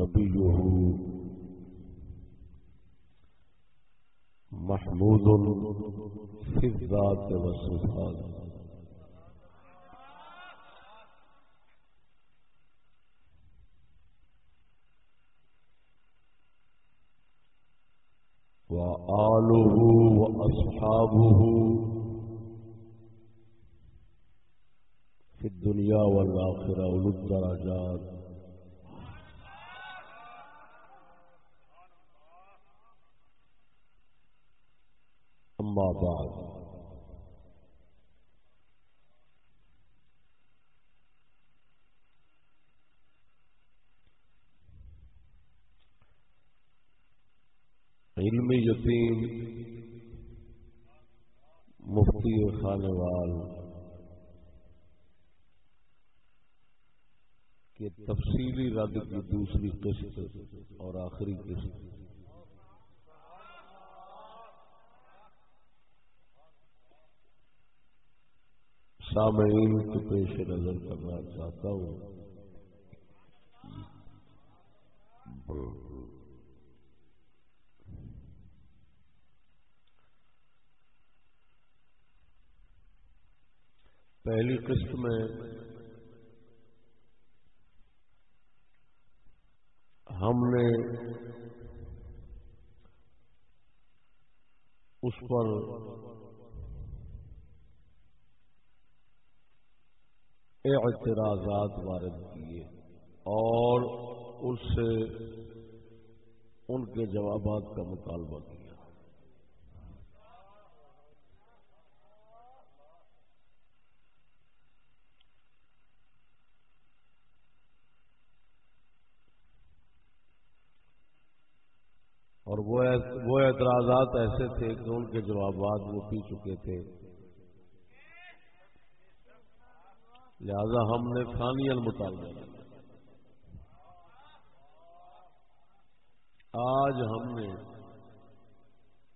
نبيه محمود في الذات والصفات. وآله وأصحابه في الدنيا والآخرة أولو الدرجات. أما بعد. علمی یتیم، مفتی خانے وال کے تفصیلی رد کی دوسری قسط اور آخری قسط۔ سامعین کے پیش نظر کرنا چاہتا ہوں۔ پہلی قسط میں ہم نے اس پر اعتراضات وارد کیے اور اس سے ان کے جوابات کا مطالبہ کیا۔ اور وہ اعتراضات ایسے تھے کہ ان کے جوابات وہ پی چکے تھے۔ لہذا ہم نے ثانی المطالبہ۔ آج ہم نے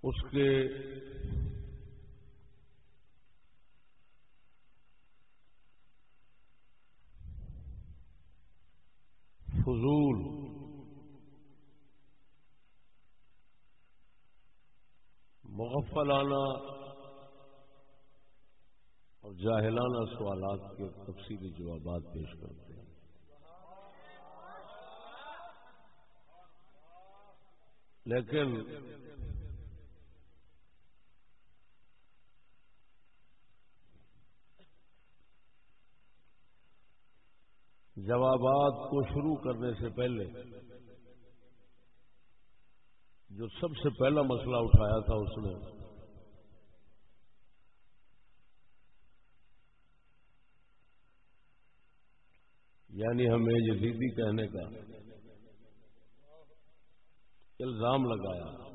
اس کے فضول مغفلانہ اور جاہلانہ سوالات کے تفصیلی جوابات پیش کرتے ہیں۔ لیکن جوابات کو شروع کرنے سے پہلے جو سب سے پہلا مسئلہ اٹھایا تھا اس نے یعنی ہمیں یزیدی کہنے کا الزام لگایا۔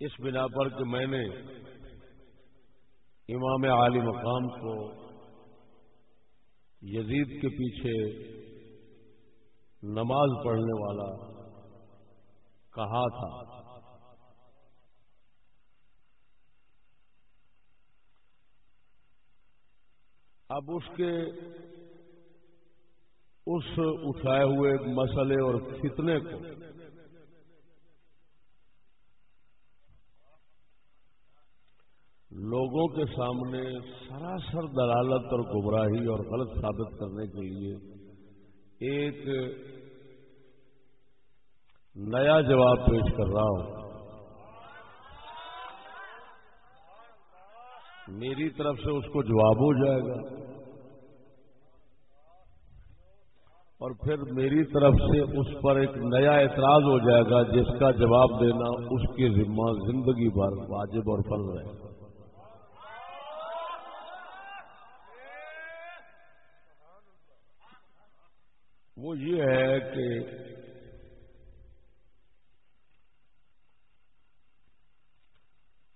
اس بنا پر کہ میں نے امام عالی مقام کو یزید کے پیچھے نماز پڑھنے والا کہا تھا۔ اب اس کے اس اٹھائے ہوئے مسئلے اور فتنے کو لوگوں کے سامنے سراسر دلالت اور گمراہی اور غلط ثابت کرنے کے لیے ایک نیا جواب پیش کر رہا ہوں۔ میری طرف سے اس کو جواب ہو جائے گا۔ اور پھر میری طرف سے اس پر ایک نیا اعتراض ہو جائے گا، جس کا جواب دینا اس کے ذمہ زندگی بھر واجب اور فرض رہے وہ یہ ہے کہ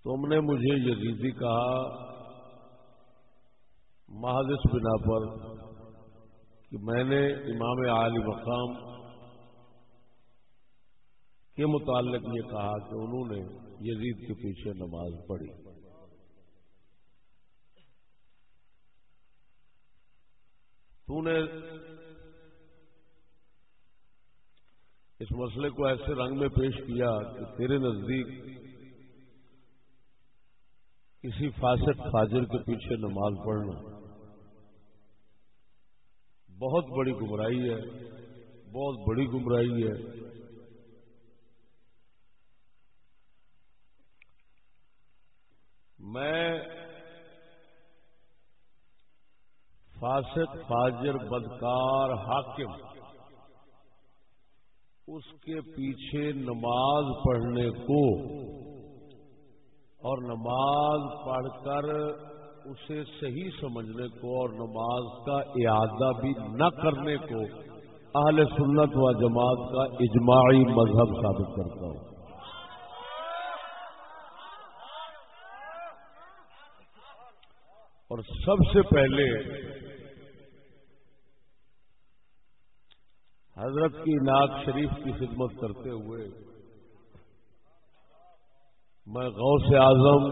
تم نے مجھے یزیدی کہا، محض اس بنا پر کہ میں نے امام عالی مقام کے متعلق یہ کہا کہ انہوں نے یزید کے پیچھے نماز پڑھی۔ تو نے اس مسئلے کو ایسے رنگ میں پیش کیا کہ تیرے نزدیک کسی فاسق فاجر کے پیچھے نماز پڑھنا۔ بہت بڑی گمراہی ہے، بہت بڑی گمراہی ہے۔ میں فاسق، فاجر، بدکار، حاکم اس کے پیچھے نماز پڑھنے کو اور نماز پڑھ کر اسے صحیح سمجھنے کو اور نماز کا اعادہ بھی نہ کرنے کو اہل سنت و جماعت کا اجماعی مذہب ثابت کرتا ہوں۔ اور سب سے پہلے حضرت کی ناک شریف کی خدمت کرتے ہوئے میں غوث اعظم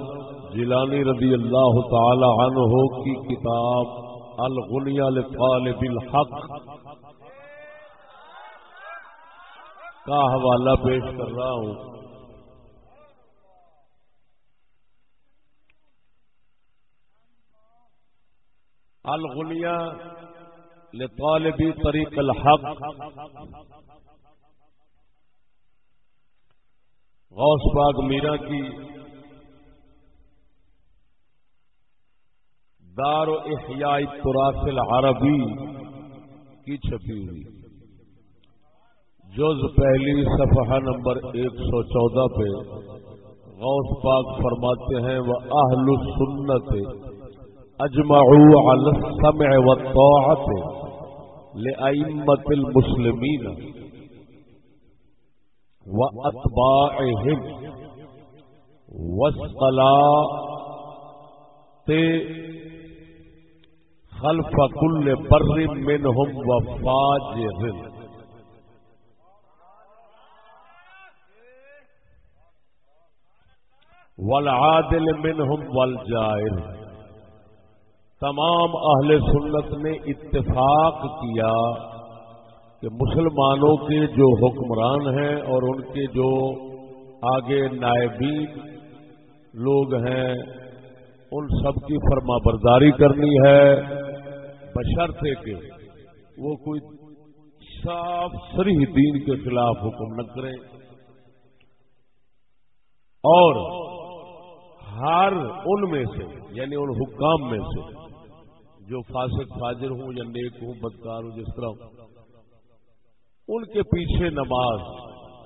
جیلانی رضی اللہ تعالی عنہ کی کتاب الغنیہ لطالب الحق کا حوالہ پیش کر رہا ہوں۔ الغنیہ لطالب طریق الحق غوث باغ میرا کی دار و احیاء تراث العربی کی چھپی ہوئی۔ جز پہلی صفحہ نمبر ایک سو چودہ پہ غوث پاک فرماتے ہیں وہ اہل سنت اجمعوا على السمع والطاعة لأئمة المسلمين وأتباعهم والصلاة خلف كل بر منهم وفاجر. والعادل منهم والجائر. تمام اہل سنت نے اتفاق کیا کہ مسلمانوں کے جو حکمران ہیں اور ان کے جو آگے نائبین لوگ ہیں، ان سب کی فرما برداری کرنی ہے۔ بشرطے کہ وہ کوئی صاف سری دین کے خلاف حکم نہ کریں۔ اور ہر ان میں سے یعنی ان حکام میں سے، جو فاسق، فاجر ہوں یا نیک ہوں، بدکار ہوں، جس طرح ان کے پیچھے نماز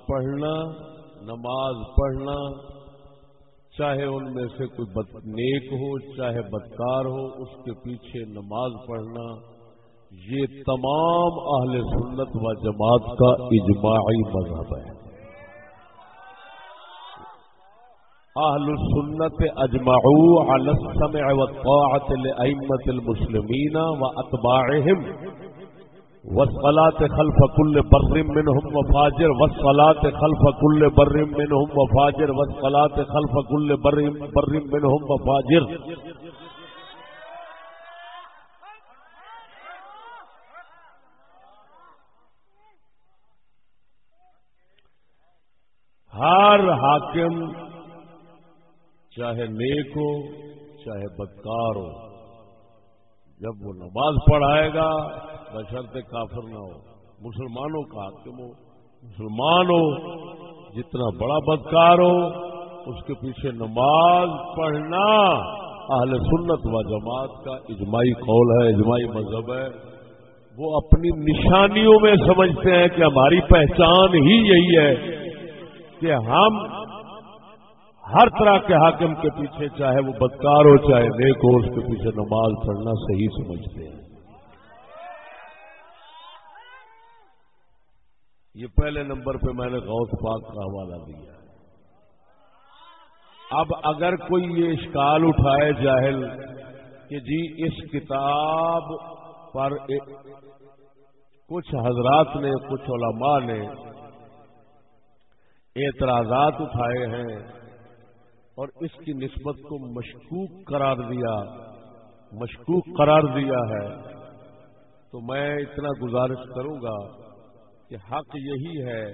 پڑھنا نماز پڑھنا، چاہے ان میں سے کوئی نیک ہو، چاہے بدکار ہو، اس کے پیچھے نماز پڑھنا، یہ تمام اہل سنت و جماعت کا اجماعی مذہب ہے۔ اہل السنت اجمعوا على السمع والطاعة لأئمة المسلمين واتباعهم والصلاة خلف كل بر منهم وفاجر، والصلاة خلف كل بر منهم وفاجر، والصلاة خلف كل بر بر منهم وفاجر. ہر حاکم چاہے نیک ہو، چاہے بدکار ہو جب وہ نماز پڑھائے گا، بشرط کافر نہ ہو۔ مسلمانوں کا حاکم ہو۔ مسلمان ہو، جتنا بڑا بدکار ہو، اس کے پیچھے نماز پڑھنا اہل سنت و جماعت کا اجماعی قول ہے، اجماعی مذہب ہے۔ وہ اپنی نشانیوں میں سمجھتے ہیں کہ ہماری پہچان ہی یہی ہے کہ ہم ہر طرح کے حاکم کے پیچھے چاہے وہ بدکار ہو، چاہے نیک ہو، اس کے پیچھے نماز پڑھنا صحیح سمجھتے ہیں۔ یہ پہلے نمبر پہ میں نے غوث پاک کا حوالہ دیا۔ اب اگر کوئی یہ اشکال اٹھائے جاہل کہ جی اس کتاب پر کچھ حضرات نے، کچھ علماء نے اعتراضات اٹھائے ہیں اور اس کی نسبت کو مشکوک قرار دیا، مشکوک قرار دیا ہے۔ تو میں اتنا گزارش کروں گا کہ حق یہی ہے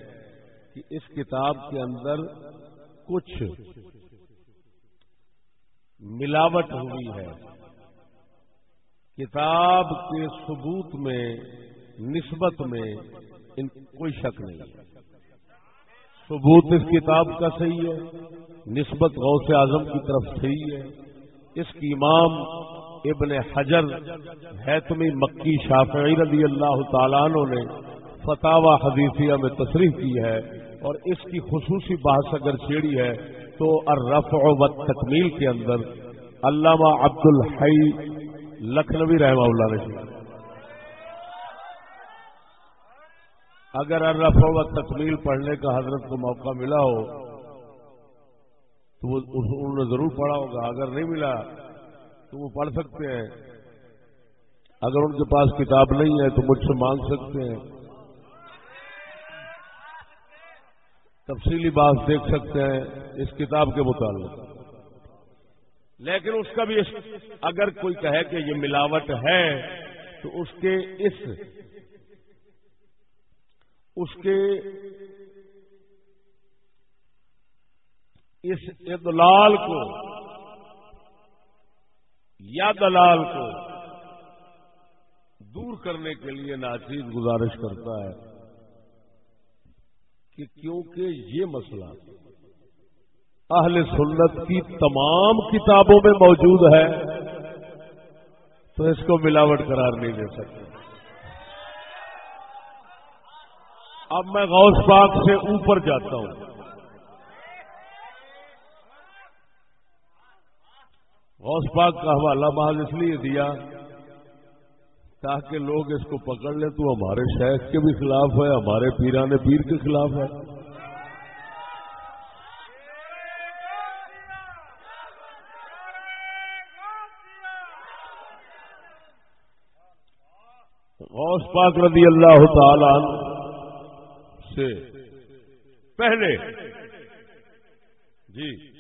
کہ اس کتاب کے اندر کچھ ملاوٹ ہوئی ہے۔ کتاب کے ثبوت میں، نسبت میں ان کوئی شک نہیں۔ ہے ثبوت اس کتاب کا صحیح ہے، نسبت غوث اعظم کی طرف صحیح ہے۔ اس کی امام ابن حجر حتمی مکی شافعی رضی اللہ تعالیٰ عنہ نے فتح حدیثیہ میں تصریح کی ہے۔ اور اس کی خصوصی بحث اگر چھیڑی ہے تو الرفع و تکمیل کے اندر علامہ عبد الحی لکھنوی رحمہ اللہ نے اگر الرفع و تکمیل پڑھنے کا حضرت کو موقع ملا ہو، تو انہوں نے ضرور پڑھا ہوگا۔ اگر نہیں ملا، تو وہ پڑھ سکتے ہیں۔ اگر ان کے پاس کتاب نہیں ہے، تو مجھ سے مانگ سکتے ہیں۔ تفصیلی بات دیکھ سکتے ہیں اس کتاب کے متعلق۔ لیکن اس کا بھی اگر کوئی کہے کہ یہ ملاوٹ ہے، تو اس کے اس اس کے اس ادلال کو یا دلال کو دور کرنے کے لیے ناچیز گزارش کرتا ہے کہ کیونکہ یہ مسئلہ اہل سنت کی تمام کتابوں میں موجود ہے، تو اس کو ملاوٹ قرار نہیں دے سکتے۔ اب میں غوث پاک سے اوپر جاتا ہوں۔ غوث پاک کا حوالہ محض اس لیے دیا تاکہ لوگ اس کو پکڑ لیں۔ تو ہمارے شیخ کے بھی خلاف ہے، ہمارے پیران پیر کے خلاف ہے۔ غوث پاک رضی اللہ تعالی سے۔ پہلے۔ جی۔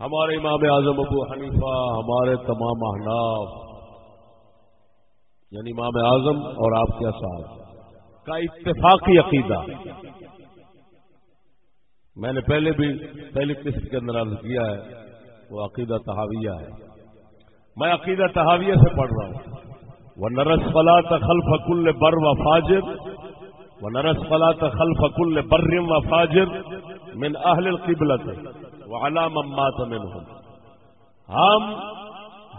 ہمارے امام اعظم ابو حنیفہ، ہمارے تمام احناف یعنی امام اعظم اور آپ کے ساتھ کا اتفاقی عقیدہ۔ میں نے پہلے بھی پہلی قسط کے اندر عرض کیا ہے، وہ عقیدہ تحاویہ ہے۔ میں عقیدہ تحاویہ سے پڑھ رہا ہوں۔ وہ نرس فلا تخلف کل بر و فاجر وہ نرس فلا تخلف کل برم و فاجر من اہل القبلت علام امات میں ہم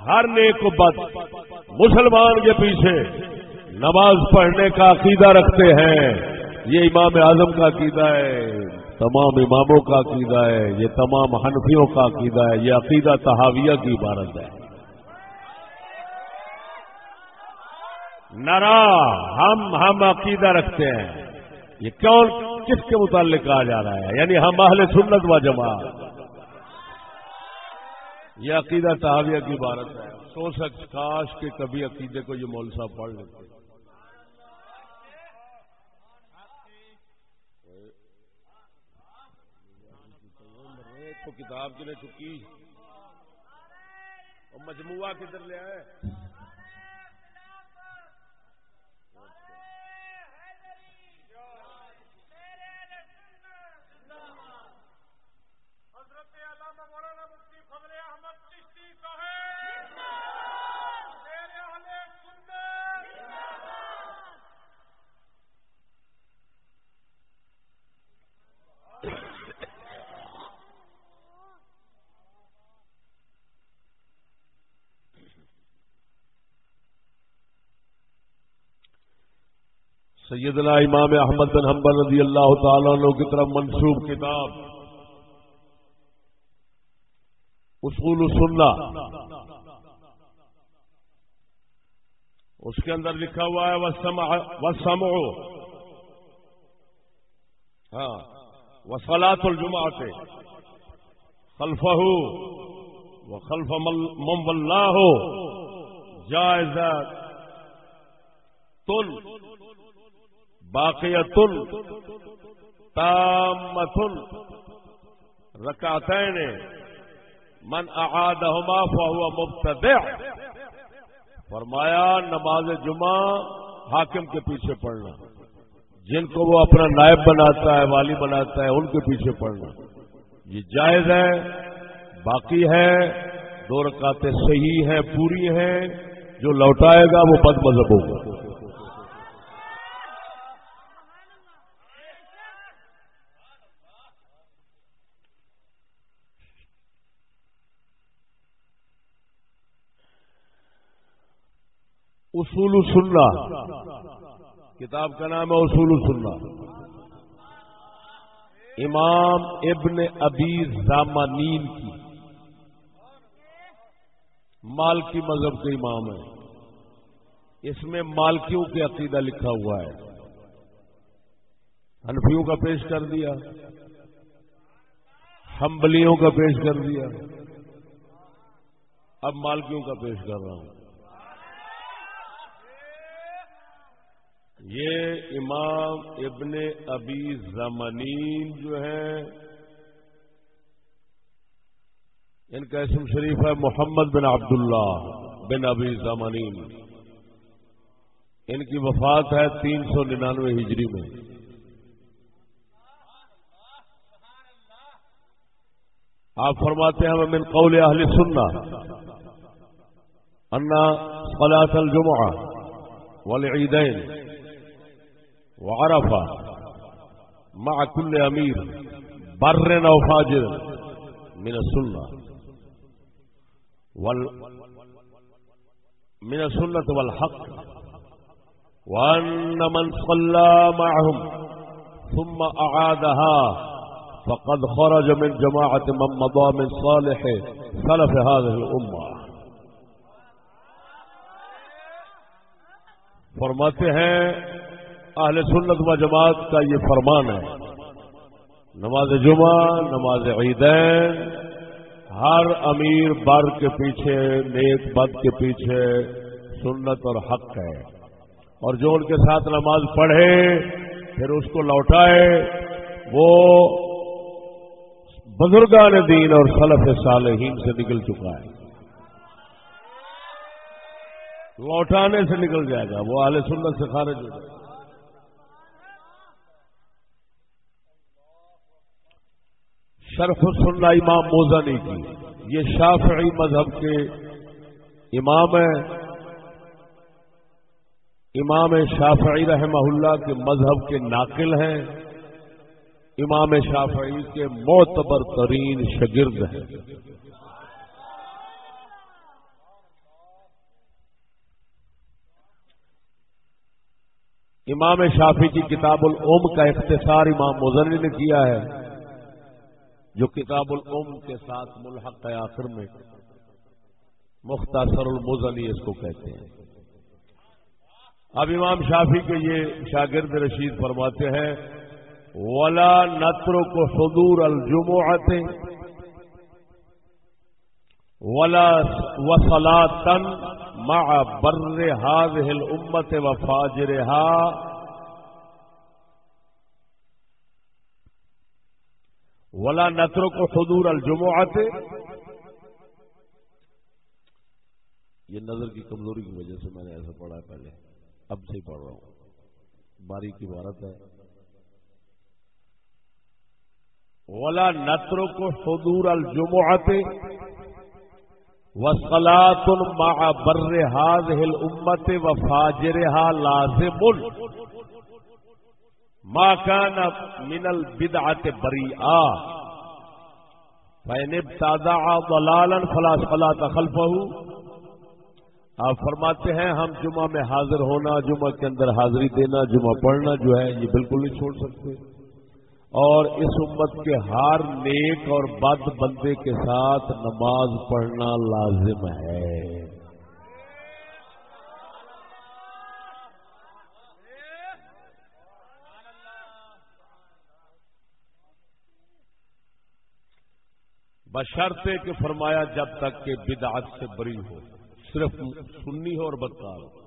ہر نیک بد مسلمان کے پیچھے نماز پڑھنے کا عقیدہ رکھتے ہیں۔ یہ امام اعظم کا عقیدہ ہے، تمام اماموں کا عقیدہ ہے، یہ تمام حنفیوں کا عقیدہ ہے، یہ عقیدہ تحاویہ کی عبارت ہے۔ نرا، ہم ہم عقیدہ رکھتے ہیں۔ یہ کون، کس کے متعلق کہا جا رہا ہے؟ یعنی ہم اہل سنت و جماعت یہ عقیدہ تحاویہ کی عبارت ہے۔ سو سک کاش کے کبھی عقیدے کو یہ مول صاحب پڑھ لیتے۔ تو کتاب کے لیے چکی اور مجموعہ کدھر لے آئے؟ سیدنا امام احمد بن حنبل رضی اللہ تعالی عنہ کی طرف منسوب کتاب اصول سننا اس کے اندر لکھا ہوا ہے وسم ہاں وسلاۃ الجمع سے خلف ہو وہ خلف مم ہو جائز تل باقیت تامت رکعتین من اعادهما فهو مبتدع فرمایا نماز جمعہ حاکم کے پیچھے پڑھنا جن کو وہ اپنا نائب بناتا ہے، والی بناتا ہے، ان کے پیچھے پڑھنا یہ جائز ہے، باقی ہے، دو رکعتیں صحیح ہیں، پوری ہیں، جو لوٹائے گا وہ بد مذہب ہوگا۔ اصول سننا۔ کتاب کا نام ہے اصول سننا۔ امام ابن ابی زامانین کی۔ مالکی مذہب کے امام ہے اس میں مالکیوں کے عقیدہ لکھا ہوا ہے۔ ہنفیوں کا پیش کر دیا۔ ہمبلیوں کا پیش کر دیا۔ اب مالکیوں کا پیش کر رہا ہوں۔ یہ امام ابن ابی زمانین جو ہے، ان کا اسم شریف ہے محمد بن عبداللہ بن ابی زمانین ان کی وفات ہے تین سو ننانوے ہجری میں۔ آپ فرماتے ہیں من قول اہل سننا انا صلاة الجمعہ والعیدین۔ وعرفة مع كل أمير بر أو فاجر من السنة. وال من السنة والحق وأن من صلى معهم ثم أعادها فقد خرج من جماعة من مضى من صالح سلف هذه الأمة. فرماتے ہیں اہل سنت و جماعت کا یہ فرمان ہے۔ نماز جمعہ، نماز عیدین، ہر امیر بر کے پیچھے، نیک بد کے پیچھے سنت اور حق ہے۔ اور جو ان کے ساتھ نماز پڑھے، پھر اس کو لوٹائے، وہ بزرگان دین اور خلف صالحین سے نکل چکا ہے۔ لوٹانے سے نکل جائے گا، وہ اہل سنت سے خارج ہو جائے گا۔ شرف سننا امام موزانی کی۔ یہ شافعی مذہب کے امام ہیں۔ امام شافعی رحمہ اللہ کے مذہب کے ناقل ہیں۔ امام شافعی کے معتبر ترین شگرد ہیں۔ امام شافی کی کتاب العم کا اختصار امام موزنی نے کیا ہے۔ جو کتاب العم کے ساتھ ملحق ہے آخر میں، مختصر المزنی اس کو کہتے ہیں۔ اب امام شافی کے یہ شاگرد رشید فرماتے ہیں، ولا نتر کو حضور الجمعت ولا وسلا تن مع بر هذه الامت و فاجرها ولا نترو کو حضور الجمعات یہ نظر کی کمزوری کی وجہ سے میں نے ایسا پڑھا ہے پہلے. اب سے ہی پڑھ رہا ہوں. باریک عبارت ہے. ولا نترو کو حضور الجمعات وسلات مع بر هذه الامه وفاجرها لازم. ما كان من البدعة بريئا. فإن ابتدع ضلالا فلا صلاة خلفه. آپ فرماتے ہیں ہم جمعہ میں حاضر ہونا، جمعہ کے اندر حاضری دینا، جمعہ پڑھنا جو ہے یہ بالکل نہیں چھوڑ سکتے۔ اور اس امت کے ہر نیک اور بد بندے کے ساتھ نماز پڑھنا لازم ہے۔ بشرتے کہ فرمایا جب تک کہ بدعت سے بری ہو، صرف سننی ہو اور بدکار ہو۔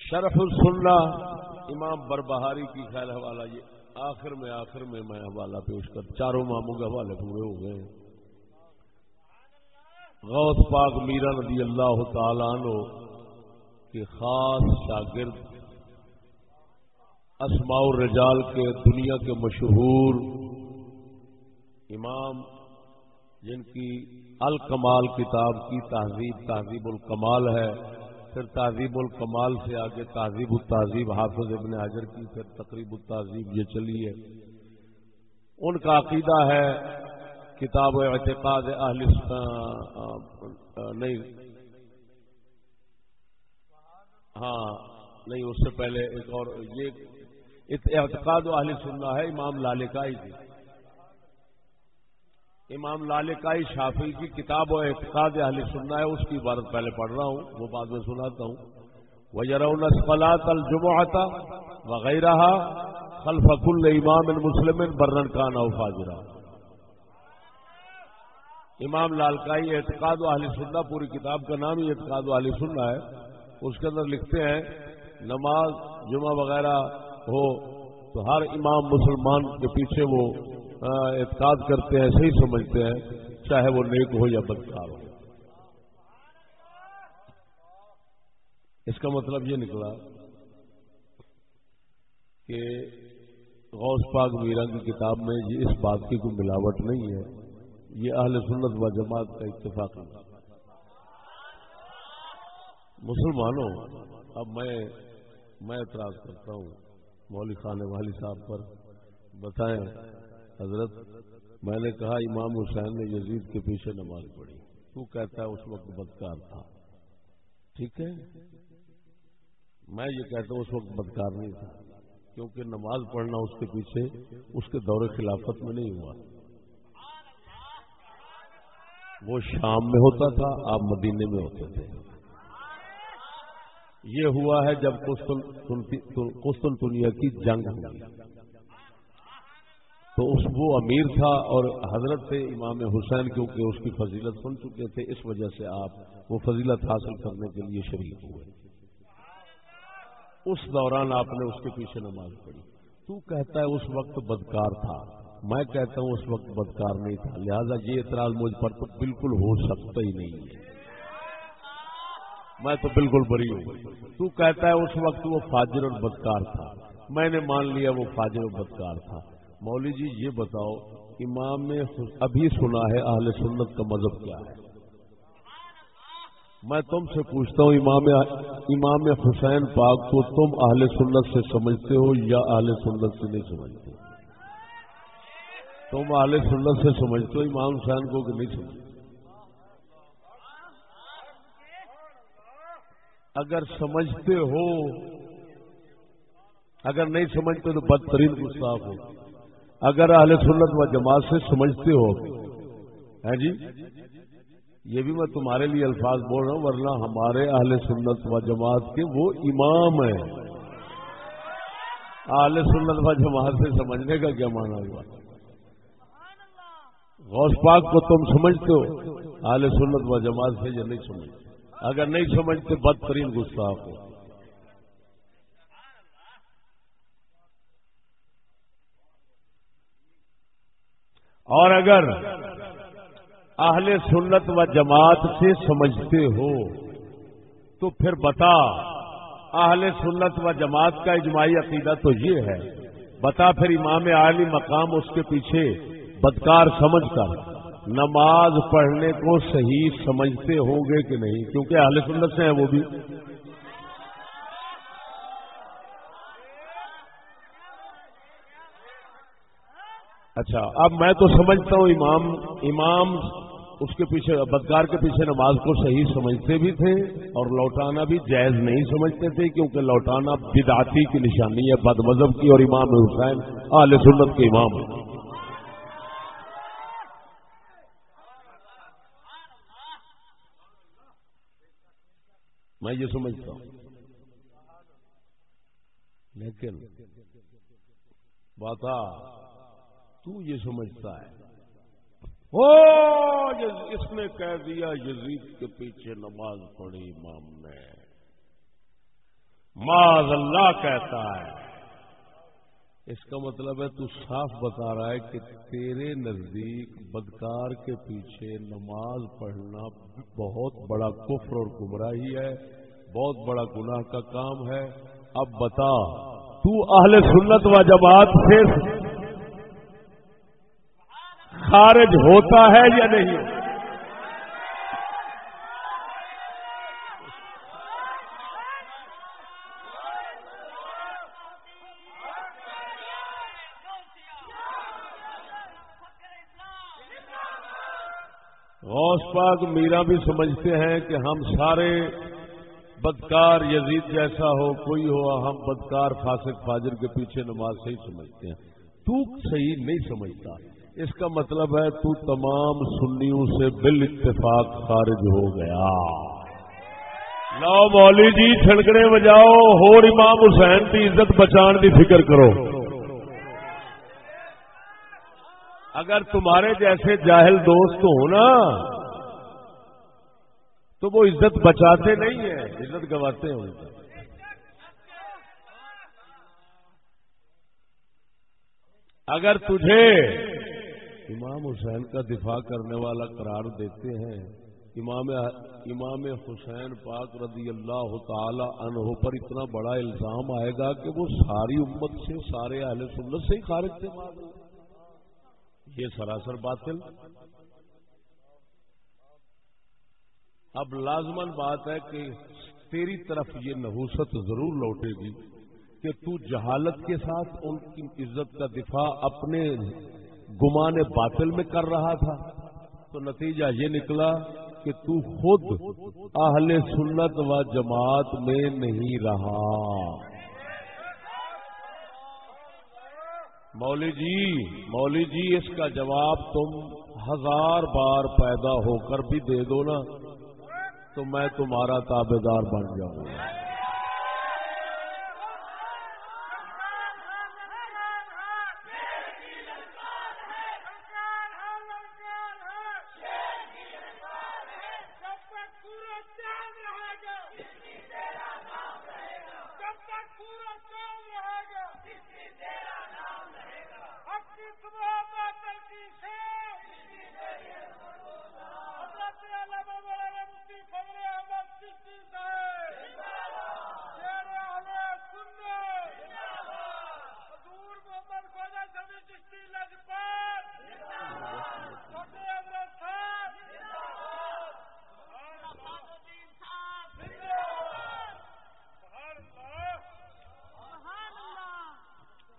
شرف السنہ، امام بربہاری کی خیال حوالہ، یہ آخر میں آخر میں میں حوالہ پیش کر، چاروں ماموں کے حوالے پورے ہو گئے۔ غوث پاک میرا نبی اللہ تعالیٰ عنہ کے خاص شاگرد اسماء الرجال کے دنیا کے مشہور امام، جن کی الکمال کتاب کی تہذیب تہذیب الکمال ہے، پھر تہذیب الکمال سے آگے تہذیب التہذیب، حافظ ابن حاضر کی، پھر تقریب التہذیب، یہ چلی ہے۔ ان کا عقیدہ ہے کتاب اعتقاد اہل نہیں۔ ہاں نہیں، اس سے پہلے ایک اور، یہ اعتقاد اہل سننا ہے، امام لالکائی کی امام لالکائی شافی کی کتاب و اعتقاد اہل سننا ہے، اس کی عبارت پہلے پڑھ رہا ہوں، وہ بعد میں سناتا ہوں۔ وہ یرون اسفلات الجمعتا وغیرہ خلف کل امام مسلم برن کان او فاجرہ امام لالکائی اعتقاد و اہل سننا پوری کتاب کا نام ہی اعتقاد و اہل سننا ہے۔ اس کے اندر لکھتے ہیں، نماز، جمعہ وغیرہ ہو، تو ہر امام مسلمان کے پیچھے وہ اعتقاد کرتے ہیں، صحیح سمجھتے ہیں، چاہے وہ نیک ہو یا بدکار ہو۔ اس کا مطلب یہ نکلا کہ غوث پاک میرا کی کتاب میں اس بات کی کوئی ملاوٹ نہیں ہے۔ یہ اہل سنت و جماعت کا اتفاق ہے۔ مسلمانوں، اب میں میں اعتراض کرتا ہوں۔ مولی خان والی صاحب پر بتائیں۔ حضرت، میں نے کہا امام حسین نے یزید کے پیچھے نماز پڑھی۔ تو کہتا ہے اس وقت بدکار تھا۔ ٹھیک ہے؟ میں یہ کہتا ہوں اس وقت بدکار نہیں تھا۔ کیونکہ نماز پڑھنا اس کے پیچھے اس کے دور خلافت میں نہیں ہوا۔ وہ شام میں ہوتا تھا، آپ مدینے میں ہوتے تھے۔ یہ ہوا ہے جب قسطن دنیا کی جنگ ہوئی۔ تو اس وہ امیر تھا اور حضرت سے امام حسین کیونکہ اس کی فضیلت سن چکے تھے۔ اس وجہ سے آپ وہ فضیلت حاصل کرنے کے لیے شریک ہوئے۔ اس دوران آپ نے اس کے پیچھے نماز پڑھی۔ تو کہتا ہے اس وقت بدکار تھا۔ میں کہتا ہوں اس وقت بدکار نہیں تھا۔ لہذا یہ اعتراض مجھ پر تو بالکل ہو سکتا ہی نہیں ہے۔ میں تو بالکل بری ہوں۔ تو کہتا ہے اس وقت وہ فاجر اور بدکار تھا۔ میں نے مان لیا وہ فاجر اور بدکار تھا۔ مولوی جی یہ بتاؤ، امام نے ابھی سنا ہے اہل سنت کا مذہب کیا ہے۔ میں تم سے پوچھتا ہوں، امام امام حسین پاک کو تم اہل سنت سے سمجھتے ہو یا اہل سنت سے نہیں سمجھتے؟ تم آل سنت سے سمجھتے ہو، امام حسین کو کہ نہیں سمجھتے؟ اگر سمجھتے ہو، اگر نہیں سمجھتے تو بدترین گستاخ ہو۔ اگر اہل سنت و جماعت سے سمجھتے ہو ہے جی؟ یہ بھی میں تمہارے لیے الفاظ بول رہا ہوں، ورنہ ہمارے اہل سنت و جماعت کے وہ امام ہیں۔ اہل سنت و جماعت سے سمجھنے کا کیا مانا ہوا غوث پاک کو تم سمجھتے ہو آل سنت و جماعت سے یہ نہیں سمجھتے؟ اگر نہیں سمجھتے، بدترین گستاخ ہو۔ اور اگر اہل سنت و جماعت سے سمجھتے ہو، تو پھر بتا، اہل سنت و جماعت کا اجماعی عقیدہ تو یہ ہے، بتا پھر امام عالی مقام اس کے پیچھے بدکار سمجھ کر نماز پڑھنے کو صحیح سمجھتے ہوں گے کہ نہیں؟ کیونکہ اہل سنت سے ہیں وہ بھی۔ اچھا اب میں تو سمجھتا ہوں امام امام اس کے پیچھے، بدکار کے پیچھے نماز کو صحیح سمجھتے بھی تھے اور لوٹانا بھی جائز نہیں سمجھتے تھے کیونکہ لوٹانا بدعاتی کی نشانی ہے، بد مذہب کی اور امام حسین، اہل سنت کے امام ہے میں یہ سمجھتا ہوں۔ لیکن بات تو یہ سمجھتا ہے۔ اس نے کہہ دیا، یزید کے پیچھے نماز پڑھی امام نے۔ معذ اللہ کہتا ہے۔ اس کا مطلب ہے تو صاف بتا رہا ہے کہ تیرے نزدیک بدکار کے پیچھے نماز پڑھنا بہت بڑا کفر اور گمراہی ہے، بہت بڑا گناہ کا کام ہے۔ اب بتا، تو اہل سنت و جماعت سے خارج ہوتا ہے یا نہیں؟ پاک میرا بھی سمجھتے ہیں کہ ہم سارے بدکار یزید جیسا ہو، کوئی ہو، ہم بدکار فاسق فاجر کے پیچھے نماز صحیح سمجھتے ہیں۔ تو صحیح نہیں سمجھتا۔ اس کا مطلب ہے تو تمام سنیوں سے بال اتفاق خارج ہو گیا۔ لو مولی جی چھڑکنے بجاؤ ہو امام حسین کی عزت بچان کی فکر کرو۔ اگر تمہارے جیسے جاہل دوست ہو نا تو وہ عزت بچاتے نہیں ہیں، عزت گواتے ہیں اگر تجھے امام حسین کا دفاع کرنے والا قرار دیتے ہیں، امام امام حسین پاک رضی اللہ تعالی عنہ پر اتنا بڑا الزام آئے گا کہ وہ ساری امت سے، سارے اہل سنت سے ہی خارج تھے۔ یہ سراسر باطل۔ اب لازمن بات ہے کہ تیری طرف یہ نحوست ضرور لوٹے گی کہ تو جہالت کے ساتھ ان کی عزت کا دفاع اپنے گمان باطل میں کر رہا تھا۔ تو نتیجہ یہ نکلا کہ تو خود اہل سنت و جماعت میں نہیں رہا۔ مولی جی مولی جی اس کا جواب تم ہزار بار پیدا ہو کر بھی دے دو نا۔ تو میں تمہارا تابے دار بن جاؤں۔ گا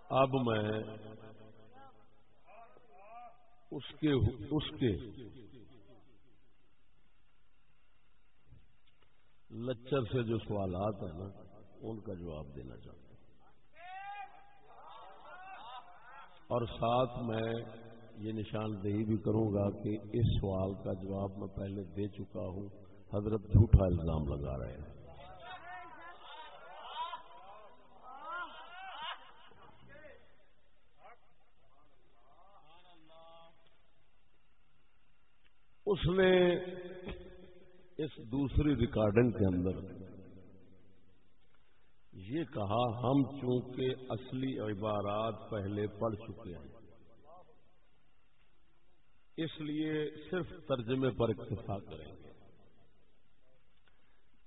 اب میں اس کے اس کے لچر سے جو سوالات ہیں نا، ان کا جواب دینا چاہتا ہوں۔ اور ساتھ میں یہ نشاندہی بھی کروں گا کہ اس سوال کا جواب میں پہلے دے چکا ہوں۔ حضرت جھوٹا الزام لگا رہے ہیں۔ اس نے اس دوسری ریکارڈنگ کے اندر یہ کہا، ہم چونکہ اصلی عبارات پہلے پڑھ چکے ہیں، اس لیے صرف ترجمے پر اکتفا کریں گے۔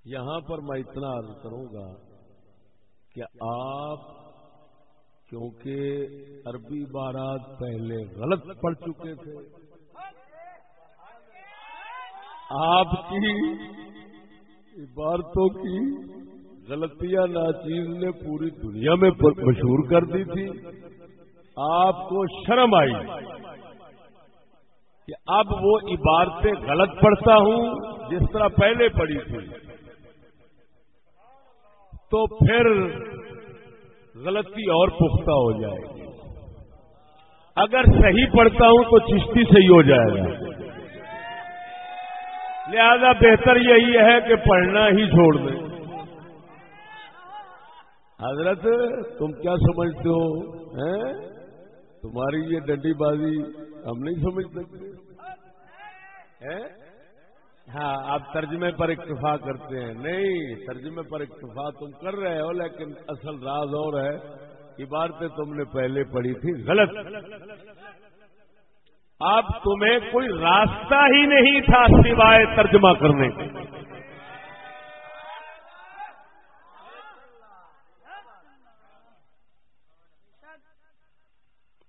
یہاں پر میں اتنا عرض کروں گا کہ آپ کیونکہ عربی عبارات پہلے غلط پڑھ چکے تھے آپ کی عبارتوں کی غلطیاں ناچیز نے پوری دنیا میں مشہور کر دی تھی۔ آپ کو شرم آئی کہ اب وہ عبارتیں غلط پڑھتا ہوں جس طرح پہلے پڑھی تھی۔ تو پھر غلطی اور پختہ ہو جائے گی۔ اگر صحیح پڑھتا ہوں تو چشتی صحیح ہو جائے گا لہذا بہتر یہی ہے کہ پڑھنا ہی چھوڑ دیں۔ حضرت، تم کیا سمجھتے ہو؟ تمہاری یہ ڈنڈی بازی ہم نہیں سمجھ سکتے ہاں آپ ترجمے پر اکتفا کرتے ہیں۔ نہیں، ترجمے پر اکتفا تم کر رہے ہو، لیکن اصل راز اور ہے، عبارتیں تم نے پہلے پڑھی تھی، غلط۔ اب تمہیں کوئی راستہ ہی نہیں تھا سوائے ترجمہ کرنے کے۔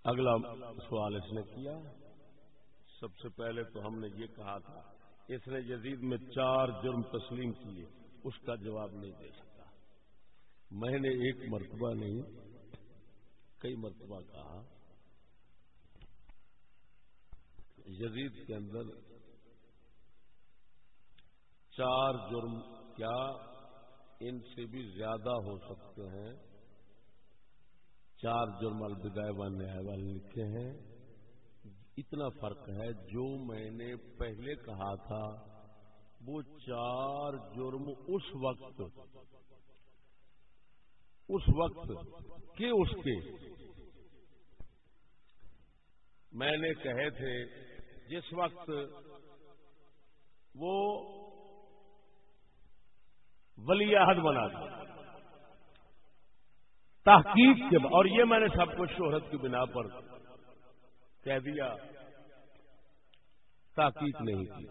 اگلا سوال اس نے کیا۔ سب سے پہلے تو ہم نے یہ کہا تھا، اس نے یزید میں چار جرم تسلیم کیے، اس کا جواب نہیں دے سکتا میں نے ایک مرتبہ نہیں، کئی مرتبہ کہا۔ یزید کے اندر چار جرم کیا ان سے بھی زیادہ ہو سکتے ہیں۔ چار جرم البدائے والے والے لکھے ہیں۔ اتنا فرق ہے، جو میں نے پہلے کہا تھا، وہ چار جرم اس وقت اس وقت کے اس کے۔ میں نے کہے تھے جس وقت وہ ولی عہد بنا تھا تحقیق کے اور یہ میں نے سب کچھ شہرت کی بنا پر کہہ دیا، تحقیق نہیں کی۔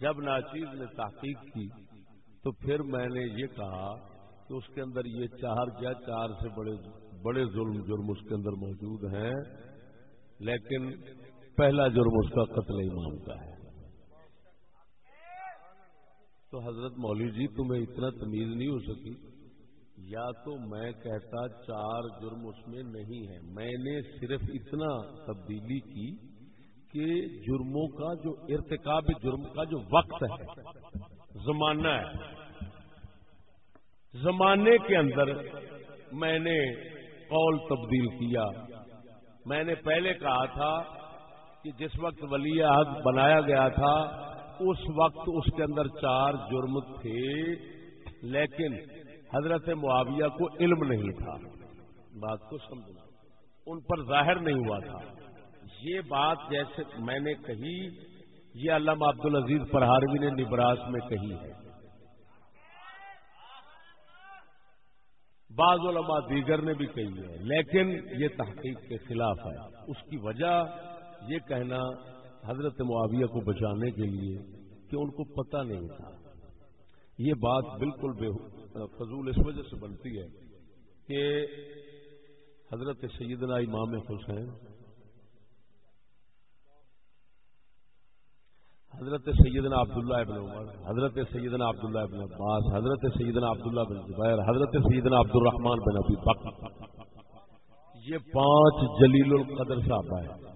جب ناچیز نے تحقیق کی تو پھر میں نے یہ کہا کہ اس کے اندر یہ چار یا چار سے بڑے بڑے ظلم جرم اس کے اندر موجود ہیں، لیکن پہلا جرم اس کا قتل امام کا ہے۔ تو حضرت مولوی جی تمہیں اتنا تمیز نہیں ہو سکی۔ یا تو میں کہتا چار جرم اس میں نہیں ہے میں نے صرف اتنا تبدیلی کی کہ جرموں کا جو ارتکاب، جرم کا جو وقت ہے، زمانہ ہے۔ زمانے کے اندر میں نے قول تبدیل کیا۔ میں نے پہلے کہا تھا کہ جس وقت ولی عہد بنایا گیا تھا، اس وقت اس کے اندر چار جرم تھے، لیکن حضرت معاویہ کو علم نہیں تھا۔ بات کو سمجھنا۔ ان پر ظاہر نہیں ہوا تھا۔ یہ بات جیسے میں نے کہی، یہ علامہ عبد العزیز پرہاروی نے نبراس میں کہی ہے۔ بعض علماء دیگر نے بھی کہی ہے، لیکن یہ تحقیق کے خلاف ہے۔ اس کی وجہ یہ کہنا حضرت معاویہ کو بچانے کے لیے کہ ان کو پتہ نہیں تھا۔ یہ بات بالکل بے فضول اس وجہ سے بنتی ہے کہ حضرت سیدنا امام حسین، حضرت سیدنا عبداللہ ابن عمر، حضرت سیدنا عبداللہ ابن عباس، حضرت سیدنا عبداللہ بن زبیر، حضرت سیدنا عبد الرحمان بن ابی بکر، یہ پانچ جلیل القدر صاحب ہیں۔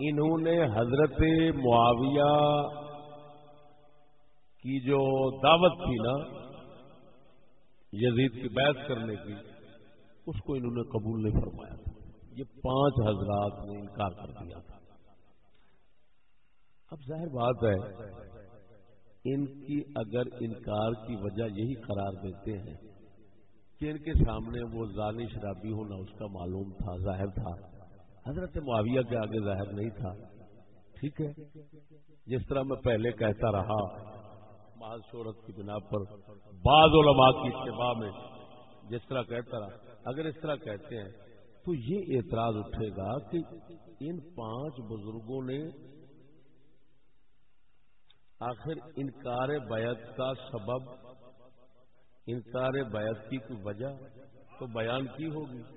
انہوں نے حضرت معاویہ کی جو دعوت تھی نا، یزید کی بیعت کرنے کی، اس کو انہوں نے قبول نہیں فرمایا تھا۔ یہ پانچ حضرات نے انکار کر دیا تھا۔ اب ظاہر بات ہے، ان کی اگر انکار کی وجہ یہی قرار دیتے ہیں کہ ان کے سامنے وہ ذانی شرابی ہونا اس کا معلوم تھا، ظاہر تھا۔ حضرت معاویہ کے آگے ظاہر نہیں تھا۔ ٹھیک ہے؟ جس طرح میں پہلے کہتا رہا، محض شہرت کی بنا پر بعض علماء کی اتباع میں جس طرح کہتا رہا۔ اگر اس طرح کہتے ہیں، تو یہ اعتراض اٹھے گا کہ ان پانچ بزرگوں نے آخر انکار بیعت کا سبب، انکار بیعت کی کوئی وجہ تو بیان کی ہوگی۔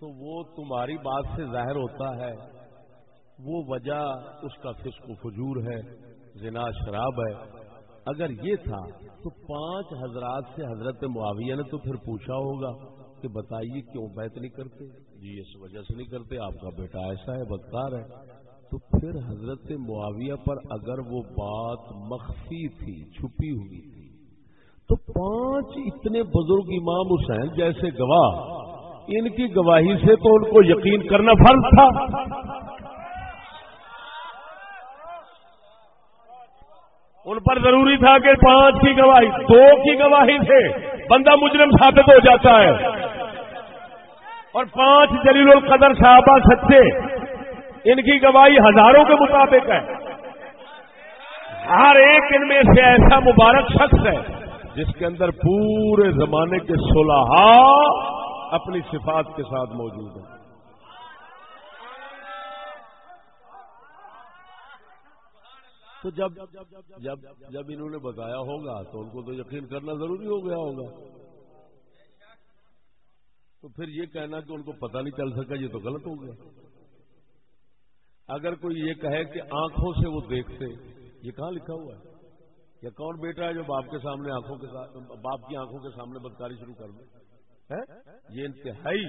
تو وہ تمہاری بات سے ظاہر ہوتا ہے۔ وہ وجہ اس کا فسق و فجور ہے، زنا، شراب ہے۔ اگر یہ تھا تو پانچ حضرات سے حضرت معاویہ نے تو پھر پوچھا ہوگا کہ بتائیے کیوں بیت نہیں کرتے؟ جی اس وجہ سے نہیں کرتے، آپ کا بیٹا ایسا ہے، بدکار ہے۔ تو پھر حضرت معاویہ پر اگر وہ بات مخفی تھی، چھپی ہوئی تھی، تو پانچ اتنے بزرگ امام حسین جیسے گواہ ان کی گواہی سے تو ان کو یقین کرنا فرض تھا۔ ان پر ضروری تھا کہ پانچ کی گواہی، دو کی گواہی سے بندہ مجرم ثابت ہو جاتا ہے۔ اور پانچ جلیل القدر صحابہ سچے، ان کی گواہی ہزاروں کے مطابق ہے۔ ہر ایک ان میں سے ایسا مبارک شخص ہے جس کے اندر پورے زمانے کے صلاح اپنی صفات کے ساتھ موجود ہیں۔ تو جب جب جب انہوں نے بتایا ہوگا تو ان کو تو یقین کرنا ضروری ہو گیا ہوگا۔ تو پھر یہ کہنا کہ ان کو پتہ نہیں چل سکا، یہ تو غلط ہو گیا۔ اگر کوئی یہ کہے کہ آنکھوں سے وہ دیکھتے، یہ کہاں لکھا ہوا ہے؟ یا کون بیٹا ہے جو باپ کے سامنے آنکھوں کے باپ کی آنکھوں کے سامنے بدکاری شروع کر دے؟ یہ انتہائی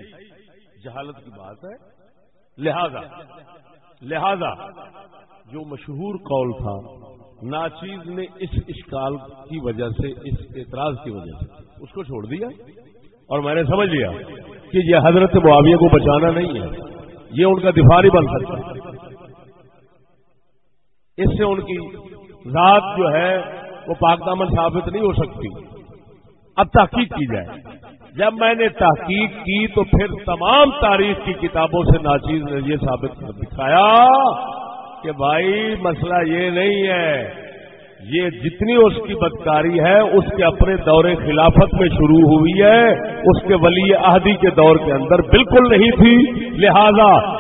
جہالت کی بات ہے۔ لہذا لہذا جو مشہور قول تھا، ناچیز نے اس اشکال کی وجہ سے، اس اعتراض کی وجہ سے اس کو چھوڑ دیا۔ اور میں نے سمجھ لیا کہ یہ حضرت معاویہ کو بچانا نہیں ہے۔ یہ ان کا دفاع نہیں بن سکتا اس سے ان کی ذات جو ہے، وہ پاک دامن ثابت نہیں ہو سکتی۔ اب تحقیق کی جائے۔ جب میں نے تحقیق کی تو پھر تمام تاریخ کی کتابوں سے ناچیز نے یہ ثابت کر دکھایا کہ بھائی مسئلہ یہ نہیں ہے۔ یہ جتنی اس کی بدکاری ہے، اس کے اپنے دور خلافت میں شروع ہوئی ہے۔ اس کے ولی عہدی کے دور کے اندر بالکل نہیں تھی۔ لہذا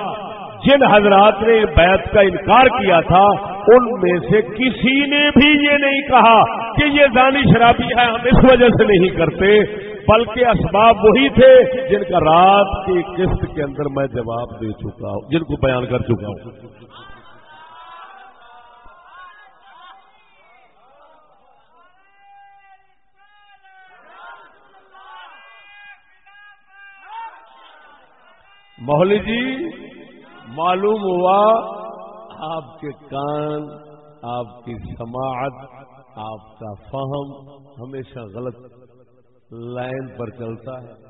جن حضرات نے بیت کا انکار کیا تھا، ان میں سے کسی نے بھی یہ نہیں کہا کہ یہ دانی شرابی ہے ہم اس وجہ سے نہیں کرتے۔ بلکہ اسباب وہی تھے جن کا رات کی قسط کے اندر میں جواب دے چکا ہوں، جن کو بیان کر چکا ہوں۔ مولی جی معلوم ہوا آپ کے کان، آپ کی سماعت، آپ کا فہم ہمیشہ غلط لائن پر چلتا ہے۔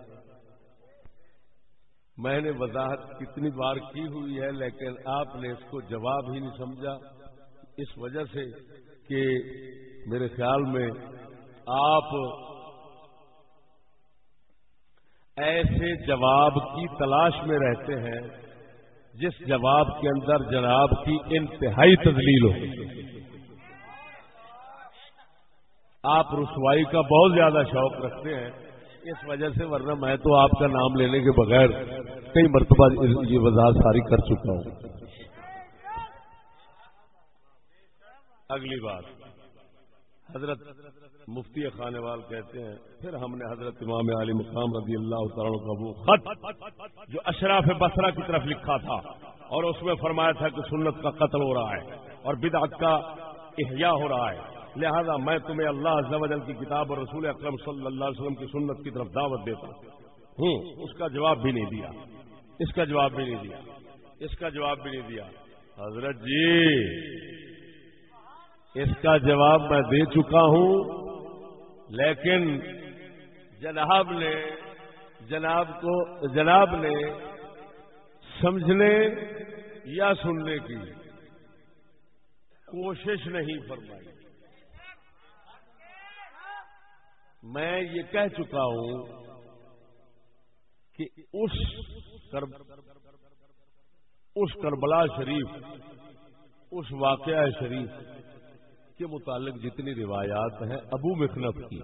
میں نے وضاحت کتنی بار کی ہوئی ہے، لیکن آپ نے اس کو جواب ہی نہیں سمجھا۔ اس وجہ سے کہ میرے خیال میں آپ ایسے جواب کی تلاش میں رہتے ہیں جس جواب کے اندر جناب کی انتہائی تدلیل ہو۔ آپ رسوائی کا بہت زیادہ شوق رکھتے ہیں۔ اس وجہ سے ورنہ میں تو آپ کا نام لینے کے بغیر کئی مرتبہ یہ وضاحت ساری کر چکا ہوں۔ اگلی بات۔ حضرت مفتی خانے وال کہتے ہیں، پھر ہم نے حضرت امام علی مقام رضی اللہ تعالیٰ کا وہ خط جو اشراف بسرا کی طرف لکھا تھا اور اس میں فرمایا تھا کہ سنت کا قتل ہو رہا ہے اور بدعت کا احیاء ہو رہا ہے۔ لہذا میں تمہیں اللہ عز کی کتاب اور رسول اکرم صلی اللہ علیہ وسلم کی سنت کی طرف دعوت دیتا ہوں، اس کا جواب بھی نہیں دیا۔ اس کا جواب بھی نہیں دیا۔ اس کا جواب بھی نہیں دیا۔ حضرت جی اس کا جواب میں دے چکا ہوں، لیکن جناب نے، جناب کو، جناب نے سمجھنے یا سننے کی کوشش نہیں فرمائی۔ میں یہ کہہ چکا ہوں کہ اس اس کربلا شریف، اس واقعہ شریف کے متعلق جتنی روایات ہیں، ابو مخنف کی،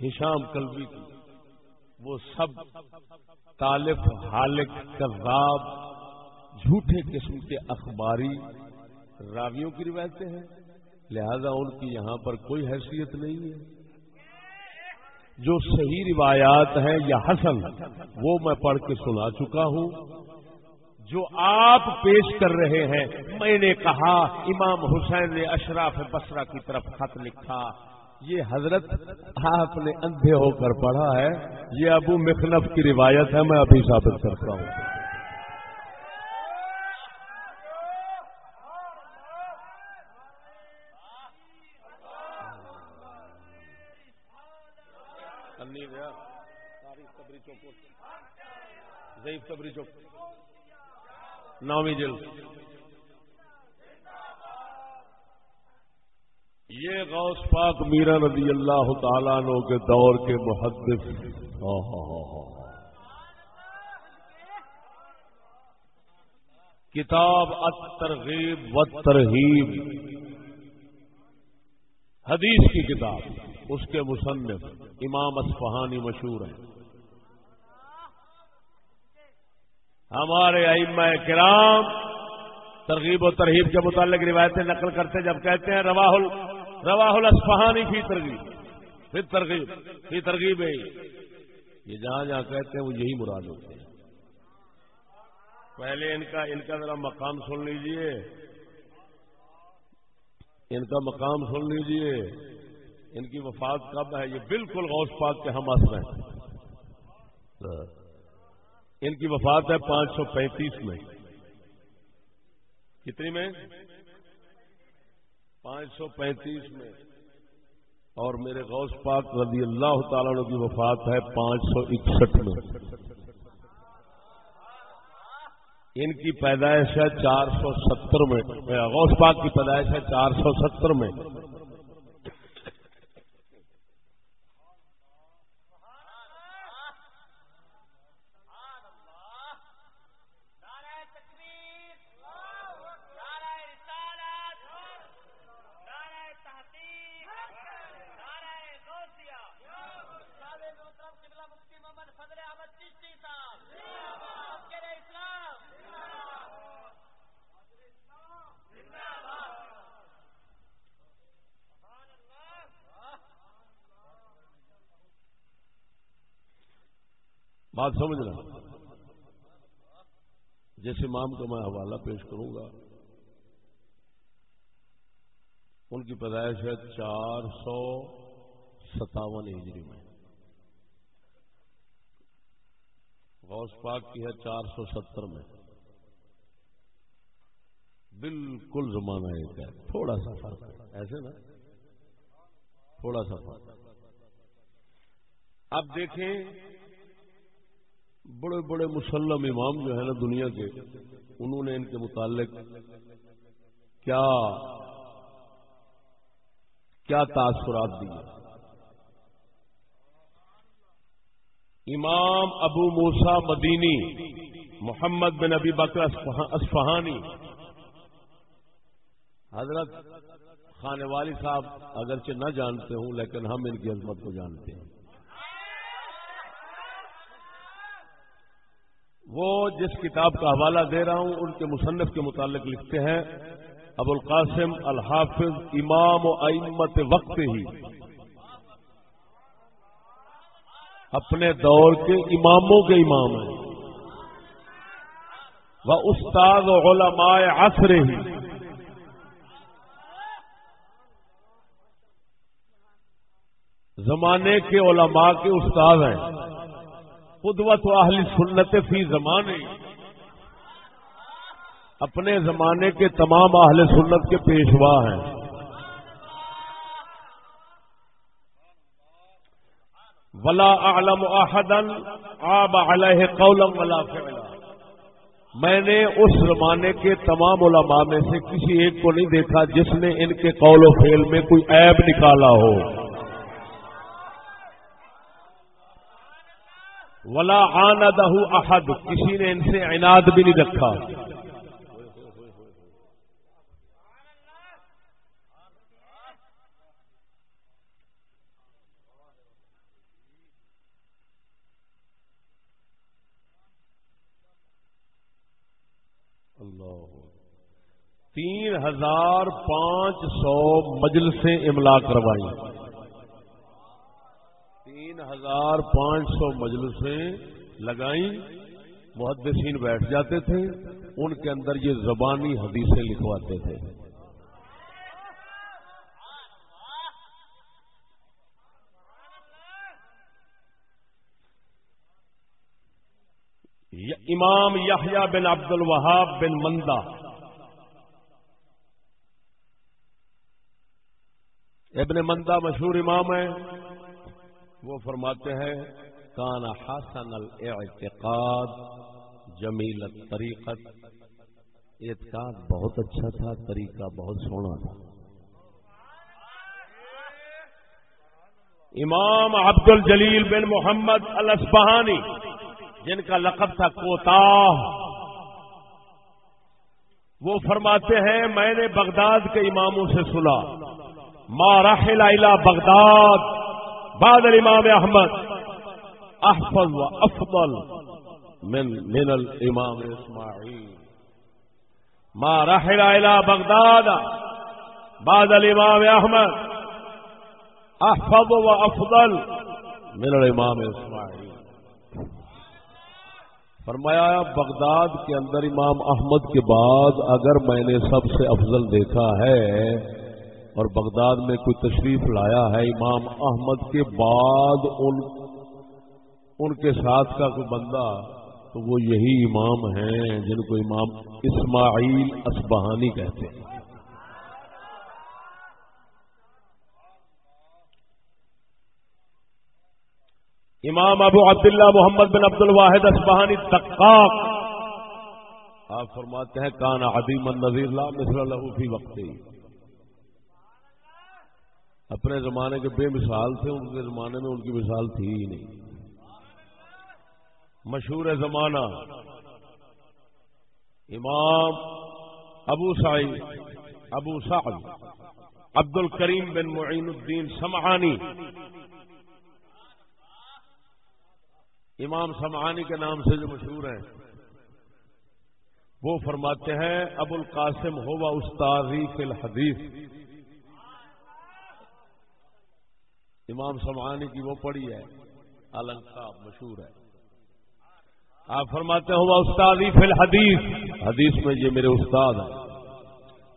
ہشام کلبی کی، وہ سب طالف حالق، کذاب، جھوٹے قسم کے اخباری راویوں کی روایتیں ہیں، لہذا ان کی یہاں پر کوئی حیثیت نہیں ہے۔ جو صحیح روایات ہیں یا حسن، وہ میں پڑھ کے سنا چکا ہوں۔ جو آپ پیش کر رہے ہیں، میں نے کہا، امام حسین نے اشراف بسرا کی طرف خط لکھا۔ یہ حضرت آپ نے اندھے ہو کر پڑھا ہے۔ یہ ابو مخنف کی روایت ہے، میں ابھی ثابت کرتا ہوں۔ چوک۔ نویں جلد۔ یہ غوث پاک میرا رضی اللہ تعالیٰ عنہ کے دور کے محدث۔ کتاب الترغیب و ترغیب حدیث کی کتاب، اس کے مصنف امام اصفہانی مشہور ہیں۔ ہمارے ائمہ کرام ترغیب و ترغیب کے متعلق روایتیں نقل کرتے جب کہتے ہیں رواہ رواہ الاسفہانی فی ترغیب پھر ترغیب، فی ترغیب ہے یہ جہاں جہاں کہتے ہیں وہ یہی مراد ہوتے ہیں۔ پہلے ان کا ان کا ذرا مقام سن لیجیے۔ ان کا مقام سن لیجیے۔ ان کی وفات کب ہے؟ یہ بالکل غوث پاک کے ہم اثر ہیں۔ ان کی وفات ہے پانچ سو پینتیس میں۔ کتنی میں؟ پانچ سو پینتیس میں۔ اور میرے غوث پاک رضی اللہ تعالی کی وفات ہے پانچ سو اکسٹھ میں۔ ان کی پیدائش ہے چار سو ستر میں۔ غوث پاک کی پیدائش ہے چار سو ستر میں۔ بات سمجھنا۔ جس امام کا میں حوالہ پیش کروں گا، ان کی پیدائش ہے چار سو ستاون ہجری میں۔ غوث پاک کی ہے چار سو ستر میں۔ بالکل زمانہ ایک ہے۔ تھوڑا سا فرق ہے۔ ایسے نا؟ تھوڑا سا فرق اب دیکھیں بڑے بڑے مسلم امام جو ہے نا دنیا کے، انہوں نے ان کے متعلق کیا کیا تاثرات دیے؟ امام ابو موسا مدینی، محمد بن ابی بکر اسفہانی حضرت خانے والی صاحب اگرچہ نہ جانتے ہوں، لیکن ہم ان کی عظمت کو جانتے ہیں۔ وہ جس کتاب کا حوالہ دے رہا ہوں، ان کے مصنف کے متعلق لکھتے ہیں، ابو القاسم الحافظ امام و امت وقت ہی۔ اپنے دور کے اماموں کے امام ہیں۔ وہ استاد و علماء عصر ہی۔ زمانے کے علماء کے استاد ہیں۔ قدوت و اہل سنت فی زمانے۔ اپنے زمانے کے تمام اہل سنت کے پیشوا ہیں۔ ولا عالم احدن آب علیہ قولم ولا فعلا۔ میں نے اس زمانے کے تمام علماء میں سے کسی ایک کو نہیں دیکھا جس نے ان کے قول و فعل میں کوئی عیب نکالا ہو۔ ولا آندہ احد، کسی نے ان سے عناد بھی نہیں رکھا۔ تین ہزار پانچ سو مجلسیں املا کروائی ہزار پانچ سو مجلسیں لگائیں، محدثین بیٹھ جاتے تھے، ان کے اندر یہ زبانی حدیثیں لکھواتے تھے۔ امام یحییٰ بن عبد الوہاب بن مندہ ابن مندہ مشہور امام ہے وہ فرماتے ہیں، کان حسن الاعتقاد جمیل طریقت اعتقاد بہت اچھا تھا، طریقہ بہت سونا تھا۔ امام عبد الجلیل بن محمد الاسبہانی جن کا لقب تھا کوتا وہ فرماتے ہیں، میں نے بغداد کے اماموں سے سنا، ما رحل بغداد بعد الامام احمد احفظ و افضل من من الامام اسماعیل. ما رحل الى بغداد بعد الامام احمد احفظ و افضل من الامام اسماعیل. فرمایا بغداد کے اندر امام احمد کے بعد اگر میں نے سب سے افضل دیکھا ہے اور بغداد میں کوئی تشریف لایا ہے امام احمد کے بعد ان ان کے ساتھ کا کوئی بندہ، تو وہ یہی امام ہیں جن کو امام اسماعیل اسبہانی کہتے ہیں۔ امام ابو عبداللہ محمد بن عبد الواحد اسبہانی تقاق آپ فرماتے ہیں، کان عدیم النظیر لا مثل له فی وقت اپنے زمانے کے بے مثال تھے، ان کے زمانے میں ان کی مثال تھی ہی نہیں۔ مشہور زمانہ امام ابو سعید، ابو سعد عبد الکریم بن معین الدین سمعانی۔ امام سمعانی کے نام سے جو مشہور ہیں، وہ فرماتے ہیں ابو القاسم ہوا استاذی فی الحدیث۔ امام سمعانی کی وہ پڑی ہے النقاب مشہور ہے۔ آپ فرماتے ہوا استاذی فی الحدیث، حدیث میں یہ میرے استاد ہیں۔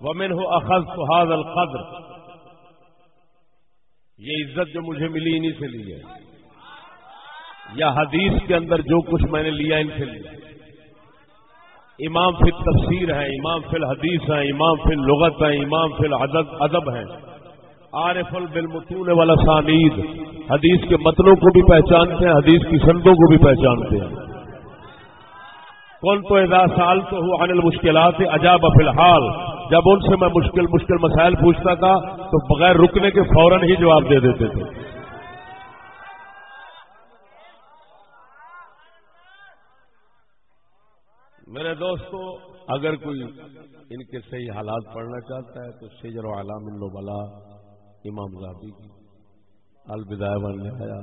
ومن ہو اخذ فہاد القدر۔ یہ عزت جو مجھے ملی انہیں سے لی ہے۔ یا حدیث کے اندر جو کچھ میں نے لیا ان سے لیا امام فی تفسیر ہے امام فی الحدیث ہیں، امام فی لغت ہیں، امام فی ادب ہیں۔ عارف بالمتون والا سانید حدیث کے متنوں کو بھی پہچانتے ہیں، حدیث کی سندوں کو بھی پہچانتے ہیں۔ کون تو ادا سال تو ہو انل مشکلات عجاب فی الحال۔ جب ان سے میں مشکل مشکل مسائل پوچھتا تھا، تو بغیر رکنے کے فوراً ہی جواب دے دیتے تھے۔ میرے دوستو، اگر کوئی ان کے صحیح حالات پڑھنا چاہتا ہے، تو شجر و علام بلا امام زابی کی۔ البدایہ بن نہایا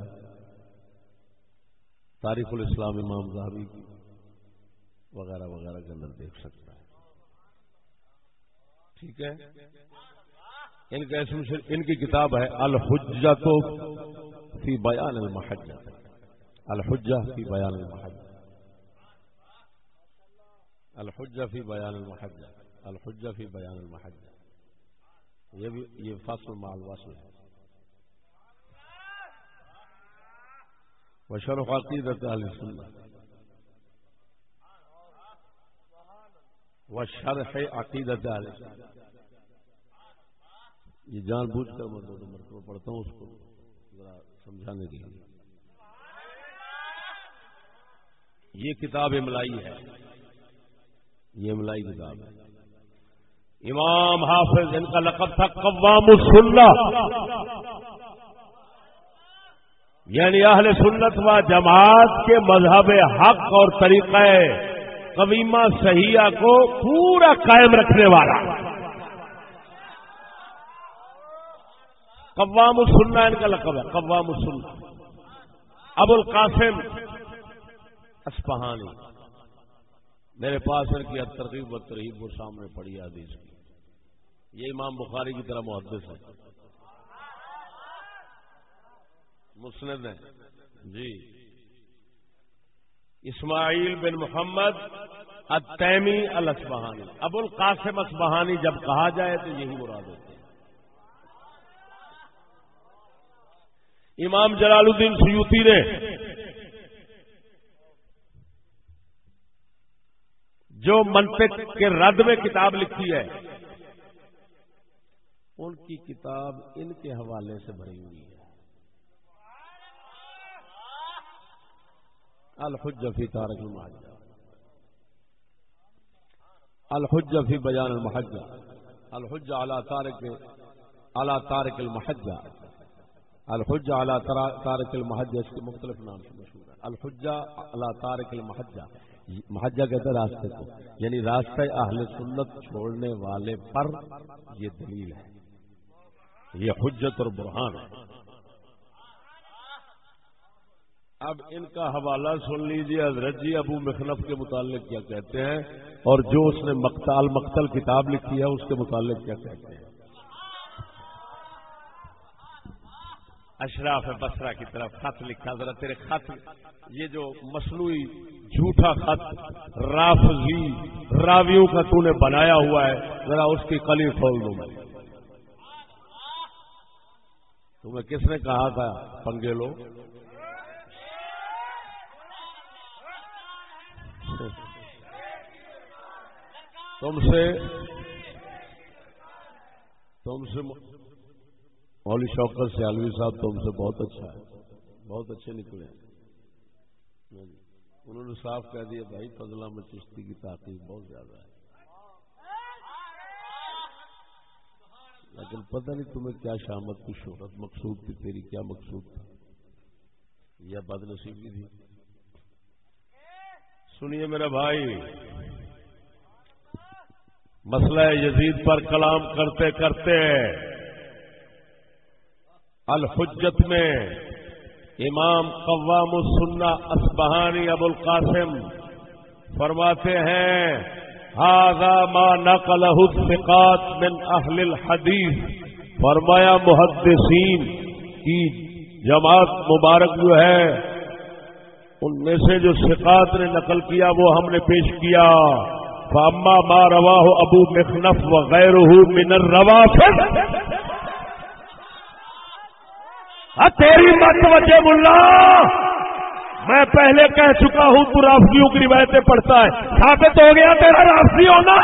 تاریخ الاسلام امام زابی کی۔ وغیرہ وغیرہ کے اندر دیکھ سکتا ہے۔ ٹھیک ہے؟ ان کا ان کی کتاب ہے الحجہ تو فی بیان المحجہ الحجہ فی بیان المحجہ الحجہ فی بیان المحجہ الحجہ فی بیان المحجہ یہ بھی یہ فصل مال وصل ہے۔ وشرح عقیدت اہل سنت۔ وشرح عقیدت اہل سنت۔ یہ جان بوجھ کر میں دو مرتبہ پڑھتا ہوں اس کو۔ ذرا سمجھانے کے لیے۔ یہ کتاب املائی ہے۔ یہ ملائی کتاب ہے۔ امام حافظ، ان کا لقب تھا قوام السنہ۔ یعنی اہل سنت و جماعت کے مذہب حق اور طریقہ قویمہ صحیحہ کو پورا قائم رکھنے والا۔ قوام السنہ ان کا لقب ہے، قوام السنہ۔ ابو القاسم اسپہانی میرے پاس ان کی ترغیب و ترغیب وہ سامنے پڑی حدیث کی۔ یہ امام بخاری کی طرح محدث ہے مسند ہے جی۔ اسماعیل بن محمد التیمی الاسبہانی ابو القاسم اسبہانی جب کہا جائے تو یہی مراد ہوتے ہیں امام جلال الدین سیوتی نے جو منطق کے رد میں کتاب لکھی ہے ان کی کتاب ان کے حوالے سے بھری ہوئی ہے۔ الحج فی تارک المحجہ۔ الحج فی بیان المحجہ۔ الحج علی تارک علی تارک المحجہ۔ الحج علی تارک المحجہ، اس کے مختلف نام سے مشہور ہے۔ الحجہ علی تارک المحجہ۔ محجہ کہتے راستے کو۔ یعنی راستہ اہل سنت چھوڑنے والے پر یہ دلیل ہے۔ یہ حجت اور برہان ہے۔ اب ان کا حوالہ سن لیجیے حضرت جی ابو مخنف کے متعلق کیا کہتے ہیں اور جو اس نے مقتال مقتل کتاب لکھی ہے، اس کے متعلق کیا کہتے ہیں۔ اشراف بسرا کی طرف خط لکھا، ذرا تیرے خط، یہ جو مصنوعی جھوٹا خط، رافضی راویوں کا تو نے بنایا ہوا ہے، ذرا اس کی کلی کھول دوں میں تمہیں کس نے کہا تھا پنگے لو؟ تم سے تم سے مولی شوکت سیالوی صاحب تم سے بہت اچھا ہے۔ بہت اچھے نکلے ہاں جی۔ انہوں نے صاف کہہ دیا، بھائی فضلہ میں چشتی کی تاخیر بہت زیادہ ہے۔ لیکن پتہ نہیں تمہیں کیا شامت کی شہرت مقصود تھی، تیری کیا مقصود تھا یا بد نصیبی تھی۔ سنیے میرا بھائی، مسئلہ یزید پر کلام کرتے کرتے الحجت میں امام قوام السنہ اسبہانی ابو القاسم فرماتے ہیں ہاضا ما نقلہ الثقات من اہل الحدیث فرمایا محدثین، کی جماعت مبارک جو ہے، ان میں سے جو سکات نے نقل کیا، وہ ہم نے پیش کیا. فاما ما روا ہو ابو مخنف وغیرہ منر روا تیری مت وجہ ملا! میں پہلے کہہ چکا ہوں، تو رافضیوں کی روایتیں پڑھتا ہے۔ ثابت ہو گیا، تیرا رافضی ہونا۔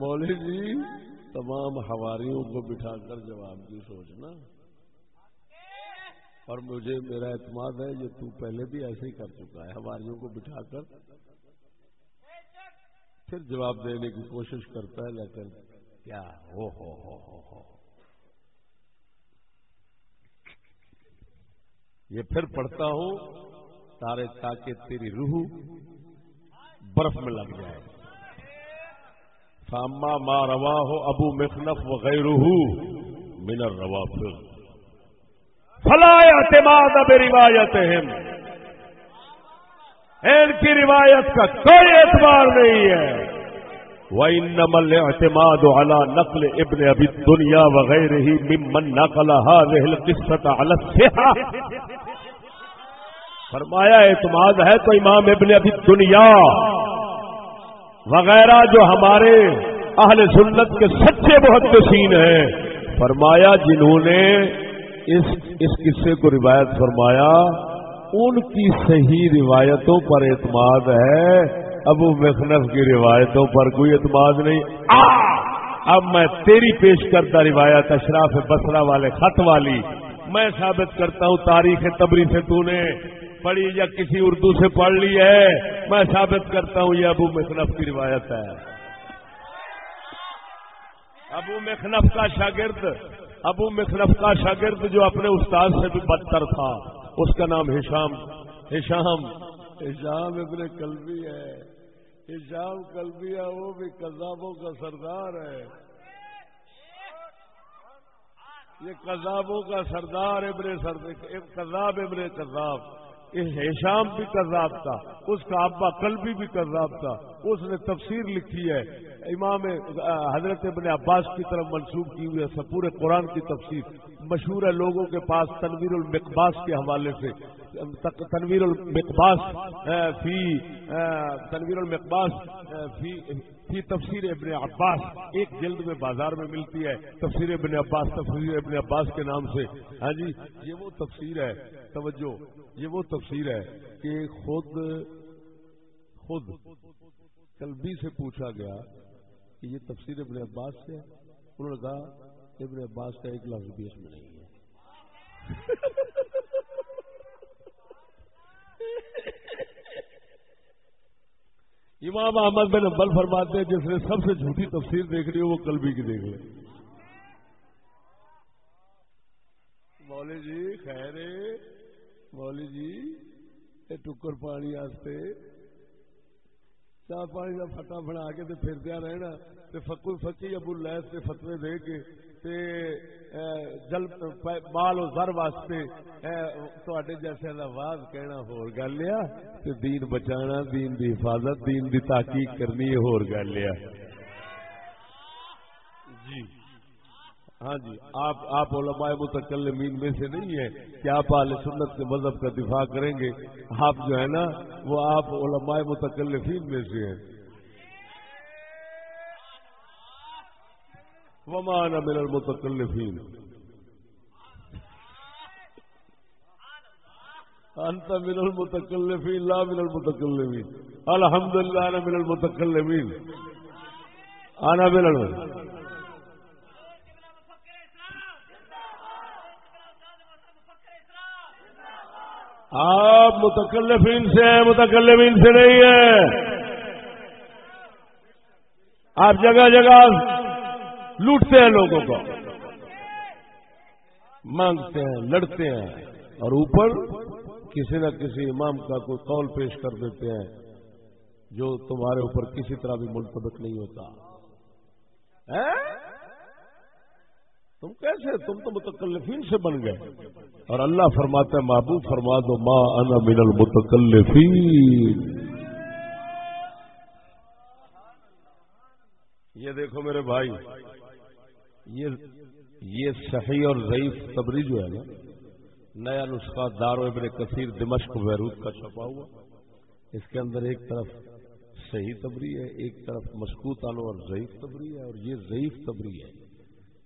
مولوی جی تمام ہواریوں کو بٹھا کر جواب کی سوچنا اور مجھے میرا اعتماد ہے یہ تو پہلے بھی ایسے ہی کر چکا ہے ہواریوں کو بٹھا کر۔ پھر جواب دینے کی کوشش کرتا ہے، لیکن کیا؟ ہو ہو ہو ہو ہو۔ یہ پھر پڑھتا ہوں، تارے تاکہ تیری روح برف میں لگ جائے۔ فاما ما روا ہو ابو مخنف وغیرہ منر روا پھر فلا اعتماد اب روایت ان کی روایت کا کوئی اعتبار نہیں ہے۔ وَإِنَّمَا الْاعْتِمَادُ عَلَى نَقْلِ ابن ابی دنیا وغیرہ ہی ممن نقل هذه القصة على الصحة۔ فرمایا اعتماد ہے تو امام ابن ابی دنیا وغیرہ جو ہمارے اہل سنت کے سچے محدثین ہیں۔ فرمایا، جنہوں نے اس اس قصے کو روایت فرمایا، ان کی صحیح روایتوں پر اعتماد ہے۔ ابو مخنف کی روایتوں پر کوئی اعتماد نہیں۔ آ! اب میں تیری پیش کرتا روایت اشراف بسرا والے خط والی میں ثابت کرتا ہوں، تاریخ تبری سے تو نے پڑھی یا کسی اردو سے پڑھ لی ہے۔ میں ثابت کرتا ہوں، یہ ابو مخنف کی روایت ہے۔ ابو مخنف کا شاگرد ابو مخلف کا شاگرد جو اپنے استاد سے بھی بدتر تھا، اس کا نام ہشام ہشام ہشام ابن کلبی ہے۔ ہشام کلبی ہے، وہ بھی کذابوں کا سردار ہے۔ یہ کذابوں کا سردار ابن سردار کذاب ابن کذاب۔ ہیشام بھی کذاب تھا اس کا ابا قلبی بھی کذاب تھا اس نے تفسیر لکھی ہے، امام حضرت ابن عباس کی طرف منسوخ کی ہوئی ہے پورے قرآن کی تفسیر۔ مشہور ہے لوگوں کے پاس تنویر المقباس کے حوالے سے۔ تنویر المقباس فی تنویر المقباس فی فی تفسیر ابن عباس۔ ایک جلد میں بازار میں ملتی ہے تفسیر ابن عباس، تفسیر ابن عباس کے نام سے۔ ہاں جی یہ وہ تفسیر ہے، توجہ، یہ وہ تفسیر ہے کہ خود خود کلبی سے پوچھا گیا کہ یہ تفسیر ابن عباس سے انہوں نے کہا ابن عباس کا ایک لفظ بھی اس میں نہیں ہے۔ امام احمد بن ابل فرماتے ہیں، جس نے سب سے جھوٹی تفسیر دیکھ رہی ہو وہ کلبی کی دیکھ لے بولے جی خیر مولی جی یہ ٹکر پانی چاہ پانی کا فٹا بنا کے پھردیا رہنا۔ فکو فکی ابو لیس کے فتوے دے کے جل بال و زر واسطے تے جیسے آواز کہنا ہور گل تے دین بچانا، دین دی حفاظت، دین دی تحقیق کرنی ہور گل جی۔ ہاں جی آپ آپ علماء متکلمین میں سے نہیں ہیں کہ آپ اہل سنت کے مذہب کا دفاع کریں گے۔ آپ جو ہے نا، وہ آپ علماء متکلفین میں سے ہیں۔ وما انا من المتكلفين. انت من المتكلفين، لا من المتكلمين الحمدللہ انا من المتكلمين انا من المتكلمين آپ متکلفین سے ہیں متکلمین سے نہیں ہیں۔ آپ جگہ جگہ لوٹتے ہیں لوگوں کو۔ مانگتے ہیں، لڑتے ہیں۔ اور اوپر کسی نہ کسی امام کا کوئی قول پیش کر دیتے ہیں جو تمہارے اوپر کسی طرح بھی منتبک نہیں ہوتا۔ تم کیسے؟ تم تو متکلفین سے بن گئے۔ اور اللہ فرماتا ہے، محبوب فرما دو ماں انا من المتکلفین۔ یہ دیکھو میرے بھائی یہ صحیح اور ضعیف تبری جو ہے نا، نیا نسخہ دار ابن کثیر دمشق بیروت کا چھپا ہوا۔ اس کے اندر ایک طرف صحیح تبری ہے، ایک طرف مشکوت آلو اور ضعیف تبری ہے، اور یہ ضعیف تبری ہے۔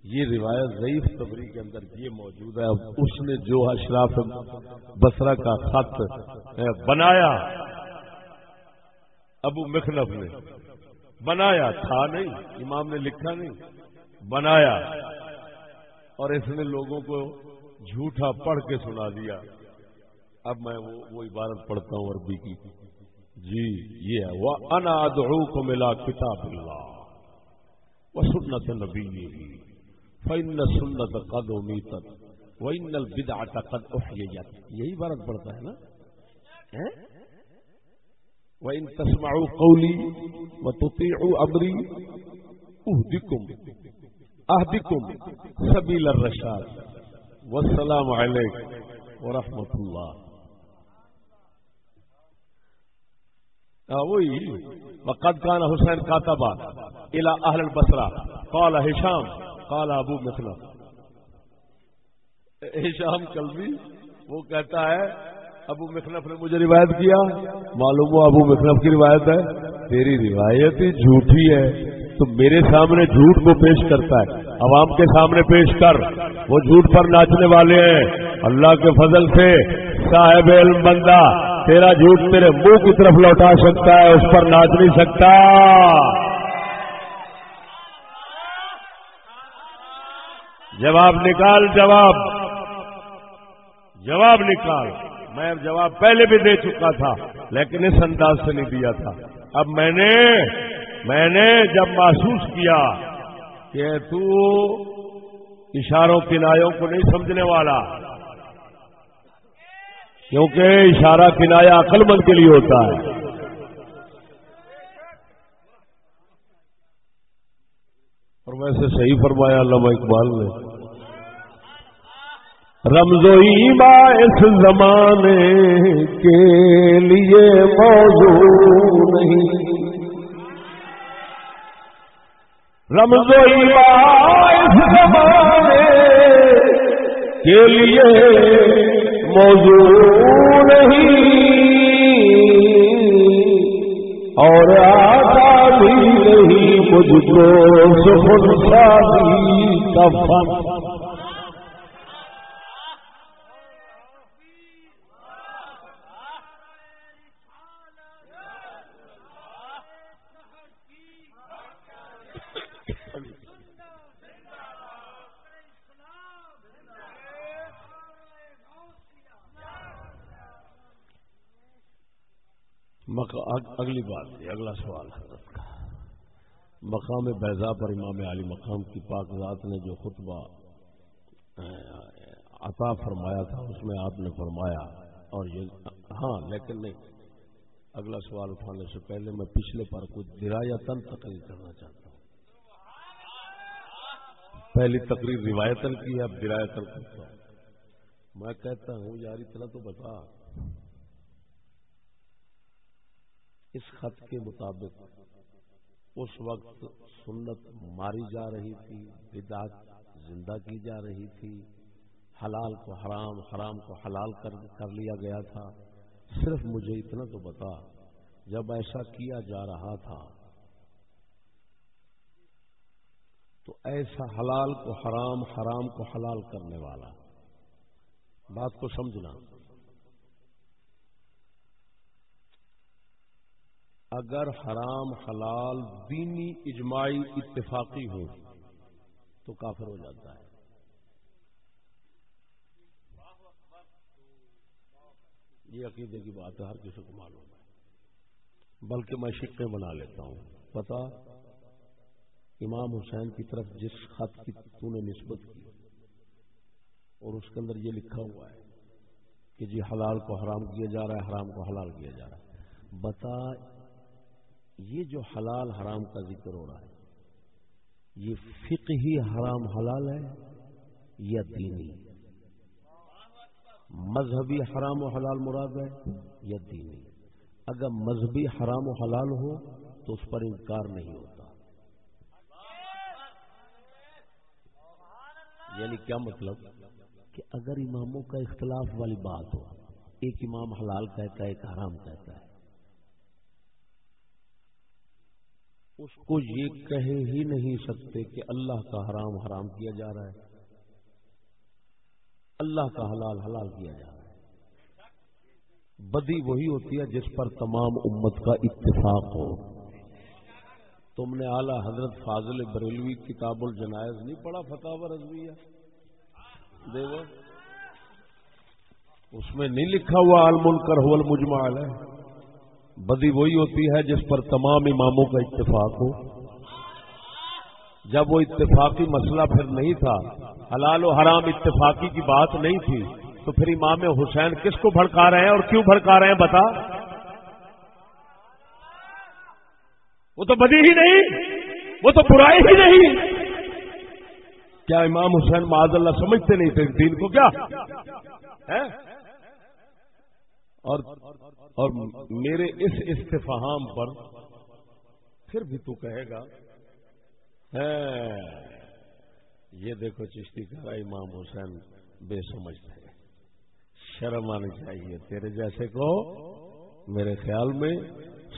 یہ روایت ضعیف تبری کے اندر یہ موجود ہے۔ اس نے جو اشراف بسرا کا خط بنایا، ابو مخنف نے بنایا تھا نہیں، امام نے لکھا نہیں۔ بنایا اور اس نے لوگوں کو جھوٹا پڑھ کے سنا دیا۔ اب میں وہ وہ عبارت پڑھتا ہوں عربی کی۔ جی یہ ہے وہ انادڑ کو ملا کتاب اللہ وہ سنت نبی فن سنت قد و میتت وہ ان البدا قد احیت یہی عبارت پڑھتا ہے نا؟ وہ ان تسمعوا قولی و تطیعوا امری اہدکم اہدکم سبیل الرشاد والسلام علیکم ورحمۃ اللہ وہی وقد كان حسین کاتبا الى اهل البصرہ قال هشام، قال ابو مثلا ہشام قلبی وہ کہتا ہے، ابو مخنف نے مجھے روایت کیا؟ معلوم ہوا ابو مخنف کی روایت ہے، تیری روایت ہی جھوٹی ہے۔ تو میرے سامنے جھوٹ کو پیش کرتا ہے۔ عوام کے سامنے پیش کر۔ وہ جھوٹ پر ناچنے والے ہیں۔ اللہ کے فضل سے صاحب علم بندہ تیرا جھوٹ تیرے منہ کی طرف لوٹا سکتا ہے، اس پر ناچ نہیں سکتا۔ جواب نکال، جواب۔ جواب نکال۔ میں جواب پہلے بھی دے چکا تھا، لیکن اس انداز سے نہیں دیا تھا۔ اب میں نے میں نے جب محسوس کیا کہ تو اشاروں کنایوں کو نہیں سمجھنے والا، کیونکہ اشارہ کنایا عقل مند کے لیے ہوتا ہے۔ اور ویسے صحیح فرمایا، علامہ اقبال نے۔ رمزو ایما اس زمانے کے لیے موضوع نہیں۔ رمز و اس زمانے کے لیے موضوع نہیں اور آتا بھی نہیں مجھ کو سخن سازی کا فن اگلی بات اگلا سوال حضرت کا۔ مقام بیضا پر امام علی مقام کی پاک ذات نے جو خطبہ عطا فرمایا تھا، اس میں آپ نے فرمایا، اور یہ ہاں لیکن نہیں۔ اگلا سوال اٹھانے سے پہلے میں پچھلے پر کچھ درایہ تن تقریر کرنا چاہتا ہوں۔ پہلی تقریر روایتن کی ہے اب درایتن کرتا ہوں میں کہتا ہوں، یار، اتنا تو بتا۔ اس خط کے مطابق اس وقت سنت ماری جا رہی تھی، بدعت زندہ کی جا رہی تھی۔ حلال کو حرام حرام کو حلال کر لیا گیا تھا۔ صرف مجھے اتنا تو بتا، جب ایسا کیا جا رہا تھا، تو ایسا حلال کو حرام حرام کو حلال کرنے والا۔ بات کو سمجھنا۔ اگر حرام حلال دینی اجماعی اتفاقی ہو تو کافر ہو جاتا ہے۔ یہ عقیدے کی بات ہے، ہر کسی کو معلوم ہے۔ بلکہ میں شکیں بنا لیتا ہوں۔ پتا امام حسین کی طرف جس خط کی تو نے نسبت کی، اور اس کے اندر یہ لکھا ہوا ہے کہ جی حلال کو حرام کیا جا رہا ہے، حرام کو حلال کیا جا رہا ہے۔ بتا یہ جو حلال حرام کا ذکر ہو رہا ہے، یہ فقہی حرام حلال ہے یا دینی؟ مذہبی حرام و حلال مراد ہے یا دینی؟ اگر مذہبی حرام و حلال ہو تو اس پر انکار نہیں ہوتا۔ یعنی کیا مطلب؟ کہ اگر اماموں کا اختلاف والی بات ہو، ایک امام حلال کہتا ہے، ایک حرام کہتا ہے اس کو یہ کہہ ہی نہیں سکتے کہ اللہ کا حرام حرام کیا جا رہا ہے۔ اللہ کا حلال حلال کیا جا رہا ہے۔ بدی وہی ہوتی ہے جس پر تمام امت کا اتفاق ہو۔ تم نے اعلی حضرت فاضل بریلوی کتاب الجنائز نہیں پڑھا؟ فتح رضویہ۔ دیو اس میں نہیں لکھا ہوا المن کر ہو المجمع ہے بدی وہی ہوتی ہے جس پر تمام اماموں کا اتفاق ہو۔ جب وہ اتفاقی مسئلہ پھر نہیں تھا، حلال و حرام اتفاقی کی بات نہیں تھی، تو پھر امام حسین کس کو بھڑکا رہے ہیں اور کیوں بھڑکا رہے ہیں بتا؟ وہ تو بدی ہی نہیں، وہ تو برائی ہی نہیں۔ کیا امام حسین معذ اللہ سمجھتے نہیں تھے دین کو کیا؟ اور اور میرے اس استفہام پر پھر بھی تو کہے گا ہاں، یہ دیکھو چشتی کرا امام حسین بے سمجھ تھے۔ شرم آنی چاہیے۔ تیرے جیسے کو میرے خیال میں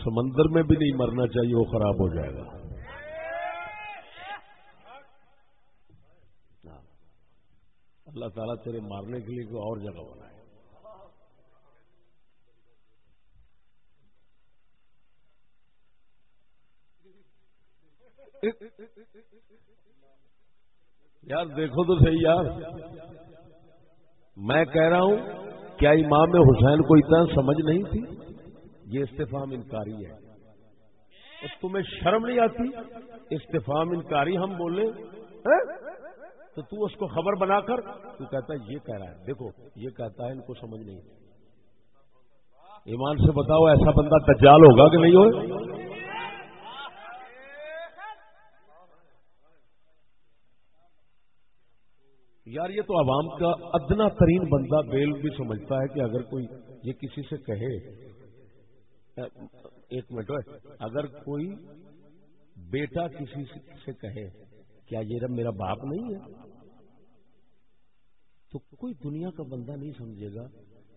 سمندر میں بھی نہیں مرنا چاہیے، وہ خراب ہو جائے گا۔ ہاں۔ اللہ تعالیٰ تیرے مارنے کے لیے کوئی اور جگہ بنائے۔ یار دیکھو تو صحیح یار۔ میں کہہ رہا ہوں، کیا امام حسین کو اتنا سمجھ نہیں تھی؟ یہ استفام انکاری ہے۔ اور تمہیں شرم نہیں آتی؟ استفام انکاری ہم بولے ہاں؟ تو تو اس کو خبر بنا کر تو کہتا ہے، یہ کہہ رہا ہے۔ دیکھو، یہ کہتا ہے، ان کو سمجھ نہیں۔ ایمان سے بتاؤ، ایسا بندہ دجال ہوگا کہ نہیں ہو یار یہ تو عوام کا ادنا ترین بندہ بیل بھی سمجھتا ہے کہ اگر کوئی یہ کسی سے کہے، ایک منٹ اگر کوئی بیٹا کسی سے کہے، کیا یہ میرا باپ نہیں ہے؟ تو کوئی دنیا کا بندہ نہیں سمجھے گا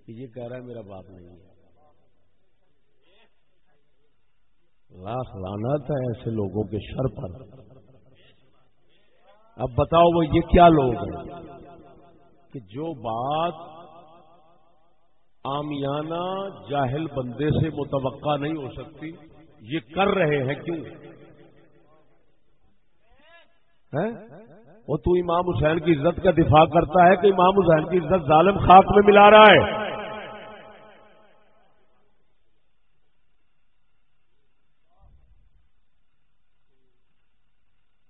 کہ یہ کہہ رہا ہے میرا باپ نہیں ہے۔ لاکھ لانا تھا ایسے لوگوں کے شر پر۔ اب بتاؤ وہ یہ کیا لوگ ہیں؟ کہ جو بات آمیانہ جاہل بندے سے متوقع نہیں ہو سکتی، یہ کر رہے ہیں کیوں؟ وہ تو امام حسین کی عزت کا دفاع کرتا ہے کہ امام حسین کی عزت ظالم خاک میں ملا رہا ہے۔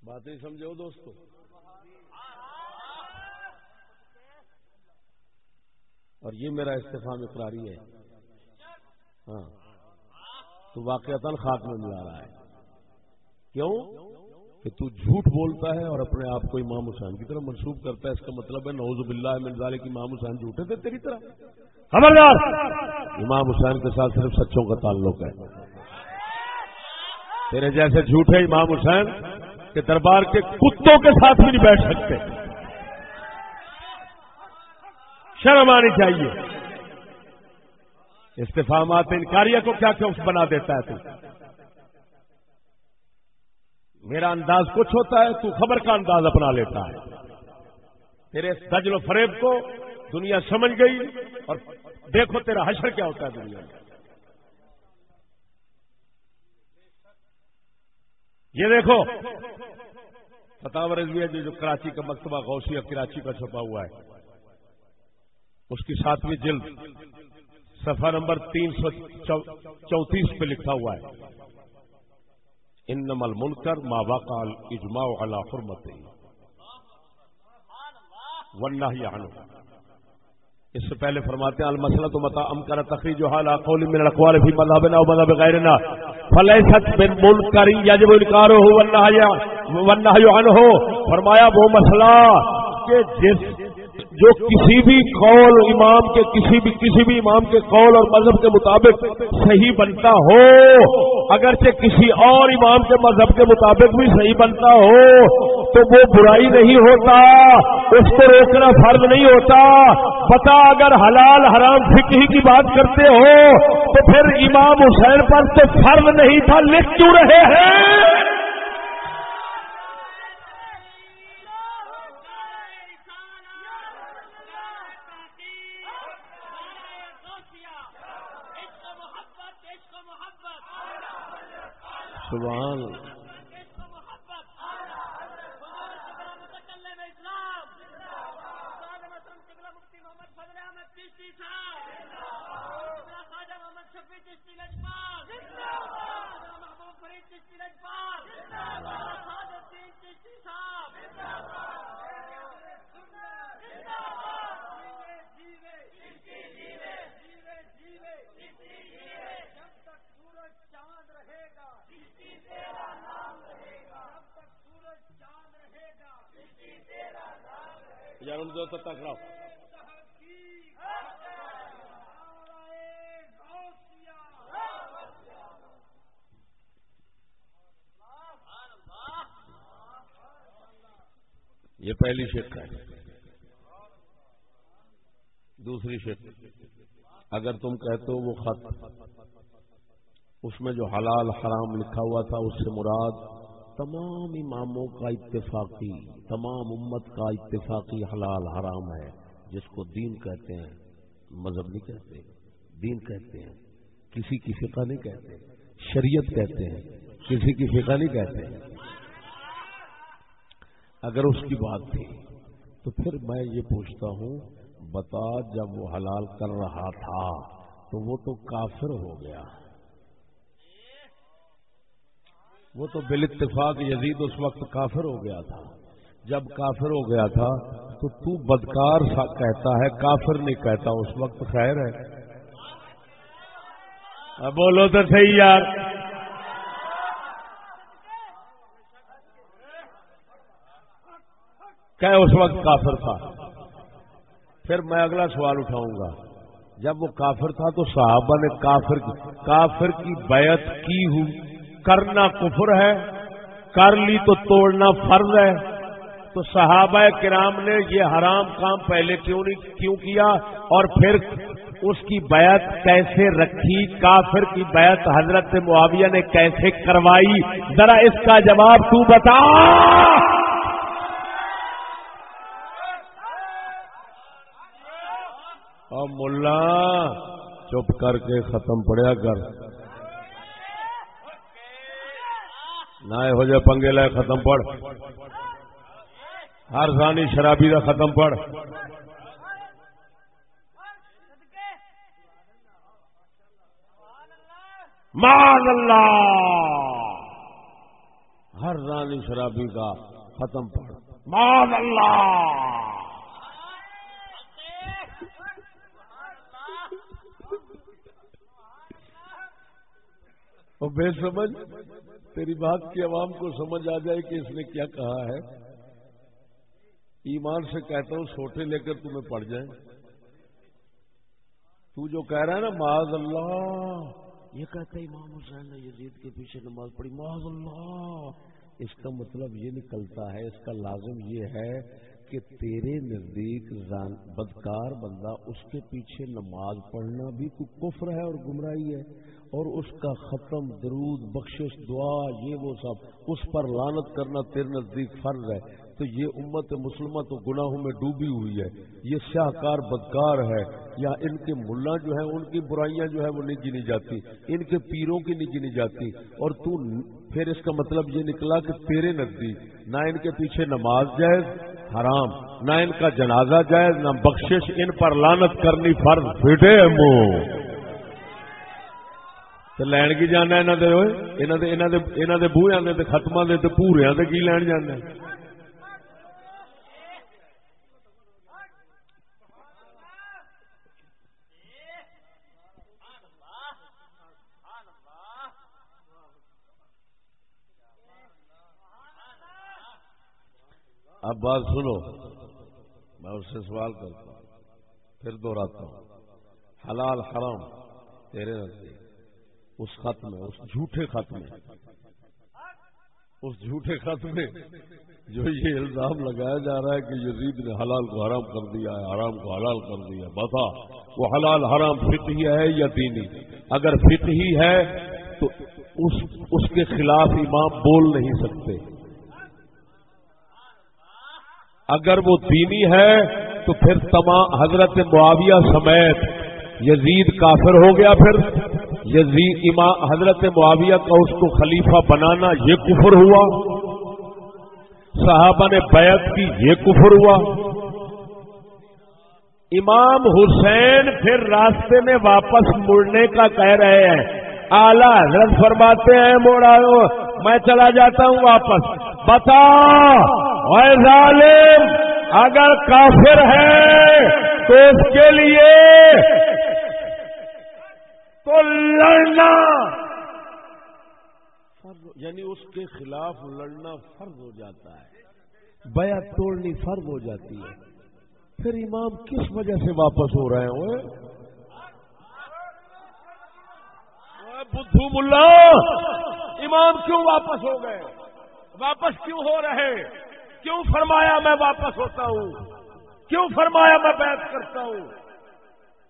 باتیں سمجھو دوستو؟ اور یہ میرا استفام اقراری ہے۔ ہاں۔ تو واقعات خاک میں ملا رہا ہے۔ کیوں؟ کہ تو جھوٹ بولتا ہے اور اپنے آپ کو امام حسین کی طرف منسوخ کرتا ہے۔ اس کا مطلب ہے نوز باللہ منظال کی امام حسین جھوٹے تھے تیری طرح۔ خبردار! امام حسین کے ساتھ صرف سچوں کا تعلق ہے۔ تیرے جیسے جھوٹے امام حسین کے دربار کے کتوں کے ساتھ بھی نہیں بیٹھ سکتے۔ شرم آنی چاہیے۔ استفامات انکاریہ کو کیا کیا بنا دیتا ہے تو؟ میرا انداز کچھ ہوتا ہے، تو خبر کا انداز اپنا لیتا ہے۔ تیرے دجل و فریب کو دنیا سمجھ گئی اور دیکھو تیرا حشر کیا ہوتا ہے دنیا میں۔ یہ دیکھو، فتح رضویہ جو کراچی کا مکتبہ غوثیہ کراچی کا چھپا ہوا ہے۔ اس کی ساتویں جلد، صفحہ نمبر تین سو چونتیس پہ لکھا ہوا ہے۔ ان نمل منکر ماں باقال اجماع علا حرمت ورنہ ہی اس سے پہلے فرماتے ہیں المسلہ تو متا ام کر تخریج حال قول من الاقوال فی مذهب او مذهب غیرنا۔ فلیست من منکر یجب انکارہ ورنہ ورنہ عنہ۔ فرمایا وہ مسئلہ کہ جس جو کسی بھی قول امام کے، کسی بھی کسی بھی امام کے قول اور مذہب کے مطابق صحیح بنتا ہو، اگرچہ کسی اور امام کے مذہب کے مطابق بھی صحیح بنتا ہو، تو وہ برائی نہیں ہوتا، اس کو روکنا فرض نہیں ہوتا۔ پتا اگر حلال حرام فکر کی بات کرتے ہو، تو پھر امام حسین پر تو فرض نہیں تھا، لکھ کیوں رہے ہیں؟ سبحان یہ پہلی شک ہے۔ دوسری شک اگر تم کہتے ہو وہ خط، اس میں جو حلال حرام لکھا ہوا تھا اس سے مراد تمام اماموں کا اتفاقی، تمام امت کا اتفاقی حلال حرام ہے، جس کو دین کہتے ہیں، مذہب نہیں کہتے، دین کہتے ہیں، کسی کی فقہ نہیں کہتے، شریعت کہتے ہیں، کسی کی فقہ نہیں کہتے۔ اگر اس کی بات تھی، تو پھر میں یہ پوچھتا ہوں، بتا جب وہ حلال کر رہا تھا، تو وہ تو کافر ہو گیا۔ وہ تو بال اتفاق یزید اس وقت کافر ہو گیا تھا۔ جب کافر ہو گیا تھا تو تو بدکار سا کہتا ہے، کافر نہیں کہتا، اس وقت خیر ہے۔ بولو تو صحیح یار۔ کہ اس وقت کافر تھا۔ پھر میں اگلا سوال اٹھاؤں گا۔ جب وہ کافر تھا تو صحابہ نے کافر کافر کی بیعت کی ہوں کرنا کفر ہے، کر لی تو توڑنا فرض ہے۔ تو صحابہ کرام نے یہ حرام کام پہلے کیوں نہیں کیوں کیا؟ اور پھر اس کی بیعت کیسے رکھی؟ کافر کی بیعت حضرت معاویہ نے کیسے کروائی؟ ذرا اس کا جواب تو بتا۔ اور ملا، چپ کر کے ختم پڑیا کر۔ نہ یہ جہ پنگے لے ختم پڑھ۔ ہر سانی شرابی دا ختم پڑھ۔ مال اللہ۔ ہر رانی شرابی کا ختم پڑھ۔ مال اللہ۔ وہ بے سمجھ۔ تیری بات کی عوام کو سمجھ آ جائے کہ اس نے کیا کہا ہے۔ ایمان سے کہتا ہوں چھوٹے لے کر تمہیں پڑ جائیں۔ تو جو کہہ رہا ہے نا، معاذ اللہ۔ یہ کہتا ہے امام حسین نے یزید کے پیچھے نماز پڑھی۔ معاذ اللہ۔ اس کا مطلب یہ نکلتا ہے، اس کا لازم یہ ہے کہ تیرے نزدیک بدکار بندہ، اس کے پیچھے نماز پڑھنا بھی کفر ہے اور گمراہی ہے۔ اور اس کا ختم درود، بخشش، دعا، یہ وہ سب۔ اس پر لانت کرنا تیرے نزدیک فرض ہے۔ تو یہ امت مسلمہ تو گناہوں میں ڈوبی ہوئی ہے۔ یہ شاہکار بدکار ہے۔ یا ان کے ملا جو ہے ان کی برائیاں جو ہے وہ نہیں گنی جاتی۔ ان کے پیروں کی نہیں گنی جاتی۔ اور تو پھر اس کا مطلب یہ نکلا کہ تیرے نزدیک نہ ان کے پیچھے نماز جائز، حرام، نہ ان کا جنازہ جائز، نہ بخشش، ان پر لانت کرنی فرض۔ فٹے منہ لین کی جانا یہاں کے بوہیا کے ختم کے پوریا کے کی لین جانا اب بات سنو، میں اس سے سوال کرتا ہوں، پھر دوہراتا ہوں حلال حرام تیرے نزدیک۔ اس خط میں اس جھوٹے خط میں اس جھوٹے خط میں جو یہ الزام لگایا جا رہا ہے کہ یزید نے حلال کو حرام کر دیا ہے، حرام کو حلال کر دیا ہے۔ بتا، وہ حلال حرام فٹ ہی ہے یا دینی؟ اگر فٹ ہی ہے تو اس اس کے خلاف امام بول نہیں سکتے۔ اگر وہ دینی ہے تو پھر تمام حضرت معاویہ سمیت یزید کافر ہو گیا پھر۔ یزید امام حضرت معاویہ کا اس کو خلیفہ بنانا یہ کفر ہوا۔ صحابہ نے بیعت کی، یہ کفر ہوا۔ امام حسین پھر راستے میں واپس مڑنے کا کہہ رہے ہیں۔ اعلی حضرت فرماتے ہیں، موڑا، میں چلا جاتا ہوں واپس۔ بتا ظالم، اگر کافر ہے تو اس کے لیے تو لڑنا یعنی اس کے خلاف لڑنا فرض ہو جاتا ہے۔ بیا توڑنی فرض ہو جاتی ہے۔ پھر امام کس وجہ سے واپس ہو رہے ہیں بدھو ملا۔ امام کیوں واپس ہو گئے؟ واپس کیوں ہو رہے؟ کیوں فرمایا میں واپس ہوتا ہوں؟ کیوں فرمایا میں بیت کرتا ہوں؟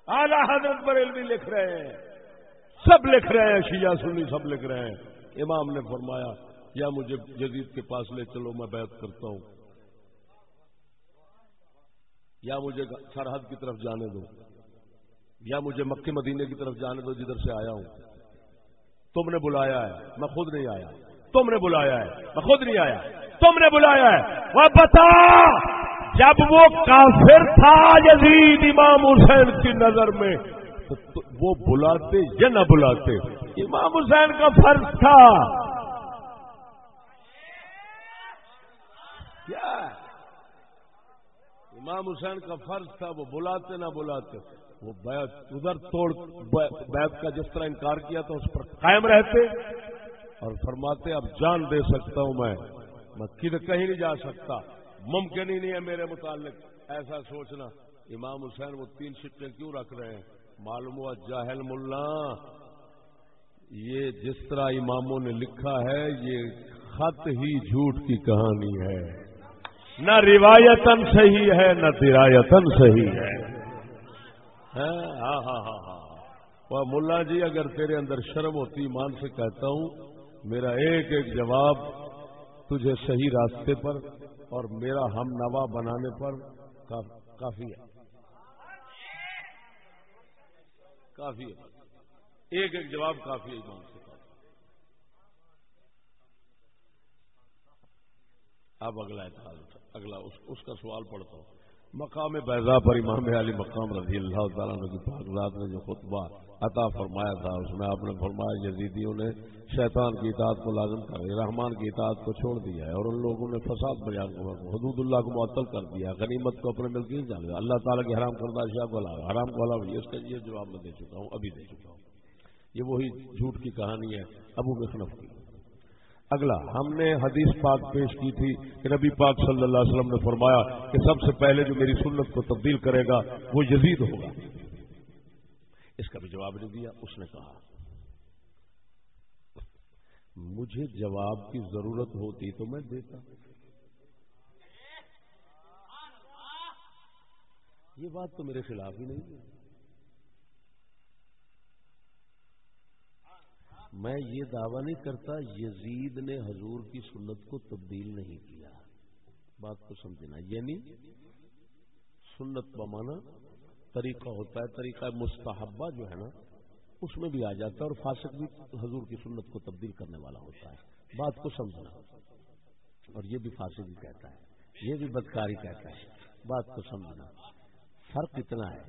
اعلی حضرت بریلوی لکھ رہے ہیں۔ سب لکھ رہے ہیں، شیعہ، سنی سب لکھ رہے ہیں۔ امام نے فرمایا، یا مجھے جدید کے پاس لے چلو، میں بیت کرتا ہوں۔ یا مجھے سرحد کی طرف جانے دو۔ یا مجھے مکے مدینے کی طرف جانے دو، جدھر سے آیا ہوں۔ تم نے بلایا ہے، میں خود نہیں آیا۔ تم نے بلایا ہے، میں خود نہیں آیا۔ تم نے بلایا ہے۔ وہ بتا، جب وہ کافر تھا یزید امام حسین کی نظر میں وہ بلاتے یا نہ بلاتے؟ امام حسین کا فرض تھا۔ کیا؟ امام حسین کا فرض تھا وہ بلاتے نہ بلاتے۔ وہ بیت ادھر توڑ بیت کا جس طرح انکار کیا تھا اس پر قائم رہتے۔ اور فرماتے، اب جان دے سکتا ہوں میں۔ میں کدھر کہیں نہیں جا سکتا۔ ممکن ہی نہیں ہے میرے متعلق۔ ایسا سوچنا۔ امام حسین وہ تین سکے کیوں رکھ رہے ہیں؟ معلوم ہوا جاہل ملا، یہ جس طرح اماموں نے لکھا ہے، یہ خط ہی جھوٹ کی کہانی ہے۔ نہ روایتن صحیح ہے، نہ درایتن صحیح ہے۔ ہاں ہاں ہاں ہاں, ہاں۔ ملا جی اگر تیرے اندر شرم ہوتی، ایمان سے کہتا ہوں، میرا ایک ایک جواب تجھے صحیح راستے پر اور میرا ہم نوا بنانے پر کافی ہے۔ کافی ہے۔ ایک ایک جواب کافی ہے امام سے۔ اب اگلا اگلا اس کا سوال پڑھتا ہوں۔ مقام بیضا پر امام علی مقام رضی اللہ تعالیٰ نے ذات نے جو خطبہ عطا فرمایا تھا، اس میں آپ نے فرمایا، یزیدیوں نے شیطان کی اطاعت کو لازم کر دیا، رحمان کی اطاعت کو چھوڑ دیا ہے، اور ان لوگوں نے فساد بیان حدود اللہ کو معطل کر دیا، غنیمت کو اپنے ملکی جان لیا۔ اللہ تعالیٰ کی حرام کردہ اشیاء کو حرام کو حلال اس کا یہ جواب میں دے چکا ہوں، ابھی دے چکا ہوں۔ یہ وہی جھوٹ کی کہانی ہے ابو مخنف کی۔ اگلا، ہم نے حدیث پاک پیش کی تھی کہ نبی پاک صلی اللہ علیہ وسلم نے فرمایا کہ سب سے پہلے جو میری سنت کو تبدیل کرے گا وہ یزید ہوگا۔ اس کا بھی جواب نہیں دیا، اس نے کہا، مجھے جواب کی ضرورت ہوتی تو میں دیتا۔ یہ بات تو میرے خلاف ہی نہیں ہے۔ میں یہ دعویٰ نہیں کرتا، یزید نے حضور کی سنت کو تبدیل نہیں کیا۔ بات کو سمجھنا یعنی سنت بمانا طریقہ ہوتا ہے، طریقہ مستحبہ جو ہے نا، اس میں بھی آ جاتا ہے اور فاسق بھی حضور کی سنت کو تبدیل کرنے والا ہوتا ہے۔ بات کو سمجھنا۔ اور یہ بھی فاسق بھی کہتا ہے۔ یہ بھی بدکاری کہتا ہے۔ بات کو سمجھنا۔ فرق اتنا ہے۔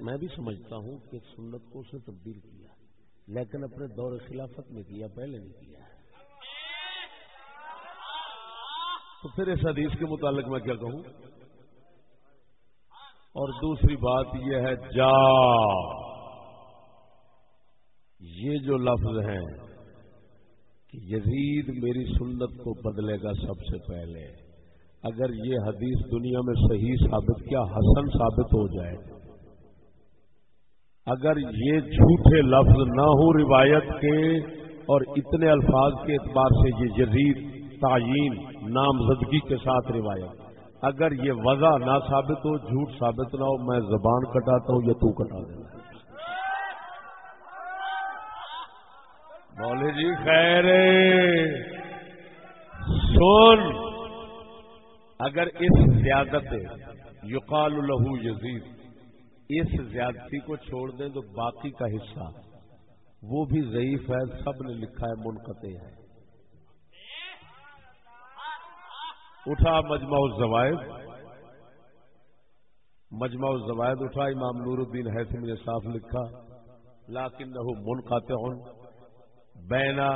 میں بھی سمجھتا ہوں کہ سنت کو اس نے تبدیل کیا۔ لیکن اپنے دور خلافت میں کیا، پہلے نہیں کیا۔ تو پھر اس حدیث کے متعلق میں کیا کہوں؟ اور دوسری بات یہ ہے جا۔ یہ جو لفظ ہیں کہ یزید میری سنت کو بدلے گا سب سے پہلے۔ اگر یہ حدیث دنیا میں صحیح ثابت، کیا حسن ثابت ہو جائے؟ اگر یہ جھوٹے لفظ نہ ہوں روایت کے اور اتنے الفاظ کے اعتبار سے یہ جزید تعین، نامزدگی کے ساتھ روایت۔ اگر یہ وضع نہ ثابت ہو، جھوٹ ثابت نہ ہو، میں زبان کٹاتا ہوں یا تو کٹا دینا بولے جی خیر سن، اگر اس زیادت یقال لہو یزید، اس زیادتی کو چھوڑ دیں تو باقی کا حصہ، وہ بھی ضعیف ہے، سب نے لکھا ہے منقطع ہے۔ اٹھا مجمع الزوائد۔ مجمع الزوائد اٹھا، امام نور الدین حیثم نے صاف لکھا۔ لاکن نہ منقطع بینا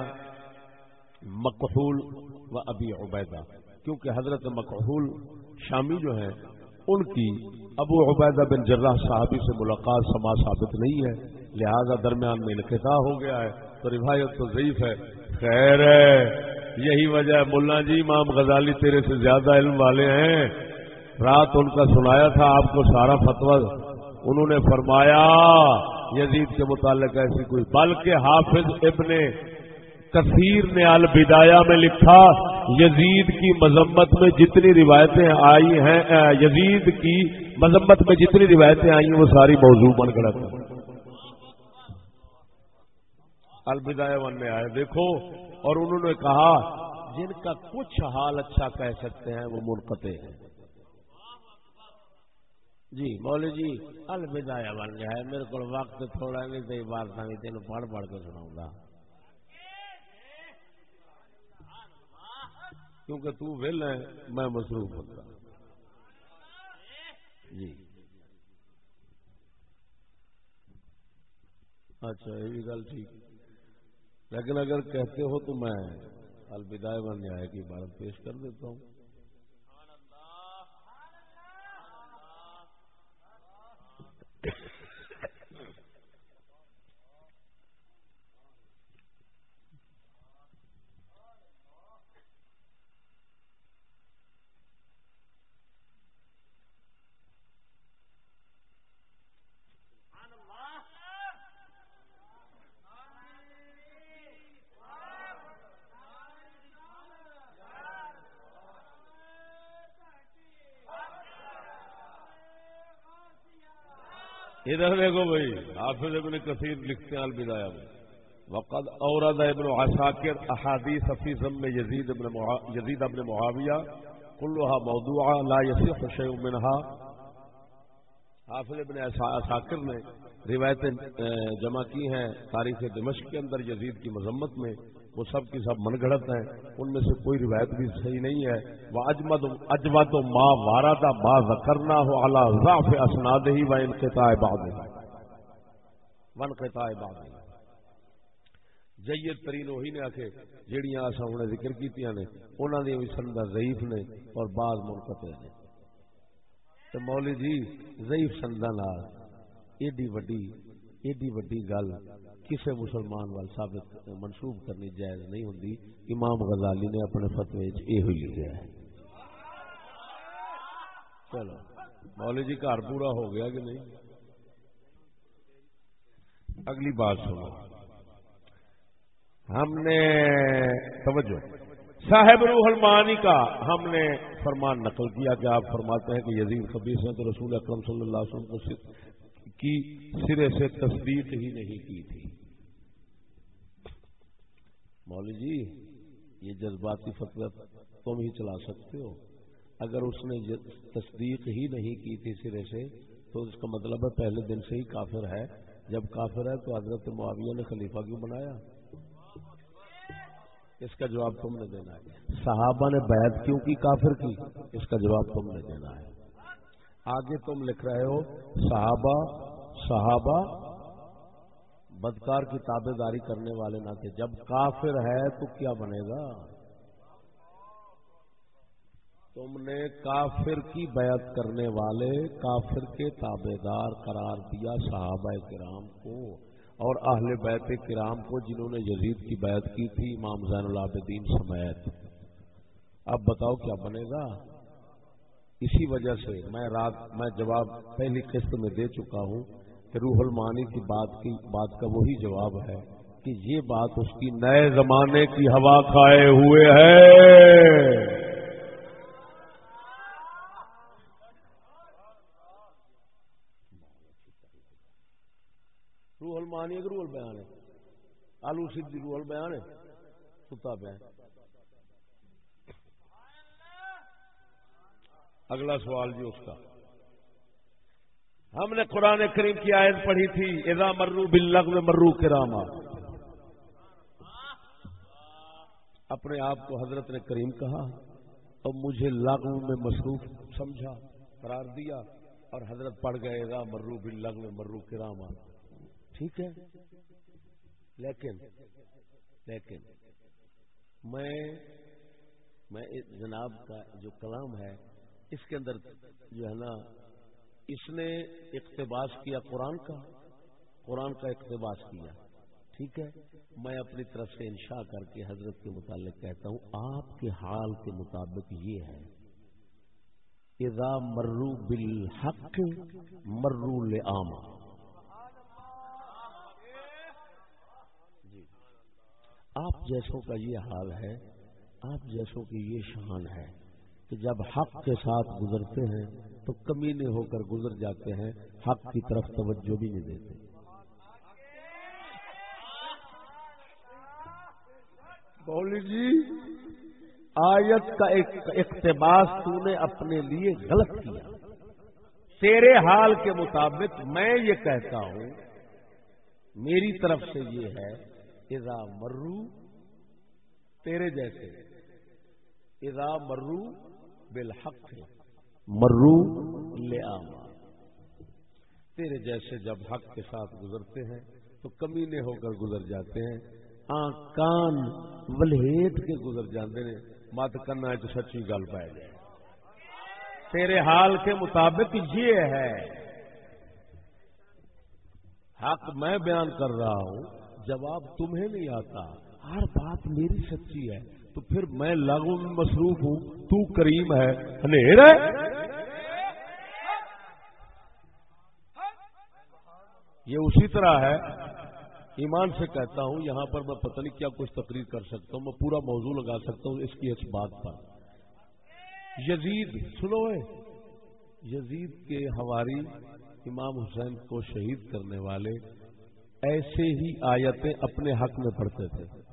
مقحول و ابی عبیدہ۔ کیونکہ حضرت مقحول شامی جو ہیں، ان کی ابو عبیدہ بن جراح صاحبی سے ملاقات سما ثابت نہیں ہے۔ لہذا درمیان میں انقطاع ہو گیا ہے۔ تو روایت تو ضعیف ہے۔ خیر ہے۔ یہی وجہ ہے۔ ملا جی امام غزالی تیرے سے زیادہ علم والے ہیں۔ رات ان کا سنایا تھا، آپ کو سارا فتوا انہوں نے فرمایا۔ یزید کے متعلق ایسی کوئی، بلکہ حافظ ابن کثیر نے البدایا میں لکھا، یزید کی مذمت میں جتنی روایتیں آئی ہیں یزید کی مذمت میں جتنی روایتیں آئی ہیں، وہ ساری موضوع بن گڑ البدایا ون میں آئے۔ دیکھو اور انہوں نے کہا، جن کا کچھ حال اچھا کہہ سکتے ہیں وہ منقطع ہیں۔ جی مولے جی البدایا بن گیا ہے۔ میرے کو وقت تھوڑا نہیں تو بات تین پڑھ پڑھ کے سناؤں گا۔ کیونکہ تو ویل ہے، میں مصروف ہوتا جی۔ اچھا یہ بھی گل ٹھیک۔ لیکن اگر کہتے ہو تو میں الوداع بن نیا کی عبارت پیش کر دیتا ہوں۔ ادھر دیکھو بھائی حافظ ابن کثیر لکھتے ہیں البدایا میں۔ وقد اورد ابن عساکر احادیث فی ضم یزید ابن یزید ابن معاویہ كلها موضوعا لا يصح شيء منها حافظ ابن عساکر نے روایتیں جمع کی ہیں تاریخ دمشق کے اندر یزید کی مذمت میں۔ وہ سب کی سب من گڑت ہیں۔ ان میں سے کوئی روایت بھی صحیح نہیں ہے۔ وہ اجمد اجمد ماں وارادہ ما کرنا ہو اللہ ضعف اسناد ہی و انقطاع بعد ون قطاع بعد جید ترین وہی نے آکے جیڑیاں اساں ہن ذکر کیتیاں نے، انہاں دی بھی سندا ضعیف نے اور بعض منقطع نے۔ تے مولی جی ضعیف سندا نال ایڈی وڈی ایڈی وڈی گل کسی مسلمان وال ثابت منسوب کرنی جائز نہیں ہوں امام غزالی نے اپنے فتوی یہ لکھا ہے۔ چلو، مولوی جی گھر پورا ہو گیا کہ نہیں؟ اگلی بات سنو۔ ہم نے توجہ، صاحب روح المانی کا ہم نے فرمان نقل کیا کہ آپ فرماتے ہیں کہ یزید خبیص نے تو رسول اکرم صلی اللہ علیہ وسلم کو کی سرے سے تصدیق ہی نہیں کی تھی۔ مولوی جی یہ جذباتی فتوی تم ہی چلا سکتے ہو۔ اگر اس نے تصدیق ہی نہیں کی تھی سرے سے، تو اس کا مطلب ہے پہلے دن سے ہی کافر ہے۔ جب کافر ہے تو حضرت معاویہ نے خلیفہ کیوں بنایا؟ اس کا جواب تم نے دینا ہے۔ صحابہ نے بیعت کیوں کی کافر کی؟ اس کا جواب تم نے دینا ہے۔ آگے تم لکھ رہے ہو، صحابہ صحابہ بدکار کی تابے داری کرنے والے نہ تھے۔ جب کافر ہے تو کیا بنے گا؟ تم نے کافر کی بیعت کرنے والے کافر کے تابے دار قرار دیا صحابہ کرام کو اور اہل بیت کرام کو جنہوں نے یزید کی بیعت کی تھی، امام زین العابدین سمیت۔ اب بتاؤ کیا بنے گا؟ اسی وجہ سے میں رات، میں جواب پہلی قسط میں دے چکا ہوں۔ روح المانی کی بات کی بات کا وہی جواب ہے کہ یہ بات اس کی نئے زمانے کی ہوا کھائے ہوئے ہے۔ مانی ہے کہ روحل بیان ہے۔ آلو سیدھی روحل بیان ہے۔ ستا پہ اگلا سوال جی اس کا۔ ہم نے قرآن کریم کی آیت پڑھی تھی ادا مرو بل میں مرو کراما۔ اپنے آپ کو حضرت نے کریم کہا، اور مجھے لغو میں مصروف سمجھا، قرار دیا، اور حضرت پڑھ گئے ادا مرو بل میں مرو کراما۔ ٹھیک ہے۔ لیکن لیکن، میں میں جناب کا جو کلام ہے، اس کے اندر جو ہے نا اس نے اقتباس کیا قرآن کا قرآن کا اقتباس کیا۔ ٹھیک ہے؟ میں اپنی طرف سے انشاء کر کے حضرت کے متعلق کہتا ہوں، آپ کے حال کے مطابق یہ ہے۔ اذا مرو بالحق مرو لعامہ۔ آپ جیسوں کا یہ حال ہے، آپ جیسوں کی یہ شان ہے۔ کہ جب حق کے ساتھ گزرتے ہیں تو کمینے ہو کر گزر جاتے ہیں، حق کی طرف توجہ بھی نہیں دیتے۔ بولی جی آیت کا اقتباس تو نے اپنے لیے غلط کیا۔ تیرے حال کے مطابق میں یہ کہتا ہوں، میری طرف سے یہ ہے، اذا مرو تیرے جیسے۔ اذا مرو بالحق مرو لے تیرے جیسے جب حق کے ساتھ گزرتے ہیں، تو کمینے ہو کر گزر جاتے ہیں۔ آ کان ولہیٹ کے گزر جاتے ہیں۔ مت کرنا تو سچی گل پائے جائے۔ تیرے حال کے مطابق یہ ہے۔ حق میں بیان کر رہا ہوں، جواب تمہیں نہیں آتا۔ ہر بات میری سچی ہے۔ تو پھر میں لاگو میں مصروف ہوں، تو کریم ہے ہے۔ یہ اسی طرح ہے، ایمان سے کہتا ہوں، یہاں پر میں پتہ نہیں کیا کچھ تقریر کر سکتا ہوں، میں پورا موضوع لگا سکتا ہوں اس کی اس بات پر۔ یزید، سنو یزید کے ہواری امام حسین کو شہید کرنے والے ایسے ہی آیتیں اپنے حق میں پڑھتے تھے۔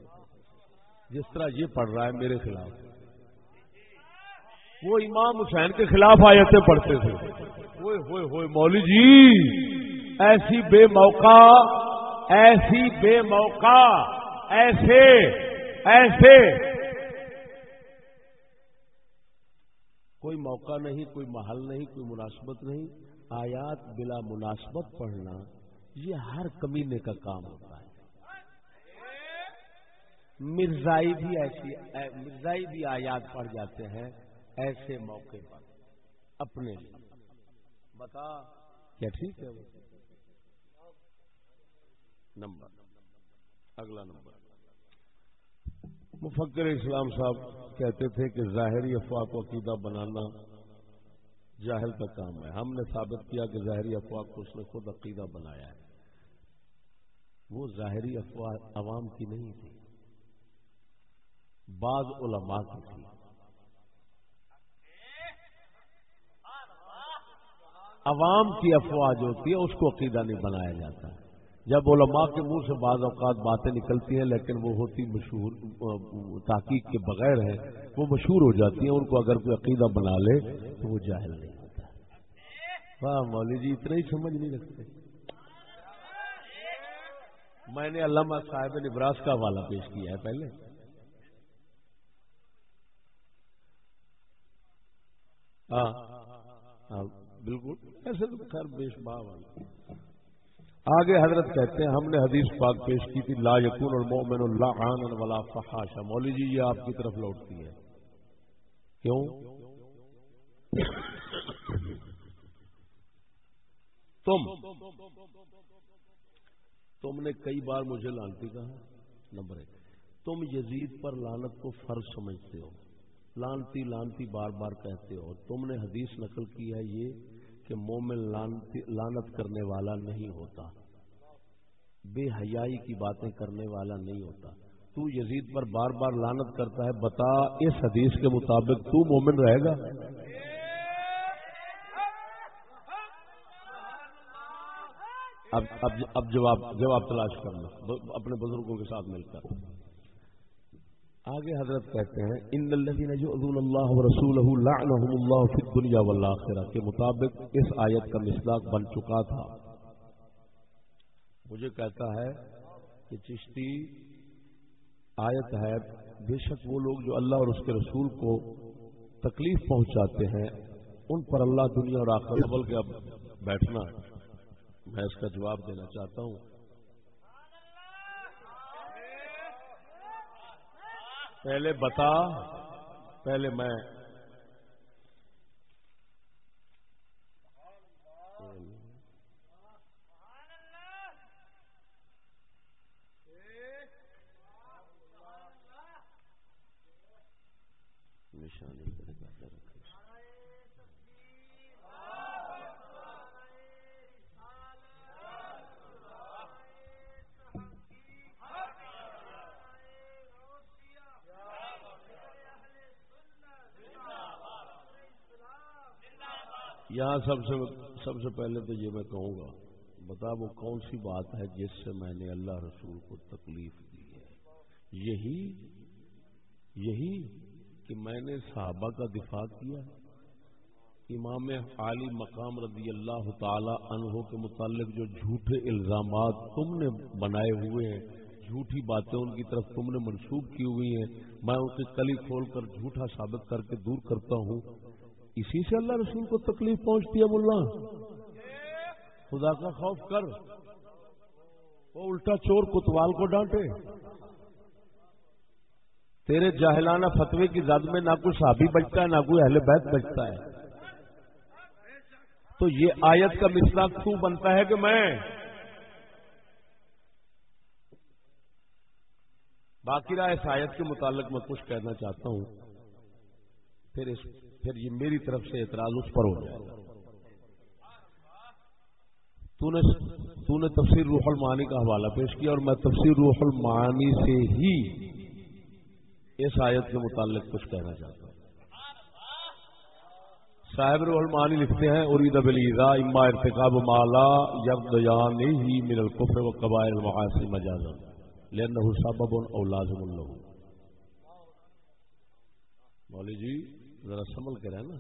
جس طرح یہ پڑھ رہا ہے میرے خلاف۔ وہ امام حسین کے خلاف آیتیں پڑھتے تھے۔ ہوئے ہوئے ہوئے مولی جی ایسی بے موقع، ایسی بے موقع، ایسے ایسے۔ کوئی موقع نہیں، کوئی محل نہیں، کوئی مناسبت نہیں۔ آیات بلا مناسبت پڑھنا، یہ ہر کمینے کا کام ہوتا ہے۔ مرزائی بھی ایسی مرزائی بھی آیات پڑھ جاتے ہیں ایسے موقع پر، اپنے لیے۔ بتا۔ کیا ٹھیک ہے نمبر۔ اگلا نمبر۔ مفکر اسلام صاحب کہتے تھے کہ ظاہری افواہ کو عقیدہ بنانا جاہل کا کام ہے۔ ہم نے ثابت کیا کہ ظاہری افواہ کو اس نے خود عقیدہ بنایا ہے۔ وہ ظاہری افواہ عوام کی نہیں تھی۔ بعض علماء کی تھی۔ عوام کی افواہ جو ہوتی ہے، اس کو عقیدہ نہیں بنایا جاتا۔ جب علماء کے منہ سے بعض اوقات باتیں نکلتی ہیں، لیکن وہ ہوتی مشہور، تحقیق کے بغیر ہیں، وہ مشہور ہو جاتی ہیں، ان کو اگر کوئی عقیدہ بنا لے، تو وہ جاہل نہیں ہوتا۔ واہ، مولوی جی اتنا ہی سمجھ نہیں رکھتے میں نے علامہ صاحب نبراس کا حوالہ پیش کیا ہے پہلے۔ ہاں۔, ہاں۔ بالکل۔ ایسے تو خیر بیش با والا۔ آگے حضرت کہتے ہیں، ہم نے حدیث پاک پیش کی تھی، لا یقون المؤمن اللہ عان ولا فحاشا۔ مولوی جی یہ آپ کی طرف لوٹتی ہے کیوں؟ تم۔ تم نے کئی بار مجھے لانتی کہا، نمبر ایک، تم یزید پر لانت کو فرض سمجھتے ہو۔ لانتی لانتی بار بار کہتے ہو، تم نے حدیث نقل کی ہے یہ کہ مومن لانت کرنے والا نہیں ہوتا۔ بے حیائی کی باتیں کرنے والا نہیں ہوتا۔ تو یزید پر بار بار لانت کرتا ہے، بتا اس حدیث کے مطابق تو مومن رہے گا؟ اب اب اب جواب جواب تلاش کرنا۔ اپنے بزرگوں کے ساتھ مل کر۔ آگے حضرت کہتے ہیں، ان الذين يؤذون الله ورسوله لعنهم الله في الدنيا والاخره کے مطابق اس آیت کا مصداق بن چکا تھا۔ مجھے کہتا ہے کہ چشتی آیت ہے، بے شک وہ لوگ جو اللہ اور اس کے رسول کو تکلیف پہنچاتے ہیں، ان پر اللہ دنیا اور آخر بل کے اب بیٹھنا ہے۔ میں اس کا جواب دینا چاہتا ہوں۔ پہلے بتا پہلے میں یہاں سب سے سب سے پہلے تو یہ میں کہوں گا، بتا وہ کون سی بات ہے جس سے میں نے اللہ رسول کو تکلیف دی ہے؟ یہی یہی کہ میں نے صحابہ کا دفاع کیا۔ امام عالی مقام رضی اللہ تعالی عنہ کے متعلق جو جھوٹے الزامات تم نے بنائے ہوئے ہیں، جھوٹی باتیں ان کی طرف تم نے منسوخ کی ہوئی ہیں، میں اسے کلی کھول کر جھوٹا ثابت کر کے دور کرتا ہوں۔ اسی سے اللہ رسول کو تکلیف پہنچتی ہے ملا خدا کا خوف کر۔ وہ الٹا چور کتوال کو ڈانٹے۔ تیرے جاہلانہ فتوے کی زد میں نہ کوئی صحابی بچتا ہے، نہ کوئی اہل بیت بچتا ہے۔ تو یہ آیت کا مسئلہ کیوں بنتا ہے کہ میں باقی رہا اس آیت کے متعلق میں کچھ کہنا چاہتا ہوں۔ پھر اس پھر یہ میری طرف سے اعتراض اس پر ہو جائے۔ گا تو نے تفسیر روح المعانی کا حوالہ پیش کیا اور میں تفسیر روح المعانی سے ہی اس آیت کے متعلق کچھ کہنا چاہتا ہوں۔ صاحب روح المعانی لکھتے ہیں، ارید بلیزا اما ارتقاب مالا یب ہی من القفر و قبائل المعاصی مجازا لأنه سبب او لازم له مولی جی ذرا سنبھل کے رہنا۔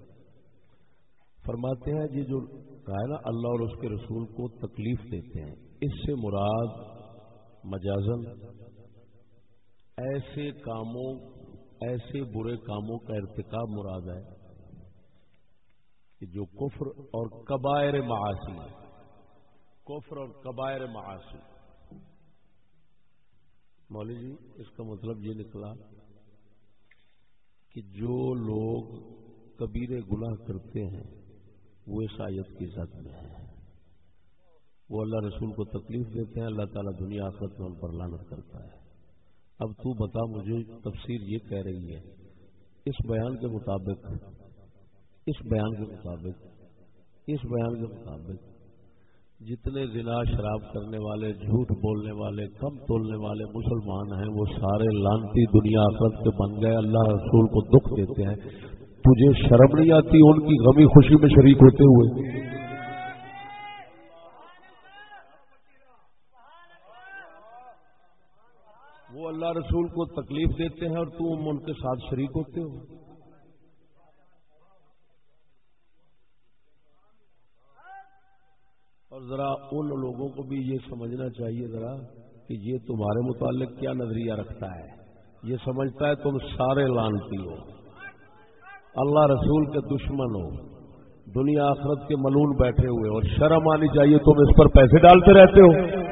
فرماتے ہیں یہ جو کہا ہے نا اللہ اور اس کے رسول کو تکلیف دیتے ہیں، اس سے مراد مجازن، ایسے کاموں، ایسے برے کاموں کا ارتکاب مراد ہے کہ جو کفر اور کبائر معاشی کفر اور کبائر معاشی مولوی جی اس کا مطلب یہ نکلا کہ جو لوگ کبیر گناہ کرتے ہیں، وہ اس آیت کی زد میں ہیں۔ وہ اللہ رسول کو تکلیف دیتے ہیں، اللہ تعالیٰ دنیا آخرت میں ان پر لانت کرتا ہے۔ اب تو بتا، مجھے تفسیر یہ کہہ رہی ہے، اس بیان کے مطابق، اس بیان کے مطابق، اس بیان کے مطابق جتنے زنا شراب کرنے والے، جھوٹ بولنے والے، کم تولنے والے مسلمان ہیں، وہ سارے لانتی دنیا آخرت کے بن گئے، اللہ رسول کو دکھ دیتے ہیں۔ تجھے شرم نہیں آتی ان کی غمی خوشی میں شریک ہوتے ہوئے؟ وہ اللہ رسول کو تکلیف دیتے ہیں اور تم ان کے ساتھ شریک ہوتے ہو۔ اور ذرا ان لوگوں کو بھی یہ سمجھنا چاہیے ذرا کہ یہ تمہارے متعلق کیا نظریہ رکھتا ہے؟ یہ سمجھتا ہے تم سارے لانتی ہو۔ اللہ رسول کے دشمن ہو۔ دنیا آخرت کے ملون بیٹھے ہوئے اور شرم آنی چاہیے تم اس پر پیسے ڈالتے رہتے ہو۔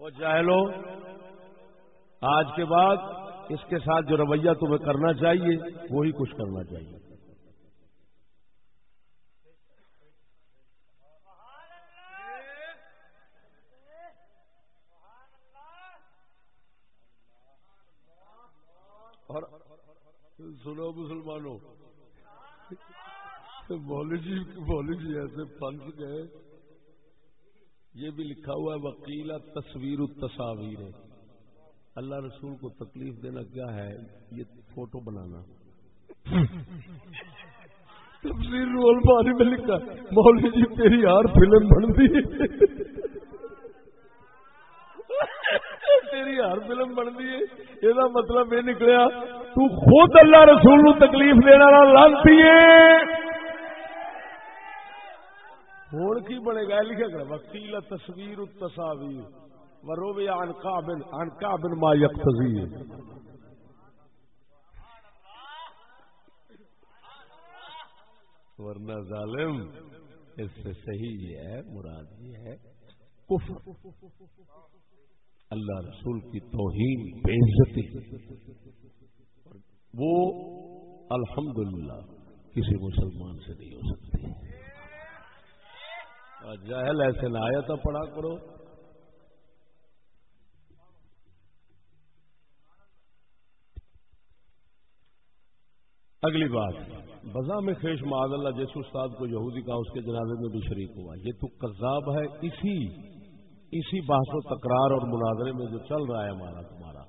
وہ جاہلو، آج کے بعد اس کے ساتھ جو رویہ تمہیں کرنا چاہیے، وہی کچھ کرنا چاہیے۔ سنو مسلمانوں، مولوی جی مولوی جی ایسے پنس گئے، یہ بھی لکھا ہوا ہے وکیل تصویر تصاویر اللہ رسول کو تکلیف دینا کیا ہے؟ یہ فوٹو بنانا۔ تفسیر رول پانی میں لکھا، مولوی جی تیری یار فلم بنتی تیری ہر فلم بنتی ہے۔ یہ مطلب یہ نکلیا تو خود اللہ رسول نو تکلیف دینا لانتی ہوں کی بنے گا لکھا کر وکیل تصویر تصاویر ورو بھی انکا بن انکا بن ما یقتضی ورنہ ظالم اس سے صحیح یہ ہے مراد یہ ہے کفر اللہ رسول کی توہین بے عزتی وہ الحمدللہ کسی مسلمان سے نہیں ہو سکتی۔ جاہل ایسے نہ آیا تھا پڑھا کرو۔ اگلی بات بزا میں خیش معذ اللہ جیسے استاد کو یہودی کا اس کے جنازے میں بھی شریک ہوا۔ یہ تو قذاب ہے، اسی اسی بحث و تکرار اور مناظرے میں جو چل رہا ہے ہمارا، تمہارا،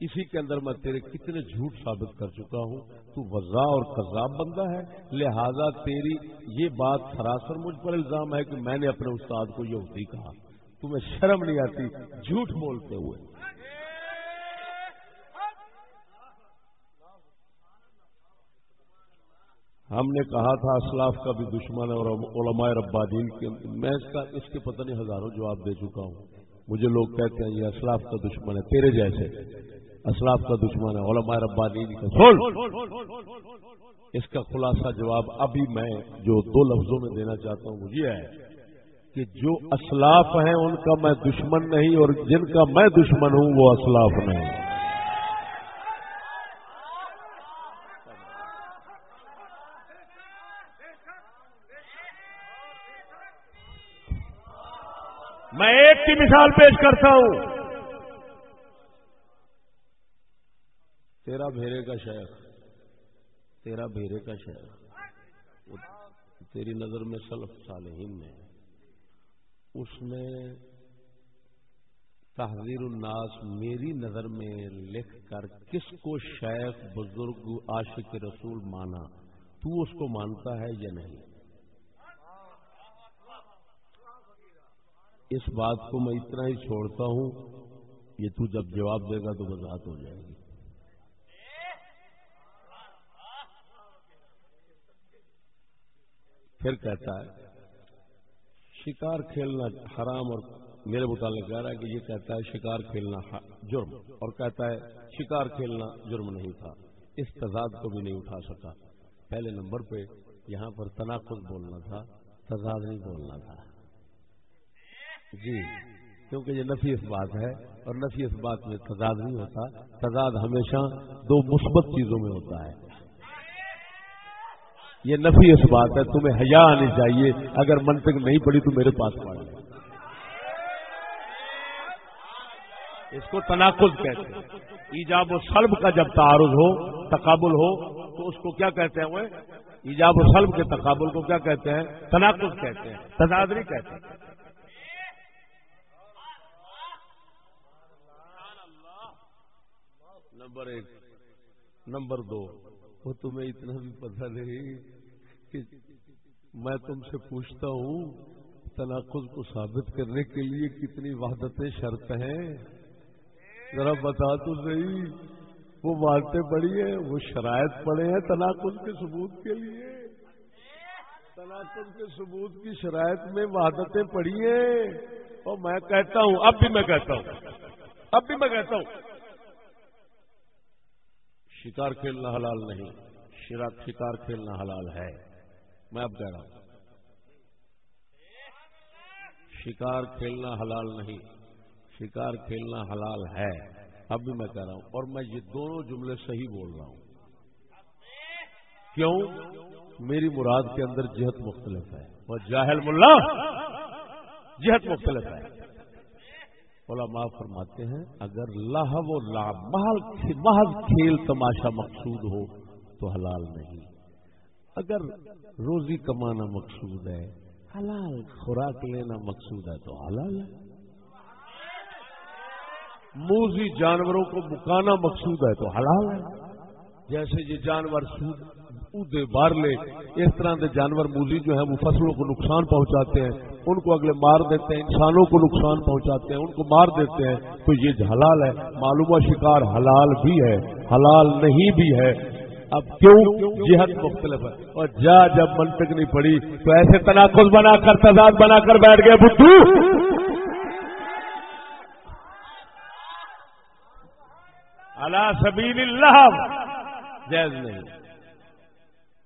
اسی کے اندر میں تیرے کتنے جھوٹ ثابت کر چکا ہوں۔ تو وضاح اور قذاب بندہ ہے۔ لہذا تیری یہ بات سراسر مجھ پر الزام ہے کہ میں نے اپنے استاد کو یہ ہوتی کہا۔ تمہیں شرم نہیں آتی جھوٹ بولتے ہوئے۔ ہم نے کہا تھا اسلاف کا بھی دشمن ہے اور علماء ربادین کے میں اس کا اس کے پتہ نہیں ہزاروں جواب دے چکا ہوں۔ مجھے لوگ کہتے ہیں یہ اسلاف کا دشمن ہے، تیرے جیسے۔ اسلاف کا دشمن ہے، علماء ربانی کا۔ اس کا خلاصہ جواب ابھی میں جو دو لفظوں میں دینا چاہتا ہوں وہ یہ ہے کہ جو اسلاف ہیں ان کا میں دشمن نہیں اور جن کا میں دشمن ہوں وہ اسلاف نہیں۔ میں ایک کی مثال پیش کرتا ہوں۔ تیرا بھیرے کا شہر تیرا بھیرے کا شہر تیری نظر میں سلف صالحین میں۔ اس میں تحریر الناس میری نظر میں لکھ کر کس کو شیخ، بزرگ، عاشق رسول مانا۔ تو اس کو مانتا ہے یا نہیں؟ اس بات کو میں اتنا ہی چھوڑتا ہوں، یہ تو جب جواب دے گا تو وضاحت ہو جائے گی۔ پھر کہتا ہے، شکار کھیلنا حرام اور میرے متعلق کہہ رہا ہے کہ یہ کہتا ہے شکار کھیلنا جرم، اور کہتا ہے شکار کھیلنا جرم نہیں تھا، اس تضاد کو بھی نہیں اٹھا سکا۔ پہلے نمبر پہ یہاں پر تناقض بولنا تھا، تضاد نہیں بولنا تھا۔ جی کیونکہ یہ نفی اس بات ہے اور نفی اس بات میں تضاد نہیں ہوتا، تضاد ہمیشہ دو مثبت چیزوں میں ہوتا ہے۔ یہ نفی اس بات ہے، تمہیں حیا آنی چاہیے، اگر منطق نہیں پڑی تو میرے پاس پڑ۔ اس کو تناقض کہتے ہیں۔ ایجاب و سلب کا جب تعارض ہو، تقابل ہو، تو اس کو کیا کہتے ہیں وہ؟ ایجاب و سلب کے تقابل کو کیا کہتے ہیں؟ تناقض کہتے ہیں تدادری کہتے۔ ہیں نمبر ایک، نمبر دو، وہ تمہیں اتنا بھی پتہ نہیں کہ میں تم سے پوچھتا ہوں تناقض کو ثابت کرنے کے لیے کتنی وحدتیں شرط ہیں۔ ذرا بتا تو صحیح، وہ باتیں پڑی ہیں، وہ شرائط پڑے ہیں تناقض کے ثبوت کے لیے۔ تناقض کے ثبوت کی شرائط میں وحدتیں پڑی ہیں۔ اور میں کہتا ہوں، اب بھی میں کہتا ہوں، اب بھی میں کہتا ہوں۔ شکار کھیلنا حلال نہیں شکار کھیلنا حلال ہے۔ میں اب کہہ رہا ہوں۔ شکار کھیلنا حلال نہیں، شکار کھیلنا حلال ہے۔ اب بھی میں کہہ رہا ہوں۔ اور میں یہ دونوں جملے صحیح بول رہا ہوں۔ کیوں؟ میری مراد کے اندر جہت مختلف ہے۔ اور جاہل ملا، جہت مختلف ہے۔ علماء فرماتے ہیں، اگر لاہ و لا محض کھیل تماشا مقصود ہو تو حلال نہیں۔ اگر روزی کمانا مقصود ہے، حلال خوراک لینا مقصود ہے تو حلال ہے۔ موزی جانوروں کو مکانا مقصود ہے تو حلال ہے۔ جیسے یہ جانور سود، اودے بار لے، اس طرح کے جانور موزی جو ہیں وہ فصلوں کو نقصان پہنچاتے ہیں۔ ان کو اگلے مار دیتے ہیں، انسانوں کو نقصان پہنچاتے ہیں، ان کو مار دیتے ہیں، تو یہ حلال ہے، معلومہ شکار حلال بھی ہے، حلال نہیں بھی ہے۔ اب کیوں؟ جہت مختلف ہے۔ اور جا جب منطق نہیں پڑی، تو ایسے تناقض بنا کر، تضاد بنا کر بیٹھ گئے بدھو۔ اللہ سبیل اللہ۔ جائز نہیں۔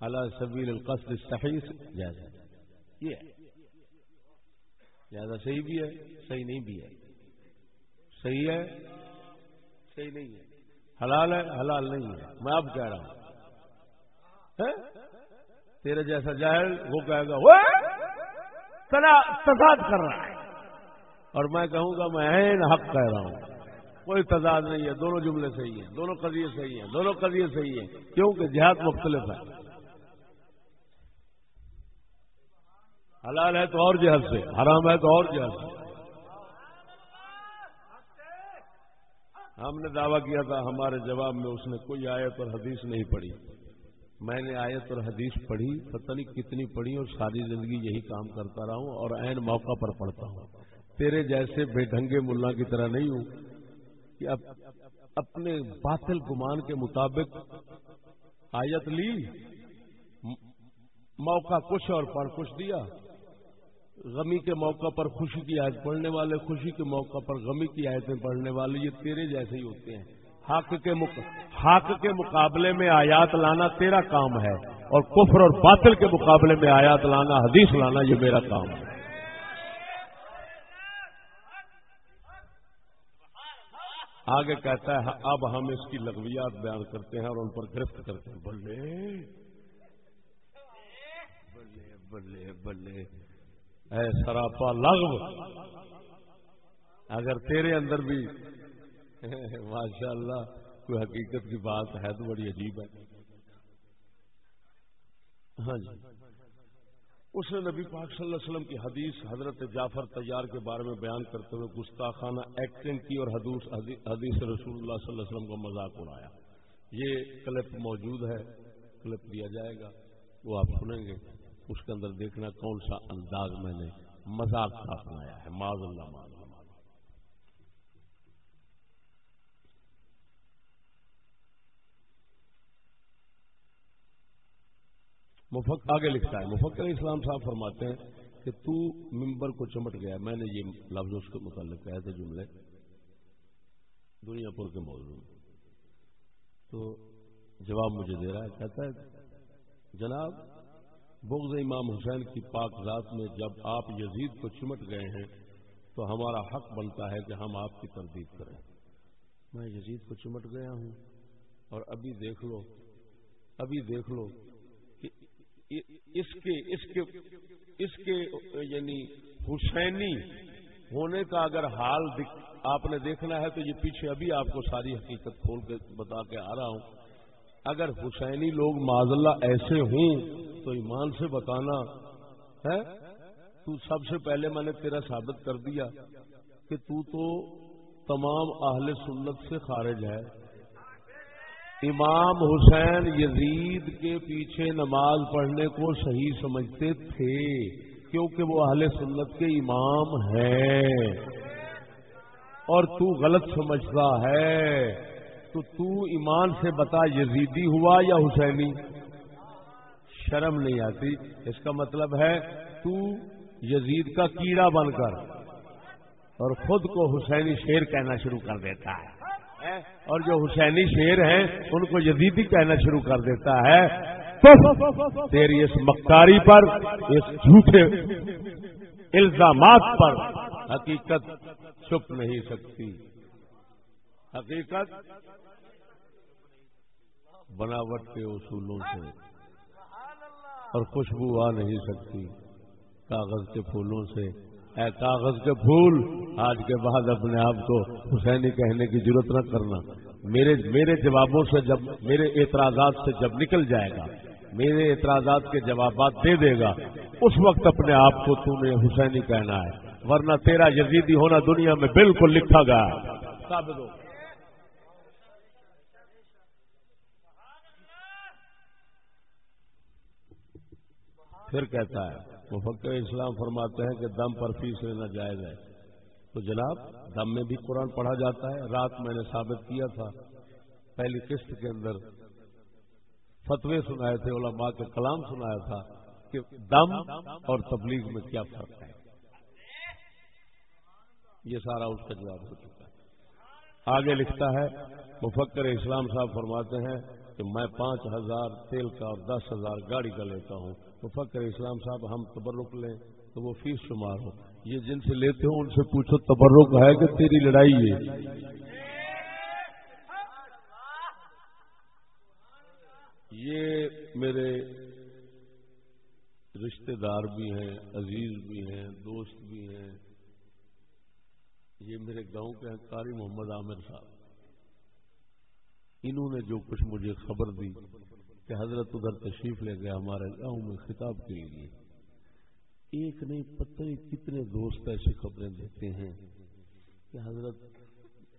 اللہ سبیل القصد صحیح جائز۔ یہ زیادہ صحیح بھی ہے، صحیح نہیں بھی ہے۔ صحیح ہے، صحیح نہیں ہے۔ حلال ہے، حلال نہیں ہے۔ میں اب کہہ رہا ہوں۔ ہاں؟ تیرے جیسا جاہل وہ کہے گا تضاد کر رہا ہے۔ اور میں کہوں گا، میں این حق کہہ رہا ہوں۔ کوئی تضاد نہیں ہے، دونوں جملے صحیح ہیں، دونوں قضیے صحیح ہیں، دونوں قضیے صحیح ہیں۔ کیونکہ جہاد مختلف ہے۔ حلال ہے تو اور جہاز سے، حرام ہے تو اور جہاز سے۔ ہم نے دعویٰ کیا تھا، ہمارے جواب میں اس نے کوئی آیت اور حدیث نہیں پڑھی۔ میں نے آیت اور حدیث پڑھی، پتہ نہیں کتنی پڑھی اور ساری زندگی یہی کام کرتا رہا ہوں اور عین موقع پر پڑھتا ہوں۔ تیرے جیسے بے ڈھنگے ملا کی طرح نہیں ہوں کہ اب اپنے باطل گمان کے مطابق آیت لی موقع کچھ اور پڑھ، کچھ دیا۔ غمی کے موقع پر خوشی کی آیت پڑھنے والے، خوشی کے موقع پر غمی کی آیتیں پڑھنے والے، یہ تیرے جیسے ہی ہوتے ہیں۔ حق کے مق... حق کے مقابلے میں آیات لانا تیرا کام ہے اور کفر اور باطل کے مقابلے میں آیات لانا، حدیث لانا، یہ میرا کام ہے۔ آگے کہتا ہے، اب ہم اس کی لغویات بیان کرتے ہیں اور ان پر گرفت کرتے ہیں۔ بلے بلے بلے بلے۔ اے سراپا لغو۔ اگر تیرے اندر بھی ماشاء اللہ کوئی حقیقت کی بات ہے تو بڑی عجیب ہے۔ ہاں جی۔ اس نے نبی پاک صلی اللہ علیہ وسلم کی حدیث حضرت جعفر تیار کے بارے میں بیان کرتے ہوئے گستاخانہ ایکٹنگ کی اور حدیث رسول اللہ صلی اللہ علیہ وسلم کا مذاق اڑایا۔ یہ کلپ موجود ہے۔ کلپ دیا جائے گا۔ وہ آپ سنیں گے۔ اس کے اندر دیکھنا کون سا انداز میں نے مذاق کا اپنایا ہے معذ اللہ معذ مفک آگے لکھتا ہے، مفکر اسلام صاحب فرماتے ہیں کہ تو ممبر کو چمٹ گیا، میں نے یہ لفظ اس کے متعلق کہے تھے جملے۔ دنیا پور کے موضوع۔ تو جواب مجھے دے رہا ہے، کہتا ہے، جناب بغض امام حسین کی پاک ذات میں جب آپ یزید کو چمٹ گئے ہیں، تو ہمارا حق بنتا ہے کہ ہم آپ کی تردید کریں۔ میں یزید کو چمٹ گیا ہوں اور ابھی دیکھ لو، ابھی دیکھ لو کہ اس کے اس کے اس کے یعنی حسینی ہونے کا اگر حال آپ نے دیکھنا ہے تو یہ پیچھے ابھی آپ کو ساری حقیقت کھول کے بتا کے آ رہا ہوں۔ اگر حسینی لوگ معذلہ ایسے ہوں تو ایمان سے بتانا ہے تو سب سے پہلے میں نے تیرا ثابت کر دیا کہ تو تو تمام اہل سنت سے خارج ہے۔ امام حسین یزید کے پیچھے نماز پڑھنے کو صحیح سمجھتے تھے، کیونکہ وہ اہل سنت کے امام ہیں۔ اور تو غلط سمجھتا ہے۔ تو تو ایمان سے بتا یزیدی ہوا یا حسینی؟ شرم نہیں آتی۔ اس کا مطلب ہے تو یزید کا کیڑا بن کر اور خود کو حسینی شیر کہنا شروع کر دیتا ہے۔ اور جو حسینی شیر ہیں، ان کو یزیدی کہنا شروع کر دیتا ہے۔ تیری اس مکاری پر، اس جھوٹے الزامات پر حقیقت چھپ نہیں سکتی۔ حقیقت بناوٹ کے اصولوں سے۔ اور خوشبو آ نہیں سکتی۔ کاغذ کے پھولوں سے۔ اے کاغذ کے پھول، آج کے بعد اپنے آپ کو حسینی کہنے کی ضرورت نہ کرنا۔ میرے میرے جوابوں سے جب، میرے اعتراضات سے جب نکل جائے گا، میرے اعتراضات کے جوابات دے دے گا، اس وقت اپنے آپ کو تو نے حسینی کہنا ہے۔ ورنہ تیرا یزیدی ہونا دنیا میں بالکل لکھا گیا۔ پھر کہتا ہے، مفکر اسلام فرماتے ہیں کہ دم پر فیس لینا جائز ہے۔ تو جناب، دم میں بھی قرآن پڑھا جاتا ہے۔ رات میں نے ثابت کیا تھا۔ پہلی قسط کے اندر فتوے سنائے تھے، علماء کے کلام سنایا تھا کہ دم اور تبلیغ میں کیا فرق ہے۔ یہ سارا اس کا جواب ہو چکا ہے۔ آگے لکھتا ہے، مفکر اسلام صاحب فرماتے ہیں کہ میں پانچ ہزار تیل کا اور دس ہزار گاڑی کا لیتا ہوں۔ تو فکر اسلام صاحب ہم تبرک لیں تو وہ فیس شمار ہو۔ یہ جن سے لیتے ہو ان سے پوچھو تبرک ہے کہ تیری لڑائی ہے؟ یہ میرے رشتہ دار بھی ہیں، عزیز بھی ہیں، دوست بھی ہیں۔ یہ میرے گاؤں کے ہیں، قاری محمد عامر صاحب۔ انہوں نے جو کچھ مجھے خبر دی کہ حضرت ادھر تشریف لے گیا ہمارے گاؤں میں خطاب کے لیے۔ ایک نہیں، پتہ کتنے دوست ایسی خبریں دیتے ہیں کہ حضرت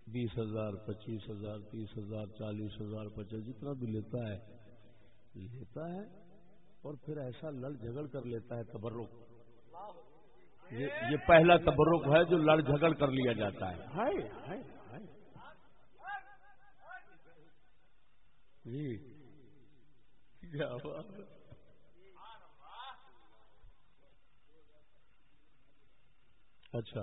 بیس ہزار، پچیس ہزار، تیس ہزار، چالیس ہزار پچاس جتنا بھی لیتا ہے لیتا ہے اور پھر ایسا لڑ جھگڑ کر لیتا ہے تبرک۔ یہ پہلا تبرک ہے جو لڑ جھگڑ کر لیا جاتا ہے۔ جی۔ اچھا۔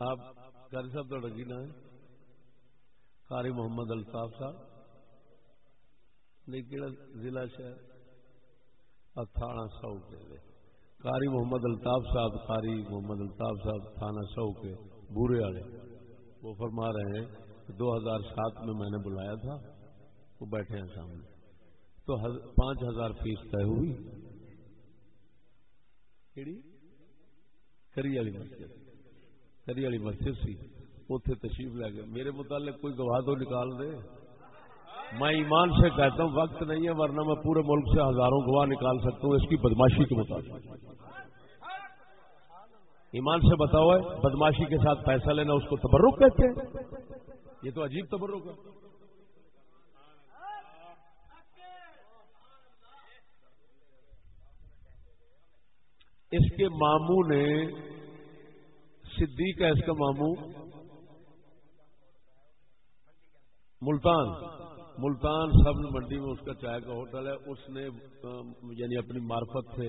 آپ قاری صاحب تو رجینا ہے۔ قاری محمد الطاف صاحب۔ نہیں، کہڑا ضلع شہر؟ تھانا سو کے قاری محمد الطاف صاحب، قاری محمد الطاف صاحب تھانہ سو کے بورے والے۔ وہ فرما رہے ہیں دو ہزار سات میں میں نے بلایا تھا، وہ بیٹھے ہیں سامنے۔ تو پانچ ہزار فیس طے ہوئی۔ کری والی مسجد۔ کری والی مسجد سی۔ اتے تشریف لے گئے۔ میرے متعلق کوئی گواہ تو نکال دے۔ میں ایمان سے کہتا ہوں، وقت نہیں ہے، ورنہ میں پورے ملک سے ہزاروں گواہ نکال سکتا ہوں، اس کی بدماشی کے مطابق۔ ایمان سے بتاؤ ہے، بدماشی کے ساتھ پیسہ لینا، اس کو تبرک کہتے ہیں؟ یہ تو عجیب تبرک ہے۔ اس کے ماموں نے، صدیق ہے اس کا ماموں، ملتان۔ ملتان سب منڈی میں اس کا چائے کا ہوٹل ہے۔ اس نے یعنی اپنی معرفت سے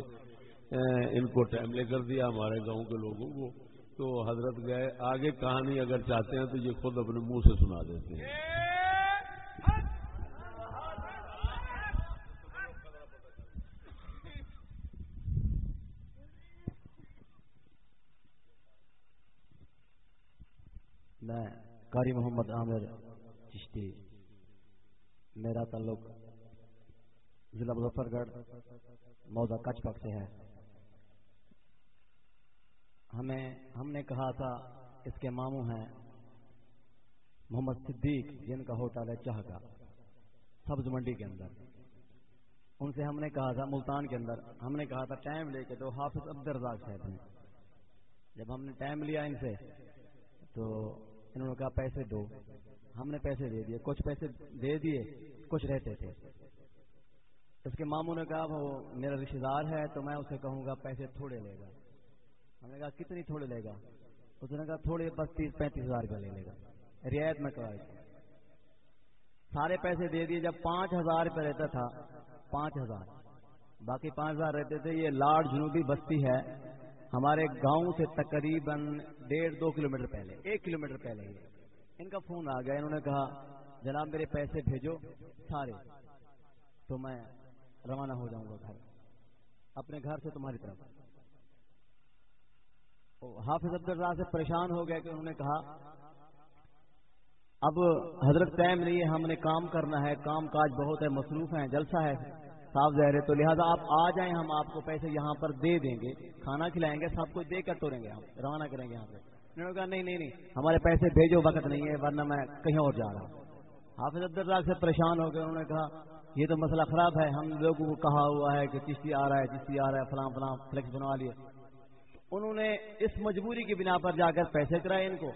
ان کو ٹائم لے کر دیا ہمارے گاؤں کے لوگوں کو۔ تو حضرت گئے۔ آگے کہانی اگر چاہتے ہیں تو یہ خود اپنے منہ سے سنا دیتے ہیں۔ میں قاری محمد عامر چشتی میرا تعلق ضلع مظفر گڑھ موضا کچھ پک سے ہے۔ ہمیں ہم نے کہا تھا، اس کے ماموں ہیں محمد صدیق، جن کا ہوٹل ہے چاہ کا سبز منڈی کے اندر۔ ان سے ہم نے کہا تھا، ملتان کے اندر، ہم نے کہا تھا، ٹائم لے کے تو حافظ عبد الرزاق صاحب نے جب ہم نے ٹائم لیا ان سے، تو انہوں نے کہا، پیسے دو۔ ہم نے پیسے دے دیے، کچھ پیسے دے دیے، کچھ رہتے تھے۔ اس کے ماموں نے کہا، وہ میرا رشتے دار ہے تو میں اسے کہوں گا پیسے تھوڑے لے گا۔ ہم نے کہا، کتنی تھوڑے لے گا؟ اس نے کہا، تھوڑے بس تیس، پینتیس ہزار روپیہ لے لے گا۔ رعایت میں کروائی سارے پیسے دے دیے، جب پانچ ہزار روپے رہتا تھا، پانچ ہزار۔ باقی پانچ ہزار رہتے تھے، یہ لاڈ جنوبی بستی ہے۔ ہمارے گاؤں سے تقریباً ڈیڑھ دو کلو میٹر پہلے، ایک کلو میٹر پہلے ہی۔ ان کا فون آ گیا، انہوں نے کہا، جناب میرے پیسے بھیجو سارے، تو میں روانہ ہو جاؤں گا گھر، اپنے گھر سے تمہاری طرف۔ حافظ عبد اللہ سے پریشان ہو گیا کہ انہوں نے کہا، اب حضرت ٹائم نہیں ہے ہم نے کام کرنا ہے، کام کاج بہت ہے، مصروف ہیں، جلسہ ہے صاف ظاہر ہے، تو لہٰذا آپ آ جائیں، ہم آپ کو پیسے یہاں پر دے دیں گے، کھانا کھلائیں گے، سب کچھ دے کر توڑیں گے ہم، روانہ کریں گے یہاں پہ انہوں نے کہا، نہیں نہیں نہیں، ہمارے پیسے بھیجو، وقت نہیں ہے، ورنہ میں کہیں اور جا رہا ہوں۔ حافظ عبداللہ سے پریشان ہو گئے، انہوں نے کہا، یہ تو مسئلہ خراب ہے، ہم لوگوں کو کہا ہوا ہے کہ چشتی آ رہا ہے چشتی آ رہا ہے، فلاں فلاں فلیکس بنوا لیے۔ انہوں نے اس مجبوری کی بنا پر جا کر پیسے کرائے ان کو۔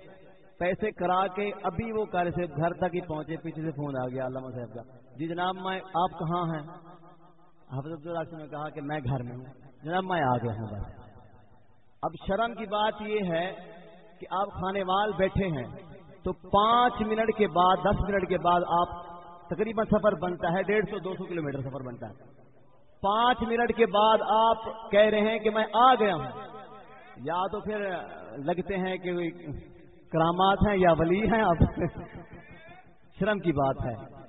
پیسے کرا کے ابھی وہ کر سے گھر تک ہی پہنچے، پیچھے سے فون آ گیا علامہ صاحب کا۔ جی جناب، میں، آپ کہاں ہیں؟ حفظ اللہ نے کہا کہ میں گھر میں ہوں۔ جناب، میں آ گیا ہوں بس۔ اب شرم کی بات یہ ہے کہ آپ کھانے وال بیٹھے ہیں، تو پانچ منٹ کے بعد، دس منٹ کے بعد آپ تقریباً سفر بنتا ہے، ڈیڑھ سو، دو سو کلو میٹر سفر بنتا ہے۔ پانچ منٹ کے بعد آپ کہہ رہے ہیں کہ میں آ گیا ہوں۔ یا تو پھر لگتے ہیں کہ کرامات ہیں یا ولی ہیں، اب شرم کی بات ہے۔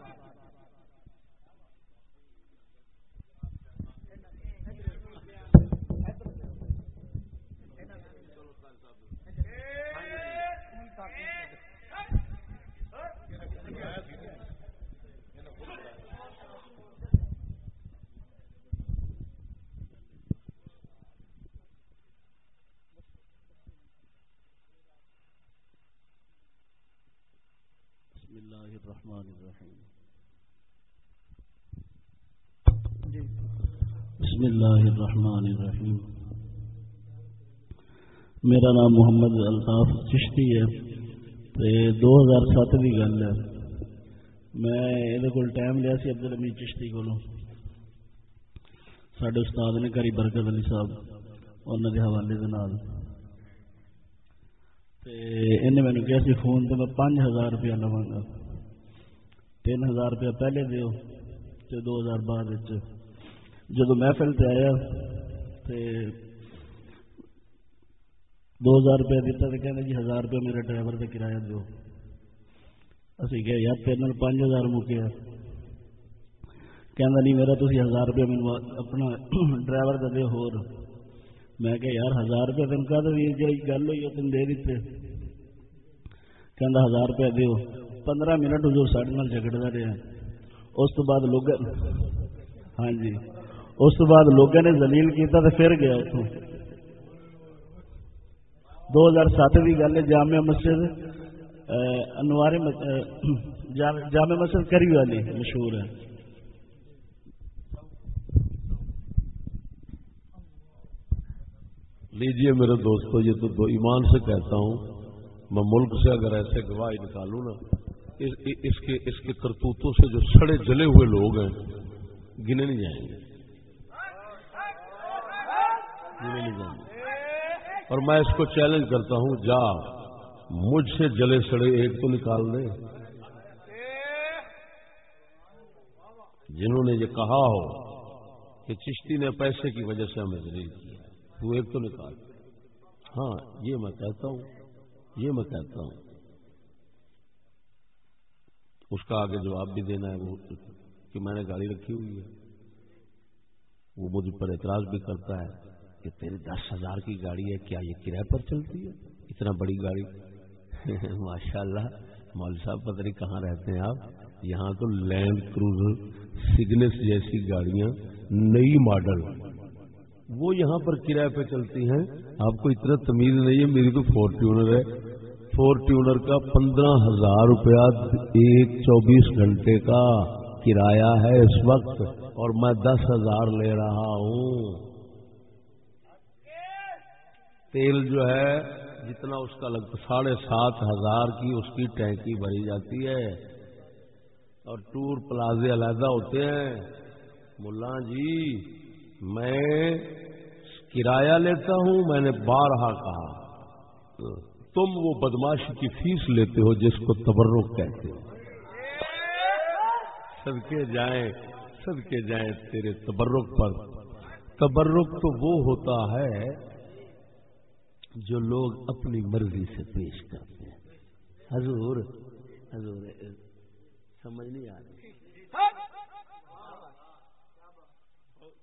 الرحمن الرحیم۔ بسم اللہ الرحمن الرحیم۔ میرا نام محمد الطاف چشتی ہے۔ تے دو ہزار سات کی گل ہے۔ میں یہ ٹائم لیا سی عبد المی چشتی کو سڈے استاد نے کری برکت علی صاحب انہوں کے حوالے کے نال۔ مینو کیا سی فون تو میں پانچ ہزار روپیہ لوا گا۔ تین ہزار روپیہ پہلے دیو دو ہزار بعد جدو محفل تے آیا تے دو ہزار روپیہ دیتا تو کہنے جی ہزار روپیہ میرے ڈرائیور کا کرایہ دو اسی کہ یار تیرے پانچ ہزار مکیا کہنا نہیں میرا تھی ہزار روپیہ مینو اپنا ڈرائیور کا دے ہور۔ میں کہ یار ہزار روپیہ تین کا جی گل ہوئی تین دے دیتے۔ کہ ہزار روپیہ دیو۔ پندرہ منٹ حضور ساڑھے نال رہا اس بعد لوگ ہاں جی۔ اس تو بعد لوگوں نے زلیل کیتا تو پھر گیا اتوں۔ دو ہزار سات کی گل ہے، جامع مسجد انوار جامع مسجد کری والی مشہور ہے۔ لیجیے میرے دوستو، یہ تو دو ایمان سے کہتا ہوں، میں ملک سے اگر ایسے گواہی نکالوں نا اس کے اس کے کرتوتوں سے جو سڑے جلے ہوئے لوگ ہیں، گنے نہیں جائیں گے۔ گنے نہیں جائیں گے۔ اور میں اس کو چیلنج کرتا ہوں، جا، مجھ سے جلے سڑے ایک تو نکال دے۔ جنہوں نے یہ کہا ہو کہ چشتی نے پیسے کی وجہ سے ہمیں دلیل کیا، تو ایک تو نکال۔ ہاں یہ میں کہتا ہوں، یہ میں کہتا ہوں۔ اس کا آگے جواب بھی دینا ہے وہ، کہ میں نے گاڑی رکھی ہوئی ہے۔ وہ مجھ پر اعتراض بھی کرتا ہے کہ تیری دس ہزار کی گاڑی ہے، کیا یہ کرایہ پر چلتی ہے؟ اتنا بڑی گاڑی۔ ماشاء اللہ مول صاحب پتہ نہیں کہاں رہتے ہیں آپ۔ یہاں تو لینڈ کروزر سگنس جیسی گاڑیاں، نئی ماڈل۔ وہ یہاں پر کرایہ پہ چلتی ہیں۔ آپ کو اتنا تمیز نہیں ہے، میری تو فورچونر ہے۔ فور فورچونر کا پندرہ ہزار روپیہ ایک چوبیس گھنٹے کا کرایہ ہے اس وقت اور میں دس ہزار لے رہا ہوں۔ تیل جو ہے، جتنا اس کا لگتا ساڑھے سات ہزار کی اس کی ٹینکی بھری جاتی ہے۔ اور ٹور پلازے علیحدہ ہوتے ہیں۔ ملا جی میں کرایہ لیتا ہوں، میں نے بارہا کہا۔ تم وہ بدماشی کی فیس لیتے ہو جس کو تبرک کہتے ہو۔ صدقے جائیں صدقے جائیں تیرے تبرک پر۔ تبرک تو وہ ہوتا ہے جو لوگ اپنی مرضی سے پیش کرتے ہیں۔ حضور حضور، سمجھ نہیں آ رہی۔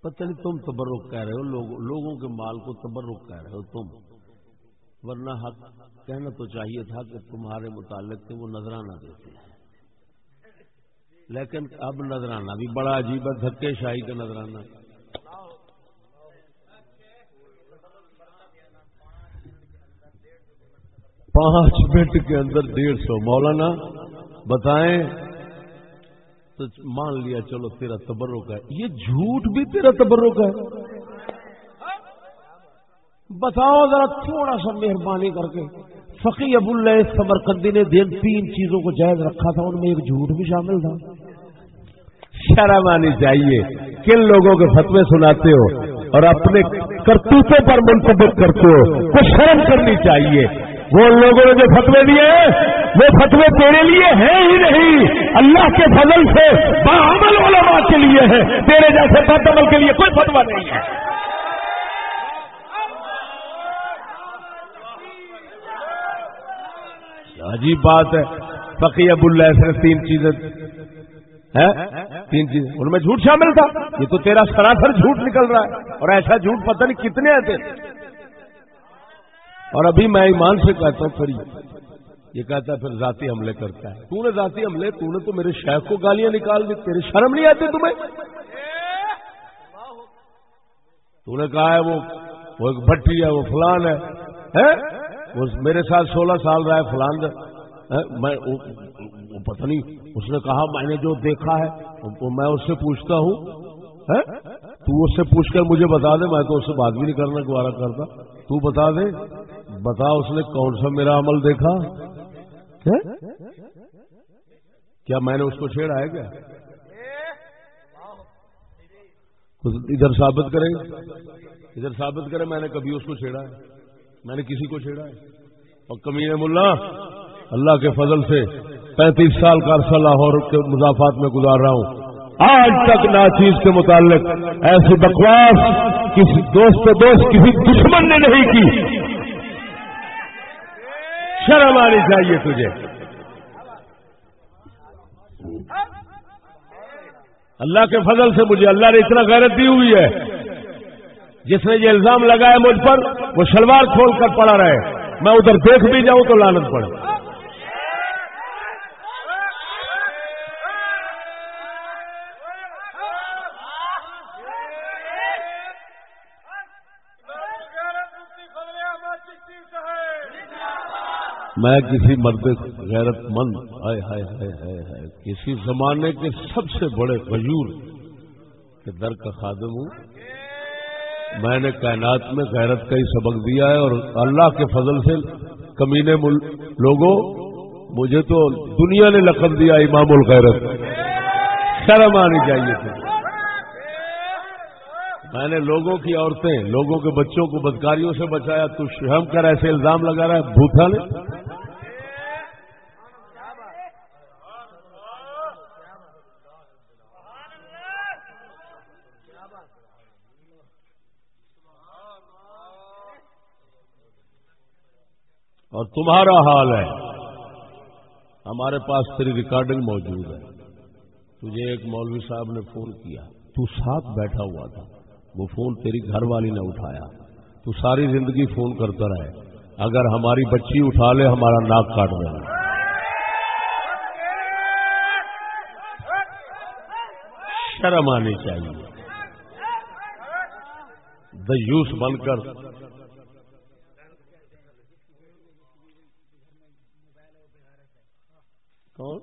پتہ نہیں تم تبرک کہہ رہے ہو لوگوں کے مال کو تبرک کہہ رہے ہو تم۔ ورنہ حق کہنا تو چاہیے تھا کہ تمہارے متعلق تھے وہ نظرانہ دیتے ہیں۔ لیکن اب نظرانہ بھی بڑا عجیب ہے، دھکے شاہی کا نظرانہ پانچ منٹ کے اندر ڈیڑھ سو۔ مولانا، بتائیں۔ تو مان لیا، چلو تیرا تبرک ہے۔ یہ جھوٹ بھی تیرا تبرک ہے۔ بتاؤ ذرا تھوڑا سا مہربانی کر کے۔ فقی ابو اللہ سمرکندی نے دن تین چیزوں کو جائز رکھا تھا، ان میں ایک جھوٹ بھی شامل تھا۔ شرم آنی چاہیے۔ کن لوگوں کے فتوے سناتے ہو اور اپنے کرتوتوں پر منتخب کرتے ہو، کچھ شرم کرنی چاہیے۔ وہ لوگوں نے جو فتوے دیے، وہ فتوے تیرے لیے ہیں ہی نہیں۔ اللہ کے فضل سے باعمل علماء کے لیے ہے تیرے جیسے بد عمل کے لیے کوئی فتوا نہیں ہے۔ عجیب بات ہے۔ فقی ابو اللہ سے تین چیزیں تین چیزیں۔ ان میں جھوٹ شامل تھا۔ یہ تو تیرا سراسر جھوٹ نکل رہا ہے۔ اور ایسا جھوٹ پتہ نہیں کتنے آتے۔ اور ابھی میں ایمان سے کہتا ہوں، پھر یہ کہتا ہے، پھر ذاتی حملے کرتا ہے۔ تو نے ذاتی حملے، تو نے تو میرے شیخ کو گالیاں نکال دی۔ تیری شرم نہیں آتی تمہیں؟ تو نے کہا ہے، وہ ایک بھٹی ہے، وہ فلان ہے۔ میرے ساتھ سولہ سال رہا ہے فلان میں پتہ نہیں، اس نے کہا، میں نے جو دیکھا ہے میں اس سے پوچھتا ہوں۔ تو اس سے پوچھ کر مجھے بتا دے، میں تو اس سے بات بھی نہیں کرنا، گوارا کرتا۔ تو بتا دے، بتا اس نے کون سا میرا عمل دیکھا۔ کیا میں نے اس کو چھیڑا ہے کیا؟ ادھر ثابت کرے ادھر ثابت کرے میں نے کبھی اس کو چھیڑا ہے۔ میں نے کسی کو چھیڑا ہے۔ اور کمین ملا اللہ کے فضل سے پینتیس سال کا عرصہ لاہور کے مضافات میں گزار رہا ہوں۔ آج تک ناچیز کے متعلق ایسی بکواس کسی دوست دوست، کسی دشمن نے نہیں کی۔ شرم آنی چاہیے تجھے۔ اللہ کے فضل سے مجھے اللہ نے اتنا غیرت دی ہوئی ہے۔ جس نے یہ الزام لگایا مجھ پر، وہ شلوار کھول کر پڑا رہے۔ میں ادھر دیکھ بھی جاؤں تو لانت پڑے۔ میں کسی مرد غیرت مند، ہائے ہائے ہائے ہائے ہائے، کسی زمانے کے سب سے بڑے غیور کے در کا خادم ہوں۔ میں نے کائنات میں غیرت کا ہی سبق دیا ہے اور اللہ کے فضل سے کمینے لوگوں، مجھے تو دنیا نے لقب دیا امام الغیرت۔ شرم آنی چاہیے تھی۔ میں نے لوگوں کی عورتیں، لوگوں کے بچوں کو بدکاریوں سے بچایا۔ تو شہم کر ایسے الزام لگا رہا ہے بھوتھا نے۔ اور تمہارا حال ہے۔ ہمارے پاس تیری ریکارڈنگ موجود ہے۔ تجھے ایک مولوی صاحب نے فون کیا۔ تو ساتھ بیٹھا ہوا تھا۔ وہ فون تیری گھر والی نے اٹھایا۔ تو ساری زندگی فون کرتا رہے۔ اگر ہماری بچی اٹھا لے، ہمارا ناک کاٹ دیں شرم آنی چاہیے۔ دیوس بن کر کون؟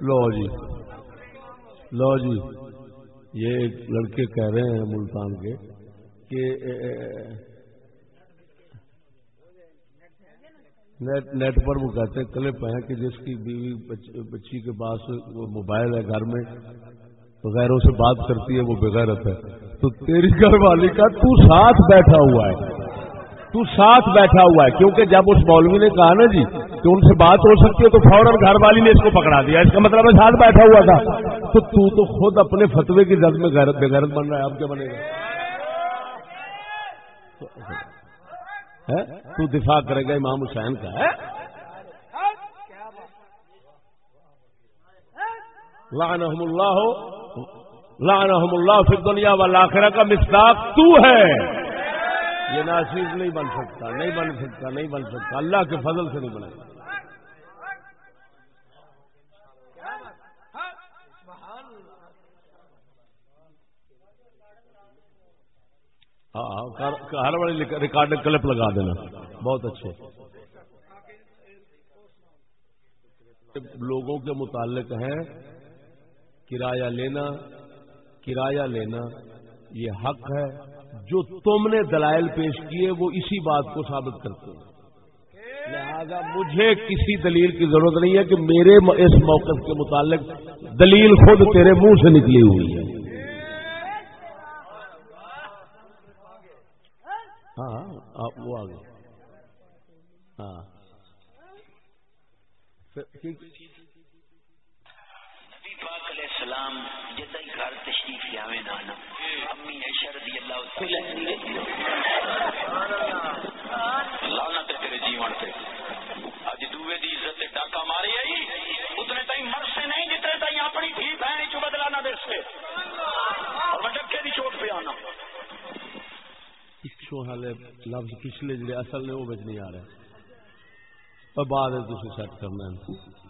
لو جی۔ لو جی۔ یہ ایک لڑکے کہہ رہے ہیں ملتان کے کہ نیٹ نیٹ پر وہ کہتے ہیں، کلپ ہیں کہ جس کی بیوی بچی کے پاس موبائل ہے گھر میں۔ غیروں سے بات کرتی ہے، وہ بغیرت ہے۔ تو تیری گھر والی کا تو ساتھ بیٹھا ہوا ہے۔ تو ساتھ بیٹھا ہوا ہے۔ کیونکہ جب اس مولوی نے کہا نا جی کہ ان سے بات ہو سکتی ہے، تو فوراً گھر والی نے اس کو پکڑا دیا۔ اس کا مطلب ہے ساتھ بیٹھا ہوا تھا۔ تو تو تو خود اپنے فتوے کی زد میں غیرت بے غیرت بن رہا ہے۔ اب کیا بنے گا؟ تو دفاع کرے گا امام حسین کا۔ ہے لعنہم اللہ لعنہم اللہ فی الدنیا والآخرہ کا مصداق تو ہے۔ یہ ناصیب نہیں بن سکتا، نہیں بن سکتا، نہیں بن سکتا۔ اللہ کے فضل سے نہیں بنے گا ہاں،, ہاں ہر بڑی ریکارڈ کلپ لگا دینا۔ بہت اچھے۔ لوگوں کے متعلق ہیں، کرایہ لینا کرایہ لینا یہ حق ہے۔ جو تم نے دلائل پیش کیے وہ اسی بات کو ثابت کرتے ہیں۔ لہذا مجھے کسی دلیل کی ضرورت نہیں ہے کہ میرے اس موقف کے متعلق دلیل خود تیرے منہ سے نکلی ہوئی ہے۔ ہاں, ہاں، وہ آ گئے۔ ہاں۔ السلام جدائی گھر تشریف یاوے نانا امی عائشہ رضی اللہ تعالی لانا تے تیرے جیون تے۔ اج دوے دی عزت تے ڈاکا ماری آئی اتنے تائیں مر سے نہیں جتنے تائیں اپنی تھی بہن چ بدلا نہ دے سے اور دی چوٹ پہ آنا۔ پچھو حالے لفظ پچھلے جڑے اصل نے وہ وچ نہیں آ رہے۔ اور بعد تسی سیٹ کرنا۔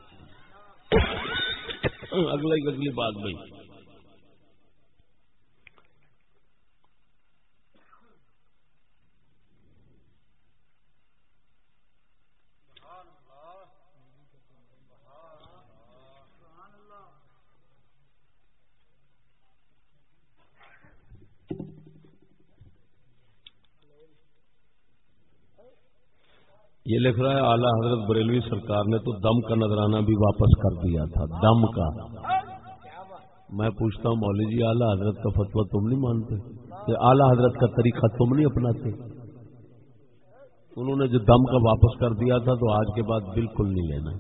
اگلا اگلی بات بھائی۔ یہ لکھ رہا ہے، اعلی حضرت بریلوی سرکار نے تو دم کا نظرانہ بھی واپس کر دیا تھا، دم کا۔ میں پوچھتا ہوں، مولوی جی اعلی حضرت کا فتوا تم نہیں مانتے؟ کہ اعلی حضرت کا طریقہ تم نہیں اپناتے؟ انہوں نے جو دم کا واپس کر دیا تھا تو آج کے بعد بالکل نہیں لینا۔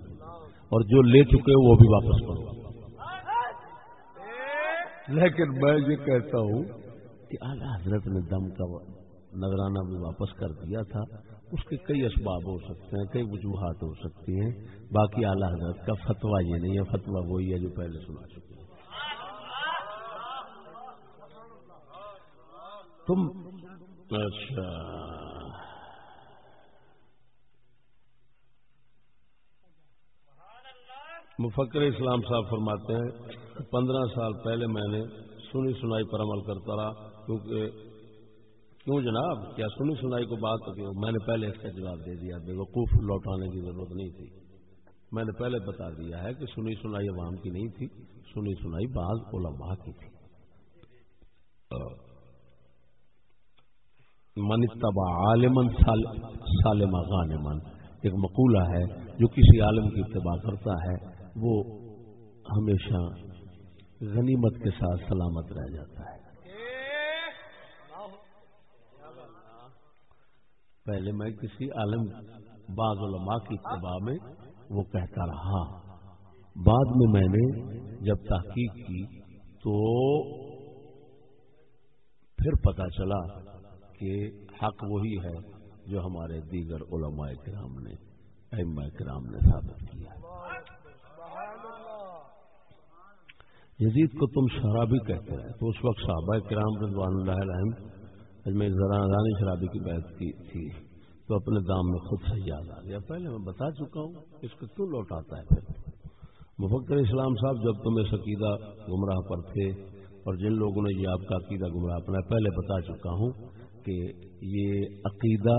اور جو لے چکے وہ بھی واپس کرو۔ لیکن میں یہ کہتا ہوں کہ اعلی حضرت نے دم کا نظرانہ بھی واپس کر دیا تھا۔ اس کے کئی اسباب ہو سکتے ہیں، کئی وجوہات ہو سکتی ہیں۔ باقی اعلی حضرت کا فتوا یہ نہیں ہے فتوا وہی ہے جو پہلے سنا چکے تم اچھا۔ مفکر اسلام صاحب فرماتے ہیں، پندرہ سال پہلے میں نے سنی سنائی پر عمل کرتا رہا، کیونکہ کیوں جناب؟ کیا سنی سنائی کو بات میں نے پہلے اس کا جواب دے دیا، بے وقوف لوٹانے کی ضرورت نہیں تھی۔ میں نے پہلے بتا دیا ہے کہ سنی سنائی عوام کی نہیں تھی، سنی سنائی بعض علماء کی تھی۔ منتبا عالمن سالم غانمن ایک مقولہ ہے جو کسی عالم کی اتباع کرتا ہے، وہ ہمیشہ غنیمت کے ساتھ سلامت رہ جاتا ہے۔ پہلے میں کسی عالم بعض علماء کی اتباع میں وہ کہتا رہا۔ بعد میں میں نے جب تحقیق کی تو پھر پتا چلا کہ حق وہی ہے جو ہمارے دیگر علماء کرام نے، ائمہ کرام نے ثابت کیا۔ یزید کو تم شرابی کہتے ہیں۔ تو اس وقت صحابہ کرام رضوان اللہ علیہ میں رانی شرابی کی بحث کی تھی، تو اپنے دام میں خود سے یاد آ گیا۔ پہلے میں بتا چکا ہوں، اس کو کیوں لوٹاتا ہے پھر؟ مفکر اسلام صاحب جب تم اس عقیدہ گمراہ پر تھے، اور جن لوگوں نے یہ آپ کا عقیدہ گمراہ اپنا پہلے بتا چکا ہوں کہ یہ عقیدہ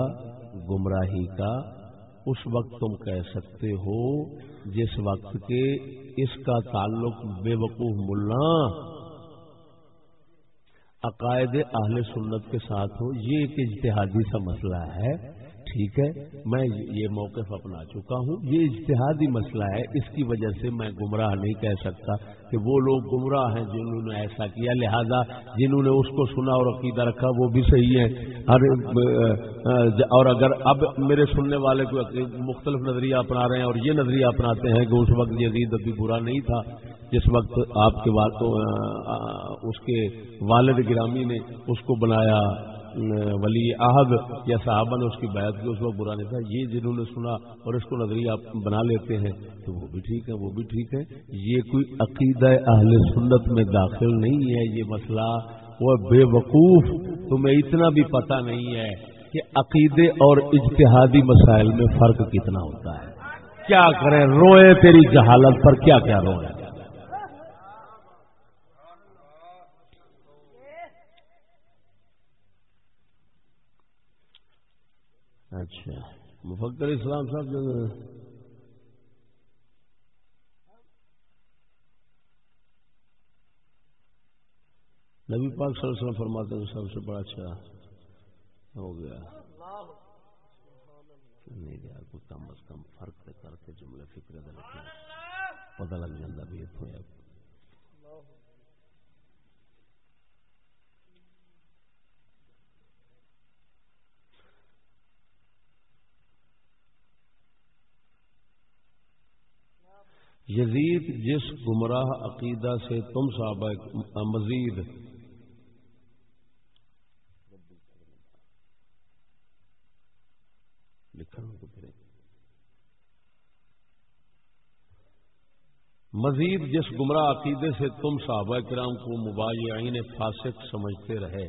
گمراہی کا اس وقت تم کہہ سکتے ہو جس وقت کے اس کا تعلق بے وقوف ملا۔ عقائد اہل سنت کے ساتھ ہو یہ ایک اجتہادی سا مسئلہ ہے۔ ٹھیک ہے، میں یہ موقف اپنا چکا ہوں۔ یہ اجتہادی مسئلہ ہے، اس کی وجہ سے میں گمراہ نہیں کہہ سکتا کہ وہ لوگ گمراہ ہیں جنہوں نے ایسا کیا۔ لہذا جنہوں نے اس کو سنا اور عقیدہ رکھا، وہ بھی صحیح ہے اور اگر اب میرے سننے والے کو مختلف نظریہ اپنا رہے ہیں اور یہ نظریہ اپناتے ہیں کہ اس وقت یزید ابھی برا نہیں تھا، جس وقت آپ کے اس کے والد گرامی نے اس کو بنایا۔ ولی عہد یا صحابہ نے اس کی بیعت کی، اس وقت برا نہیں تھا۔ یہ جنہوں نے سنا اور اس کو نظریہ بنا لیتے ہیں تو وہ بھی ٹھیک ہے، وہ بھی ٹھیک ہے۔ یہ کوئی عقیدہ اہل سنت میں داخل نہیں ہے، یہ مسئلہ وہ بے وقوف۔ تمہیں اتنا بھی پتہ نہیں ہے کہ عقیدے اور اجتہادی مسائل میں فرق کتنا ہوتا ہے۔ کیا کریں؟ روئے تیری جہالت پر کیا کیا روئے؟ اچھا۔ مفکر اسلام صاحب جو نبی پاک صلی اللہ علیہ وسلم فرماتے ہیں سب سے بڑا اچھا ہو گیا۔ نہیں گیا، کوئی کم از کم فرق کر کے جملے فکر پتہ لگ جاتا بھی اتوں یزید جس گمراہ عقیدہ سے تم صحابہ مزید۔ مزید جس گمراہ عقیدے سے تم صحابہ کرام کو مباحین فاسق سمجھتے رہے،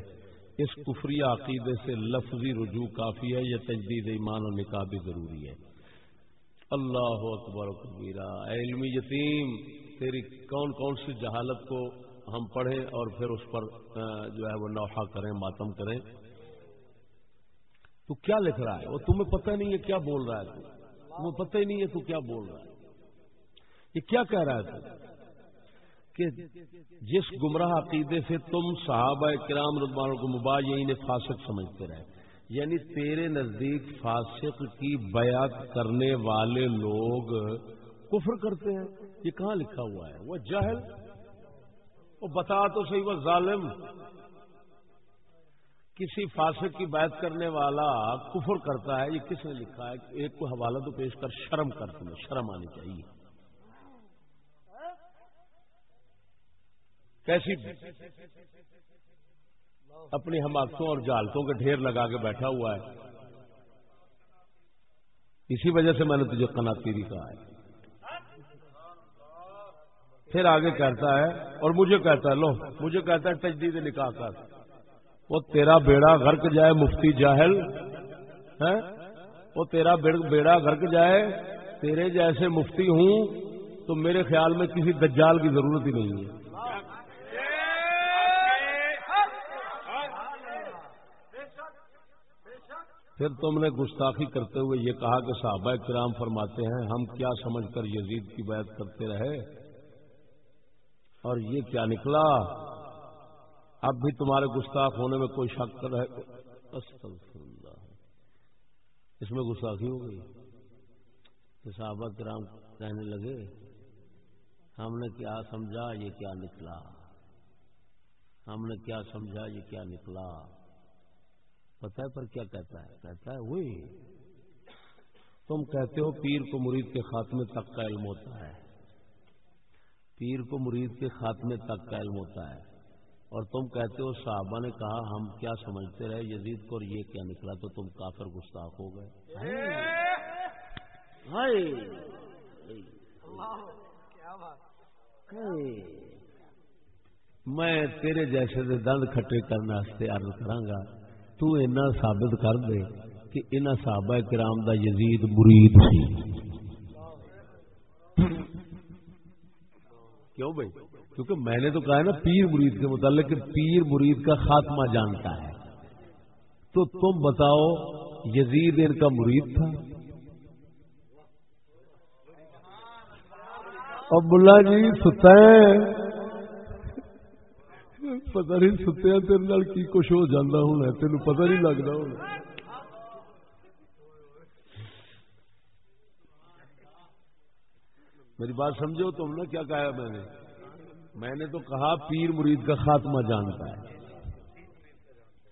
اس کفری عقیدے سے لفظی رجوع کافی ہے یا تجدید ایمان و نکاح بھی ضروری ہے۔ اللہ اکبر کبیرا علمی یتیم، تیری کون کون سی جہالت کو ہم پڑھیں اور پھر اس پر جو ہے وہ نوحہ کریں، ماتم کریں۔ تو کیا لکھ رہا ہے؟ وہ تمہیں پتہ نہیں ہے کیا بول رہا ہے تو۔ تمہیں پتہ ہی نہیں ہے تو کیا بول رہا ہے۔ یہ کیا کہہ رہا ہے تو؟ کہ جس گمراہ عقیدے سے تم صحابہ کرام رضوان کو مباح، یہی فاسق سمجھتے رہے۔ یعنی تیرے نزدیک فاسق کی بیعت کرنے والے لوگ کفر کرتے ہیں۔ یہ کہاں لکھا ہوا ہے؟ وہ جہل۔ وہ بتا تو صحیح، وہ ظالم۔ کسی فاسق کی بیعت کرنے والا کفر کرتا ہے۔ یہ کس نے لکھا ہے؟ ایک کو حوالہ تو پیش کر، شرم کر تمہیں، شرم آنی چاہیے۔ کیسی اپنی حماقتوں اور جالتوں کے ڈھیر لگا کے بیٹھا ہوا ہے۔ اسی وجہ سے میں نے تجھے قناتیری کہا ہے۔ پھر آگے کہتا ہے، اور مجھے کہتا ہے، لو، مجھے کہتا ہے، تجدید نکاح کر وہ تیرا بیڑا غرق جائے، مفتی جاہل ہے وہ تیرا بیڑا غرق جائے، تیرے جیسے مفتی ہوں، تو میرے خیال میں کسی دجال کی ضرورت ہی نہیں ہے۔ پھر تم نے گستاخی کرتے ہوئے یہ کہا کہ صحابہ کرام فرماتے ہیں، ہم کیا سمجھ کر یزید کی بیعت کرتے رہے؟ اور یہ کیا نکلا؟ اب بھی تمہارے گستاخ ہونے میں کوئی شک کر رہے؟ اس میں گستاخی ہو گئی۔ کہ صحابہ کرام کہنے لگے، ہم نے کیا سمجھا یہ کیا نکلا؟ ہم نے کیا سمجھا یہ کیا نکلا؟ پتہ ہے پر کیا کہتا ہے؟ کہتا ہے وہی۔ تم کہتے ہو پیر کو مرید کے خاتمے تک کا علم ہوتا ہے۔ پیر کو مرید کے خاتمے تک کا علم ہوتا ہے۔ اور تم کہتے ہو صحابہ نے کہا ہم کیا سمجھتے رہے؟ یزید کو اور یہ کیا نکلا؟ تو تم کافر گستاخ ہو گئے۔ میں تیرے جیسے دند کھٹے کرنے عرض کرانگا تو اینا ثابت کر دے کہ انہاں صحابہ کرام دا یزید مرید سی۔ کیوں بھائی؟ کیونکہ میں نے تو کہا ہے نا پیر مرید کے متعلق کہ پیر مرید کا خاتمہ جانتا ہے۔ تو تم بتاؤ یزید ان کا مرید تھا؟ اب ملا جی ستیں پتا نہیں ستیا تیرے کی کچھ ہو جانا ہونا تین پتا نہیں لگتا ہونا میری بات سمجھو تم نے کیا کہا میں نے؟ میں نے تو کہا پیر مرید کا خاتمہ جانتا ہے۔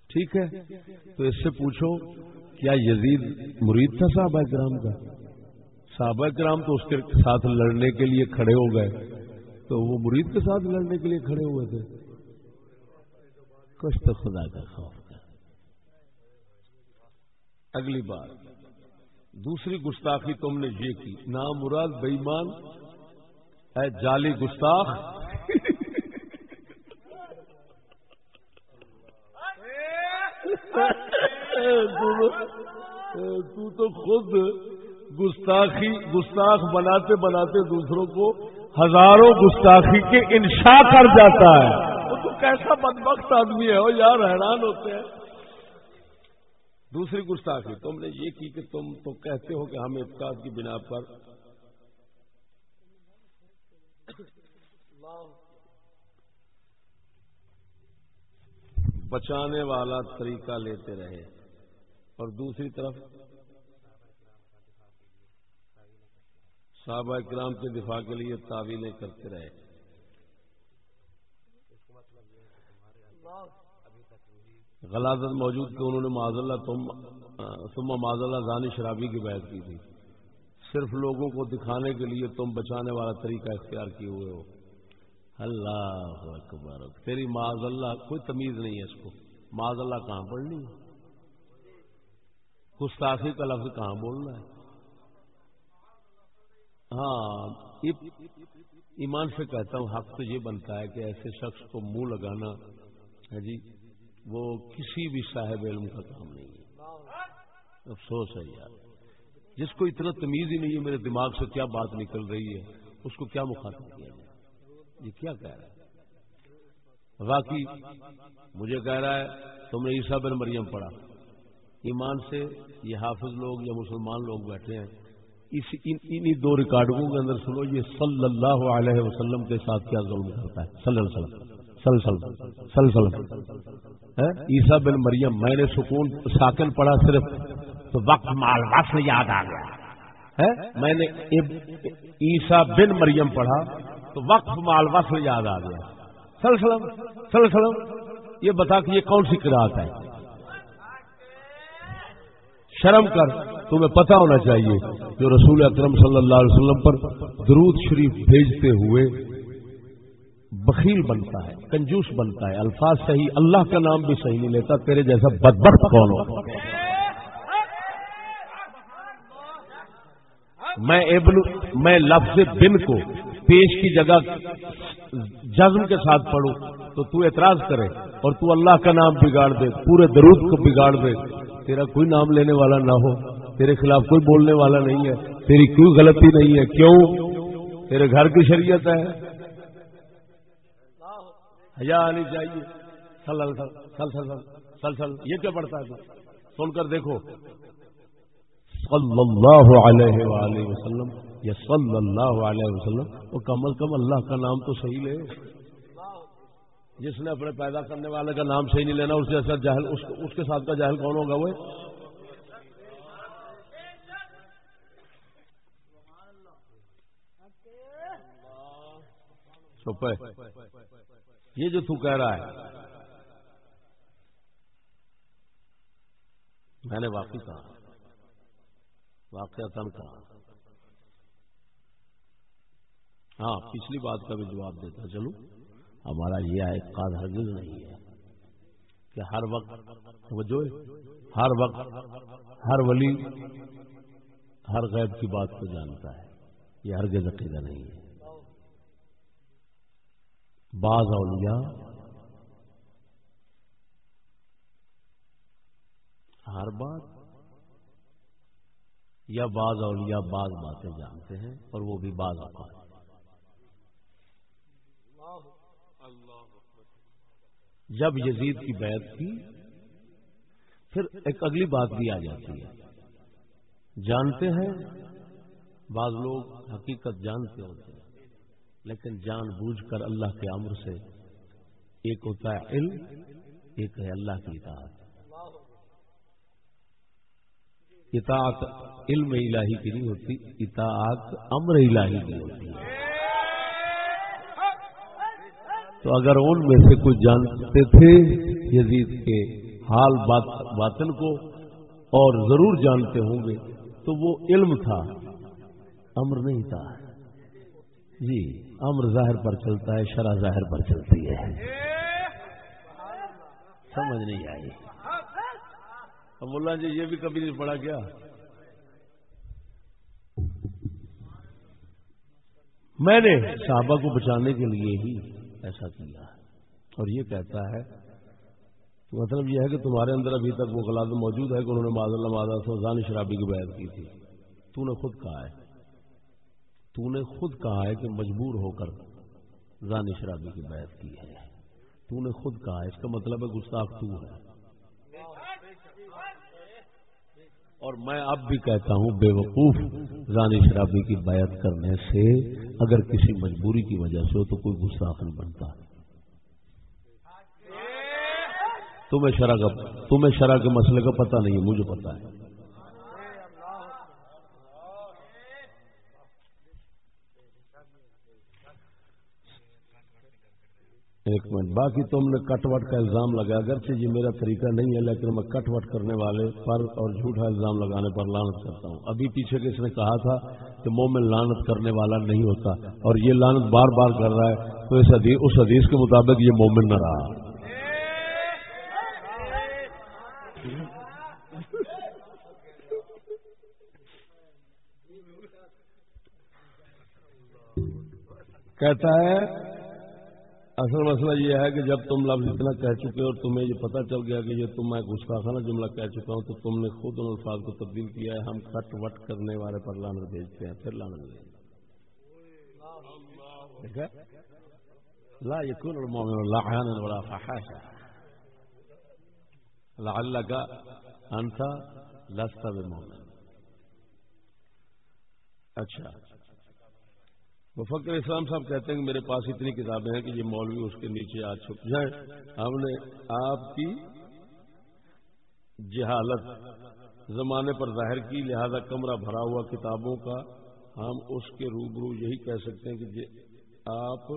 ٹھیک ہے، تو اس سے پوچھو، کیا یزید مرید تھا صحابہ کرام کا؟ صحابہ کرام تو اس کے ساتھ لڑنے کے لیے کھڑے ہو گئے۔ تو وہ مرید کے ساتھ لڑنے کے لیے کھڑے ہوئے تھے۔ کچھ تو خدا کا خوف کر اگلی بات دوسری گستاخی تم نے یہ کی۔ نام مراد بےمان ہے جالی گستاخ۔ تو تو خود گستاخی، گستاخ بناتے بناتے دوسروں کو ہزاروں گستاخی کے انشا کر جاتا ہے۔ کیسا بدبخت آدمی ہے وہ یار حیران ہوتے ہیں۔ دوسری گستاخی، تم نے یہ کی کہ تم تو کہتے ہو کہ ہم افطاد کی بنا پر بچانے والا طریقہ لیتے رہے۔ اور دوسری طرف، صحابہ کرام کے دفاع کے لیے تعویلیں کرتے رہے۔ غلازت موجود کہ انہوں نے معذ اللہ تم تم معذ اللہ دانی شرابی کی بیعت کی تھی۔ صرف لوگوں کو دکھانے کے لیے تم بچانے والا طریقہ اختیار کیے ہوئے ہو۔ اللہ اکبر۔ تیری معذ اللہ کوئی تمیز نہیں ہے اس کو۔ معذ اللہ کہاں پڑھنی ہے؟ گستاخی کا لفظ کہاں بولنا ہے؟ ہاں ایمان سے کہتا ہوں، حق تو یہ بنتا ہے کہ ایسے شخص کو منہ لگانا ہے جی۔ وہ کسی بھی صاحب علم کا کام نہیں ہے۔ افسوس ہے یار۔ جس کو اتنا تمیز ہی نہیں ہے، میرے دماغ سے کیا بات نکل رہی ہے، اس کو کیا مخاطب کیا جائے؟ یہ کیا کہہ رہا ہے؟ باقی مجھے کہہ رہا ہے، تم نے عیسیٰ بن مریم پڑھا۔ ایمان سے یہ حافظ لوگ یا مسلمان لوگ بیٹھے ہیں۔ انہی دو ریکارڈوں کے اندر سنو، یہ صلی اللہ علیہ وسلم کے ساتھ کیا ظلم کرتا ہے۔ صلی اللہ علیہ وسلم۔ سلسل سلسل۔ عیسا بن مریم، میں نے سکون، ساکن پڑھا صرف تو وقت، مال، وقت یاد آ گیا۔ میں نے عیسا بن مریم پڑھا تو وقت، مال، وقت یاد آ گیا۔ سلسلم سلسلم یہ بتا کہ یہ کون سی کراط ہے؟ شرم کر، تمہیں پتا ہونا چاہیے جو رسول اکرم صلی اللہ علیہ وسلم پر درود شریف بھیجتے ہوئے بخیل بنتا ہے، کنجوس بنتا ہے، الفاظ صحیح، اللہ کا نام بھی صحیح نہیں لیتا، تیرے جیسا بدبخت کون ہو میں ابن، میں لفظ بن کو پیش کی جگہ جزم کے ساتھ پڑھوں، تو تو اعتراض کرے اور تو اللہ کا نام بگاڑ دے، پورے درود کو بگاڑ دے، تیرا کوئی نام لینے والا نہ ہو، تیرے خلاف کوئی بولنے والا نہیں ہے، تیری کوئی غلطی نہیں ہے، کیوں؟ تیرے گھر کی شریعت ہے۔ حیا آنی چاہیے سل سل سل سل سل یہ کیا پڑتا ہے سن کر دیکھو۔ صلی اللہ علیہ وآلہ وسلم، یا صلی اللہ علیہ وسلم، وہ کم از کم اللہ کا نام تو صحیح لے۔ جس نے اپنے پیدا کرنے والے کا نام صحیح نہیں لینا، اس جیسا جہل اس کے ساتھ کا جہل کون ہوگا وہ؟ چپے یہ جو تو کہہ رہا ہے۔ میں نے واقعی کہا واقعہ تن کہا۔ ہاں پچھلی بات کا بھی جواب دیتا چلو ہمارا یہ اعتقاد ہرگز نہیں ہے کہ ہر وقت جو ہر وقت، ہر ولی ہر غیب کی بات کو جانتا ہے۔ یہ ہرگز عقیدہ نہیں ہے۔ بعض اولیاء۔ ہر بات۔ یا بعض اولیاء بعض باتیں جانتے ہیں اور وہ بھی بعض اوقات۔ جب یزید کی بیعت کی، پھر ایک اگلی بات بھی آ جاتی ہے۔ جانتے ہیں، بعض لوگ حقیقت جانتے ہوتے ہیں۔ لیکن جان بوجھ کر اللہ کے امر سے ایک ہوتا ہے علم، ایک ہے اللہ کی اطاعت۔ اطاعت علم الہی کی نہیں ہوتی، اطاعت امر الہی کی ہوتی ہے۔ تو اگر ان میں سے کچھ جانتے تھے یزید کے حال باطن کو اور ضرور جانتے ہوں گے، تو وہ علم تھا، امر نہیں تھا۔ جی۔ امر ظاہر پر چلتا ہے شرح ظاہر پر چلتی ہے۔ سمجھ نہیں آئی۔ ملا جی یہ بھی کبھی نہیں پڑا کیا؟ میں نے صحابہ کو بچانے کے لیے ہی ایسا کیا۔ اور یہ کہتا ہے مطلب یہ ہے کہ تمہارے اندر ابھی تک وہ غلط موجود ہے کہ انہوں نے معذ اللہ مادہ سوزان، شرابی کی بیعت کی تھی۔ تو نے خود کہا ہے۔ تو نے خود کہا ہے کہ مجبور ہو کر زان شرابی کی بیعت کی ہے۔ تو نے خود کہا ہے، اس کا مطلب ہے گستاخ تو ہے۔ اور میں اب بھی کہتا ہوں، بے وقوف رانی شرابی کی بیعت کرنے سے اگر کسی مجبوری کی وجہ سے ہو تو کوئی گستاخ نہیں بنتا۔ تمہیں شرح کا تمہیں شرح کے مسئلے کا پتہ نہیں ہے مجھے پتا ہے۔ ایک منٹ، باقی تم نے کٹ وٹ کا الزام لگا اگرچہ یہ میرا طریقہ نہیں ہے، لیکن میں کٹ وٹ کرنے والے پر اور جھوٹا الزام لگانے پر لانت کرتا ہوں۔ ابھی پیچھے کس نے کہا تھا کہ مومن لانت کرنے والا نہیں ہوتا اور یہ لانت بار بار کر رہا ہے، تو اس حدیث اس حدیث کے مطابق یہ مومن نہ رہا۔ کہتا ہے اصل مسئلہ یہ ہے کہ جب تم لفظ اتنا کہہ چکے اور تمہیں یہ پتہ چل گیا کہ یہ تم میں گستاخانہ جملہ کہہ چکا ہوں، تو تم نے خود ان الفاظ کو تبدیل کیا ہے، ہم کٹ وٹ کرنے والے پر لانر بھیجتے ہیں، پھر لانر بھیجتے لا يكون المؤمن لعانا ولا فحاشا۔ لعلك انت لست بمؤمن۔ اچھا۔ مفکر اسلام صاحب کہتے ہیں کہ میرے پاس اتنی کتابیں ہیں کہ یہ مولوی اس کے نیچے آج چھپ جائیں۔ ہم نے آپ کی جہالت زمانے پر ظاہر کی، لہذا کمرہ بھرا ہوا کتابوں کا ہم اس کے روبرو یہی کہہ سکتے ہیں کہ آپ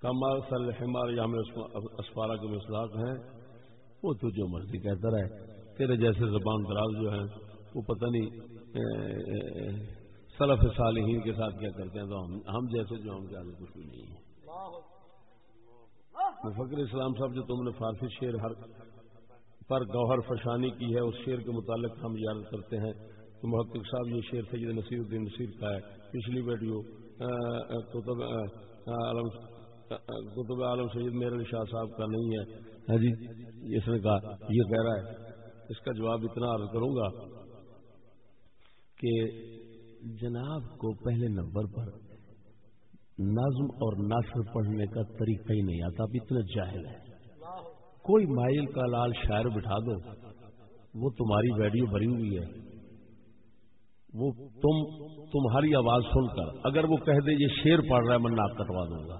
کمال سلحمار یا ہمیں اسفارہ کے مسلاق ہیں۔ وہ تو جو مرضی کہتا رہے، تیرے جیسے زبان دراز جو ہیں، وہ پتہ نہیں سلف صالحین کے ساتھ کیا کرتے ہیں تو ہم جیسے جو ہم کے آگے کچھ بھی نہیں ہے۔ مفکر اسلام صاحب، جو تم نے فارسی شعر ہر پر گوہر فشانی کی ہے، اس شعر کے متعلق ہم یاد کرتے ہیں۔ تو محقق صاحب، یہ شعر سید نصیر الدین نصیر کا ہے۔ پچھلی ویڈیو کتب عالم کتب عالم سید میر علی شاہ صاحب کا نہیں ہے۔ ہاں جی اس نے کہا، یہ کہہ رہا ہے۔ اس کا جواب اتنا عرض کروں گا کہ جناب کو پہلے نمبر پر نظم اور نثر پڑھنے کا طریقہ ہی نہیں آتا، اب اتنا جاہل ہے۔ کوئی مائل کا لال شاعر بٹھا دو، وہ تمہاری ویڈیو بھری ہوئی ہے۔ وہ تم، تمہاری آواز سن کر، اگر وہ کہہ دے یہ شیر پڑھ رہا ہے، میں ناک کٹوا دوں گا۔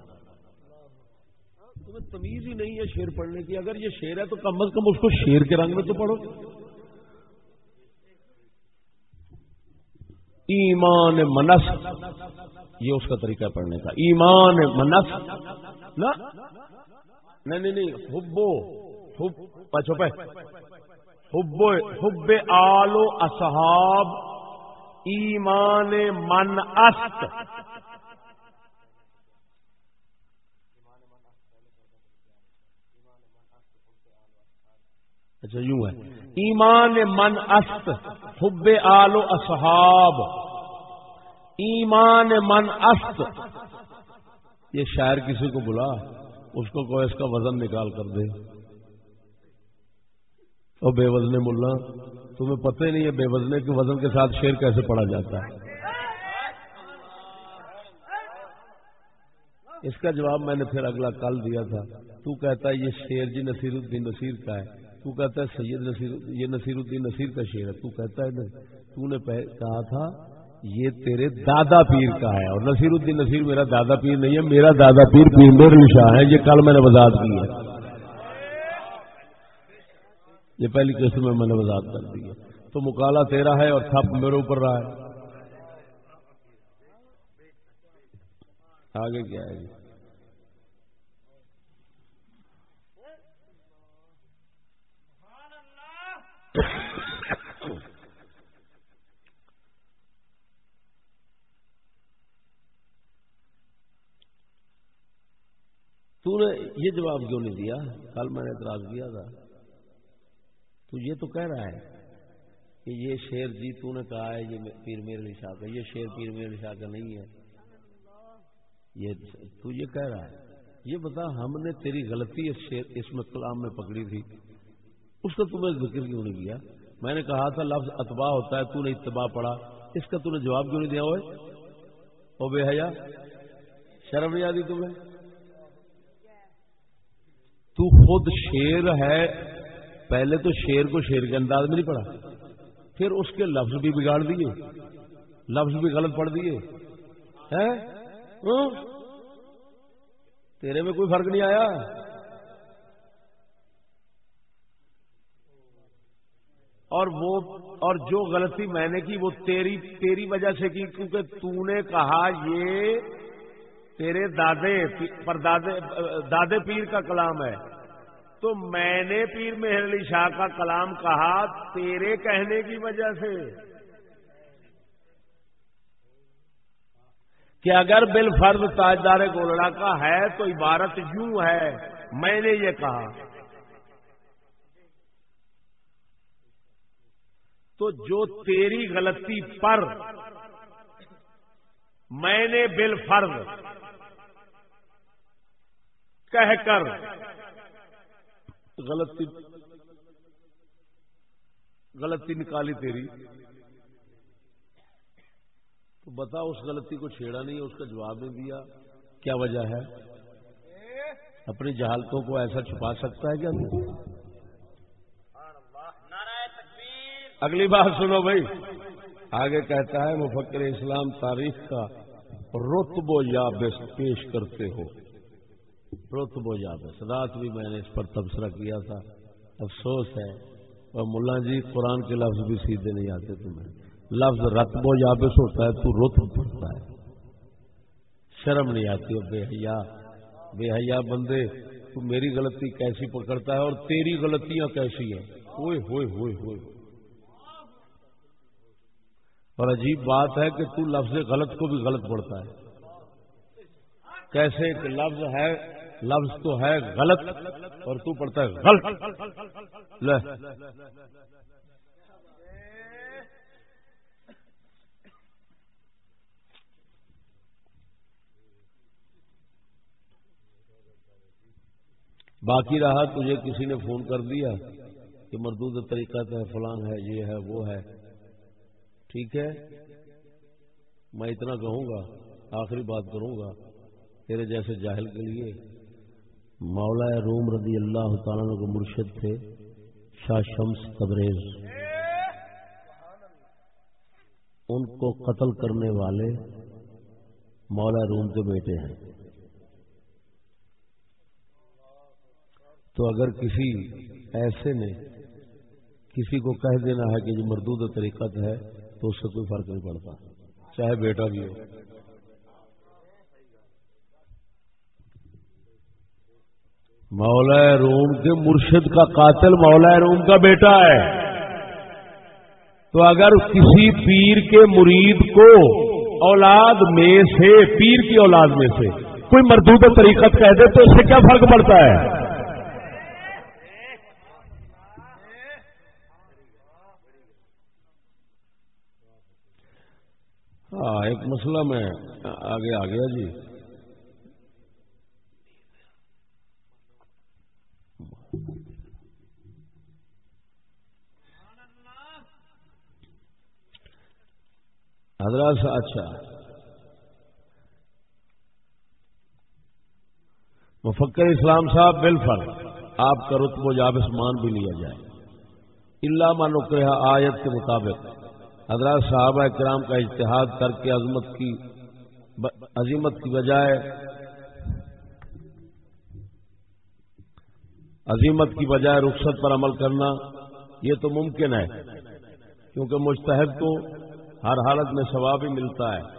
تمہیں تمیز ہی نہیں ہے شیر پڑھنے کی۔ اگر یہ شیر ہے تو کم از کم اس کو شیر کے رنگ میں تو پڑھو۔ ایمان منس یہ اس کا طریقہ پڑھنے کا. ایمان منس نہ نہیں نہیں حبو. حب چھپے حب حب آلو اصحاب. ایمان من است اچھا یوں ہے۔ ایمان من است، حب آل و اصحاب۔ ایمان من است۔ یہ شاعر کسی کو بلا، اس کو کوئی اس کا وزن نکال کر دے۔ اور بے وزن ملا، تمہیں پتہ ہی نہیں ہے بے وزنے کے وزن کے ساتھ شیر کیسے پڑا جاتا ہے۔ اس کا جواب میں نے پھر اگلا کل دیا تھا۔ تو کہتا ہے، یہ شیر جی نصیر الدین نصیر کا ہے۔ تو کہتا ہے سید نصیر، یہ نصیر الدین نصیر کا شیر ہے۔ تو کہتا ہے تو نے کہا تھا، یہ تیرے دادا پیر کا ہے۔ اور نصیر الدین نصیر میرا دادا پیر نہیں ہے، میرا دادا پیر پیر میرے شاہ ہے۔ یہ کل میں نے وضاحت کی ہے۔ یہ پہلی قسط میں میں نے وضاحت کر دی ہے۔ تو مکالا تیرا ہے اور تھپ میرے اوپر رہا ہے۔ آگے کیا ہے؟ جی تو نے یہ جواب کیوں نہیں دیا؟ کل میں نے اعتراض کیا تھا۔ تو یہ تو کہہ رہا ہے کہ یہ شیر جی تو نے کہا ہے، یہ پیر میر شاہ کا یہ شیر پیر میر شاہ کا نہیں ہے۔ یہ تو یہ کہہ رہا ہے۔ یہ بتا ہم نے تیری غلطی اس شیر اس میں کلام میں پکڑی تھی۔ اس کا تمہیں ذکر کیوں نہیں کیا؟ میں نے کہا تھا، لفظ اتباع ہوتا ہے، تو نے اتباع پڑا اس کا تو نے جواب کیوں نہیں دیا ہوئے؟ او بے حیا، شرم نہیں آتی تمہیں؟ تو خود شیر ہے، پہلے تو شیر کو شیر کے انداز میں نہیں پڑھا۔ پھر اس کے لفظ بھی بگاڑ دیے۔ لفظ بھی غلط پڑھ دیے۔ تیرے میں کوئی فرق نہیں آیا؟ اور وہ اور جو غلطی میں نے کی وہ تیری تیری وجہ سے کی، کیونکہ تو نے کہا یہ تیرے دادے پر دادے دادے پیر کا کلام ہے۔ تو میں نے پیر مہر علی شاہ کا کلام کہا تیرے کہنے کی وجہ سے۔ کہ اگر بل فرد تاجدار گولڑا کا ہے تو عبارت یوں ہے، میں نے یہ کہا۔ تو جو تیری غلطی پر میں نے بل فرد کہہ کر غلطی غلطی نکالی تیری، تو بتا اس غلطی کو چھیڑا نہیں، اس کا جواب نہیں دیا۔ کیا وجہ ہے؟ اپنی جہالتوں کو ایسا چھپا سکتا ہے کیا؟ اگلی بات سنو بھائی۔ آگے کہتا ہے، مفکر اسلام تاریخ کا رتب و یا پیش کرتے ہو۔ رتب و یابس۔ رات بھی میں نے اس پر تبصرہ کیا تھا۔ افسوس ہے۔ اور ملا جی قرآن کے لفظ بھی سیدھے نہیں آتے تمہیں لفظ رتب و یابس ہوتا ہے، تو رتب پڑتا ہے۔ شرم نہیں آتی بے حیا۔ بے حیا بندے، تو میری غلطی کیسی پکڑتا ہے اور تیری غلطیاں کیسی ہیں؟ ہوئے ہوئے ہوئے ہوئے۔ اور عجیب بات ہے کہ تو لفظ غلط کو بھی غلط پڑتا ہے۔ کیسے ایک لفظ ہے، لفظ تو ہے غلط اور تو پڑھتا ہے غلط۔ لے باقی رہا تجھے کسی نے فون کر دیا کہ مردود طریقہ ہے، فلان ہے، یہ ہے، وہ ہے۔ ٹھیک ہے؟ میں اتنا کہوں گا، آخری بات کروں گا، تیرے جیسے جاہل کے لیے۔ مولا روم رضی اللہ تعالیٰ کے مرشد تھے، شاہ شمس تبریز۔ ان کو قتل کرنے والے مولا روم کے بیٹے ہیں۔ تو اگر کسی ایسے نے کسی کو کہہ دینا ہے کہ یہ مردود طریقت ہے تو اس سے کوئی فرق نہیں پڑتا۔ چاہے بیٹا بھی ہو۔ مولا روم کے مرشد کا قاتل مولا روم کا بیٹا ہے۔ تو اگر کسی پیر کے مرید کو اولاد میں سے، پیر کی اولاد میں سے کوئی مردود طریقت کہہ دے تو اس سے کیا فرق پڑتا ہے؟ ہاں ایک مسئلہ میں آگے آ گیا جی۔ حضرات اچھا۔ مفکر اسلام صاحب بالفر آپ کا رتب و جاب اسمان بھی لیا جائے۔ علامہ نقرہ آیت کے مطابق۔ حضرات صحابہ کرام کا اجتہاد کر کے عظمت کی عظیمت کی بجائے عظیمت کی بجائے رخصت پر عمل کرنا یہ تو ممکن ہے، کیونکہ مستحد کو ہر حالت میں ثواب ہی ملتا ہے۔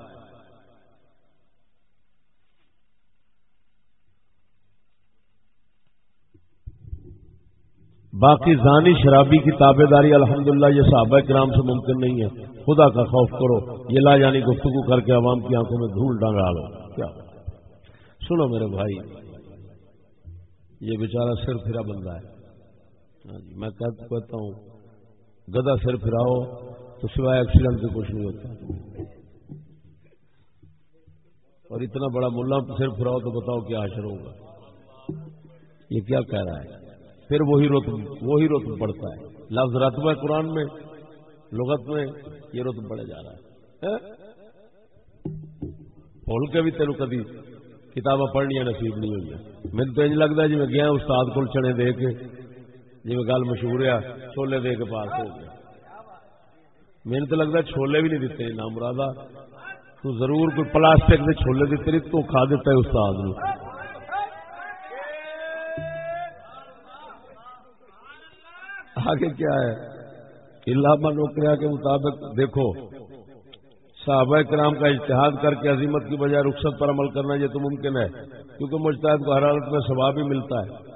باقی زانی شرابی کی تابے داری الحمد یہ صحابہ کرام سے ممکن نہیں ہے۔ خدا کا خوف کرو، یہ لا جانی گفتگو کر کے عوام کی آنکھوں میں دھول ڈال لو۔ کیا؟ سنو میرے بھائی، یہ بیچارہ سر پھرا بندہ ہے۔ ہاں جی، میں کہتا ہوں گدا سر پھراؤ تو سوائے ایکسیڈنٹ کے کچھ نہیں ہوتا۔ اور اتنا بڑا ملا سر پھراؤ تو بتاؤ کیا حشر ہوگا۔ یہ کیا کہہ رہا ہے؟ پھر وہی رتب وہی رتب بڑھتا ہے۔ لفظ رتبہ قرآن میں، لغت میں، یہ رتب بڑھے جا رہا ہے۔ ہاں؟ بول کے بھی تینوں کدی کتابیں پڑھنی نصیب نہیں ہوئی میرے تو لگتا جی میں گیا استاد کو چنے دے کے جی میں گل مشہور ہے، چھولے دے کے پاس ہو گیا۔ میرے تو لگتا ہے چھولے بھی نہیں دیتے نام مرادا تو ضرور کوئی پلاسٹک کے چھولے دیتے نہیں، تو کھا دیتا ہے استاد نے آگے کیا ہے؟ علامہ نوکریا کے مطابق دیکھو، صحابہ کرام کا اشتہاد کر کے عظیمت کی بجائے رخصت پر عمل کرنا یہ تو ممکن ہے، کیونکہ مجتہد کو حرارت میں ثواب ہی ملتا ہے۔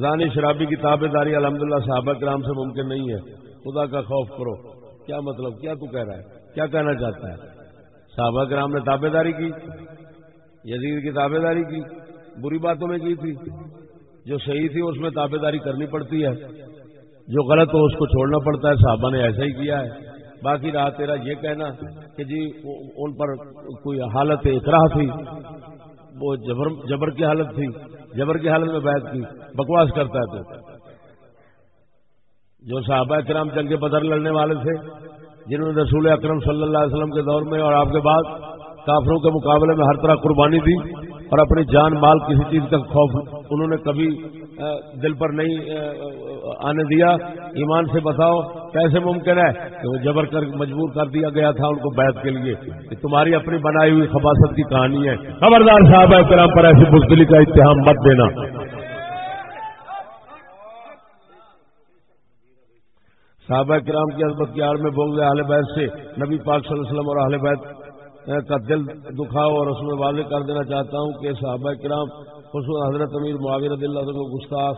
رانی شرابی کی تابے داری الحمد للہ صحابہ کرام سے ممکن نہیں ہے۔ خدا کا خوف کرو۔ کیا مطلب؟ کیا تو کہہ رہا ہے؟ کیا کہنا چاہتا ہے؟ صحابہ کرام نے تابے داری کی، یزید کی تابے داری کی، بری باتوں میں کی تھی۔ جو صحیح تھی، اس میں تابے داری کرنی پڑتی ہے۔ جو غلط ہو اس کو چھوڑنا پڑتا ہے، صحابہ نے ایسا ہی کیا ہے۔ باقی رہا تیرا یہ کہنا کہ جی ان پر کوئی حالت اطراح تھی۔ وہ جبر جبر کی حالت تھی۔ جبر کی حالت میں بیعت کی۔ بکواس کرتا ہے تو۔ جو صحابہ کرام جنگ بدر لڑنے والے تھے، جنہوں نے رسول اکرم صلی اللہ علیہ وسلم کے دور میں اور آپ کے بعد کافروں کے مقابلے میں ہر طرح قربانی دی اور اپنی جان مال کسی چیز کا خوف انہوں نے کبھی دل پر نہیں آنے دیا۔ ایمان سے بتاؤ، کیسے ممکن ہے کہ وہ جبر کر، مجبور کر دیا گیا تھا ان کو بیت کے لیے؟ کہ تمہاری اپنی بنائی ہوئی خباست کی کہانی ہے۔ خبردار صاحب کرام پر ایسی بزدلی کا اتحام مت دینا۔ صحابہ کرام کی عزمت کی آڑ میں بول گئے اہل بیت سے نبی پاک صلی اللہ علیہ وسلم اور اہل بیت کا دل دکھاؤ اور اس میں واضح کر دینا چاہتا ہوں کہ صحابہ کرام خصوص حضرت امیر معاویر اللہ کو گستاخ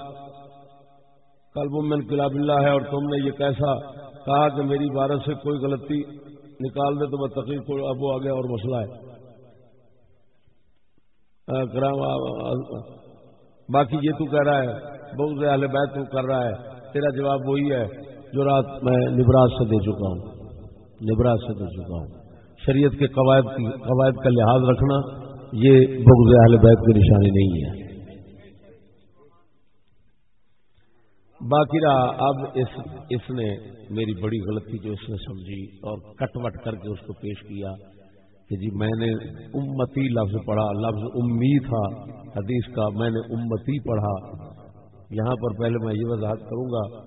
کلب من کلاب اللہ ہے اور تم نے یہ کیسا کہا کہ میری بارت سے کوئی غلطی نکال دے تو میں تقریب کو اب وہ آگے اور مسئلہ ہے۔ کرام باقی یہ تو کہہ رہا ہے بہت اہل بیت تو کر رہا ہے۔ تیرا جواب وہی ہے جو رات میں نبراج سے دے چکا ہوں۔ نبراج سے دے چکا ہوں۔ شریعت کے قواعد قواعد کا لحاظ رکھنا، یہ بغض اہل بیت کی نشانی نہیں ہے۔ باقی رہا، اب اس اس نے میری بڑی غلطی جو اس نے سمجھی اور کٹ وٹ کر کے اس کو پیش کیا کہ جی میں نے امتی لفظ پڑھا، لفظ امی تھا، حدیث کا میں نے امتی پڑھا۔ یہاں پر پہلے میں یہ وضاحت کروں گا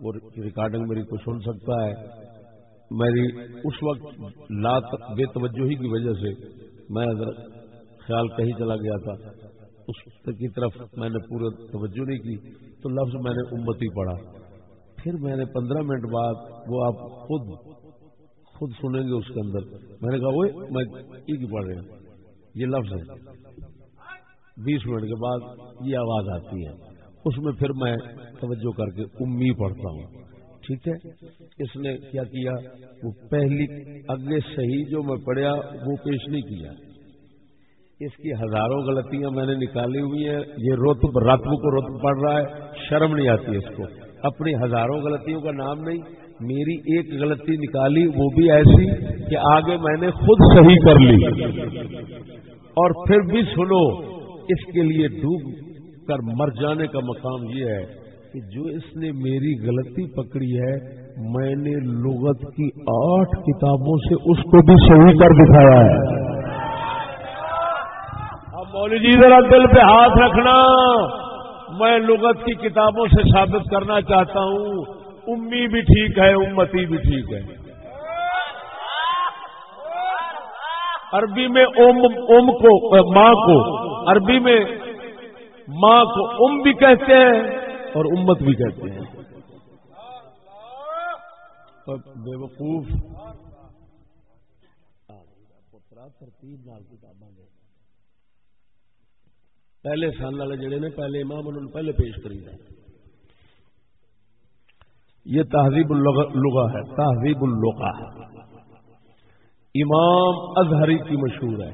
وہ ریکارڈنگ میری کو سن سکتا ہے۔ میری اس وقت لات بے توجہی کی وجہ سے میں اگر خیال کہیں چلا گیا تھا، اس کی طرف میں نے پورے توجہ نہیں کی، تو لفظ میں نے امتی پڑھا۔ پھر میں نے پندرہ منٹ بعد وہ آپ خود خود سنیں گے اس کے اندر۔ میں نے کہا وہ میں پڑھ رہا ہوں۔ یہ لفظ ہے۔ بیس منٹ کے بعد یہ آواز آتی ہے۔ اس میں پھر میں توجہ کر کے امی پڑھتا ہوں۔ ٹھیک ہے؟ اس نے کیا کیا؟ وہ پہلی، اگلے صحیح جو میں پڑھیا، وہ پیش نہیں کیا۔ اس کی ہزاروں غلطیاں میں نے نکالی ہوئی ہیں۔ یہ رتب رتب کو رتب پڑھ رہا ہے۔ شرم نہیں آتی اس کو۔ اپنی ہزاروں غلطیوں کا نام نہیں، میری ایک غلطی نکالی، وہ بھی ایسی کہ آگے میں نے خود صحیح کر لی۔ اور پھر بھی سنو، اس کے لیے ڈوب کر مر جانے کا مقام یہ ہے کہ جو اس نے میری غلطی پکڑی ہے، میں نے لغت کی آٹھ کتابوں سے اس کو بھی صحیح کر دکھایا ہے۔ اب مولوی جی ذرا دل پہ ہاتھ رکھنا۔ میں لغت کی کتابوں سے ثابت کرنا چاہتا ہوں۔ امی بھی ٹھیک ہے، امتی بھی ٹھیک ہے۔ عربی میں ام ام کو، ماں کو، عربی میں ماں کو، ام بھی کہتے ہیں۔ اور امت بھی کہتے ہیں۔ بے وقوف ترتیب پہلے سال والے جڑے نے پہلے امام انہوں نے پہلے پیش کری ہے۔ یہ تہذیب الغا ہے تہذیب الغا امام اظہری کی مشہور ہے۔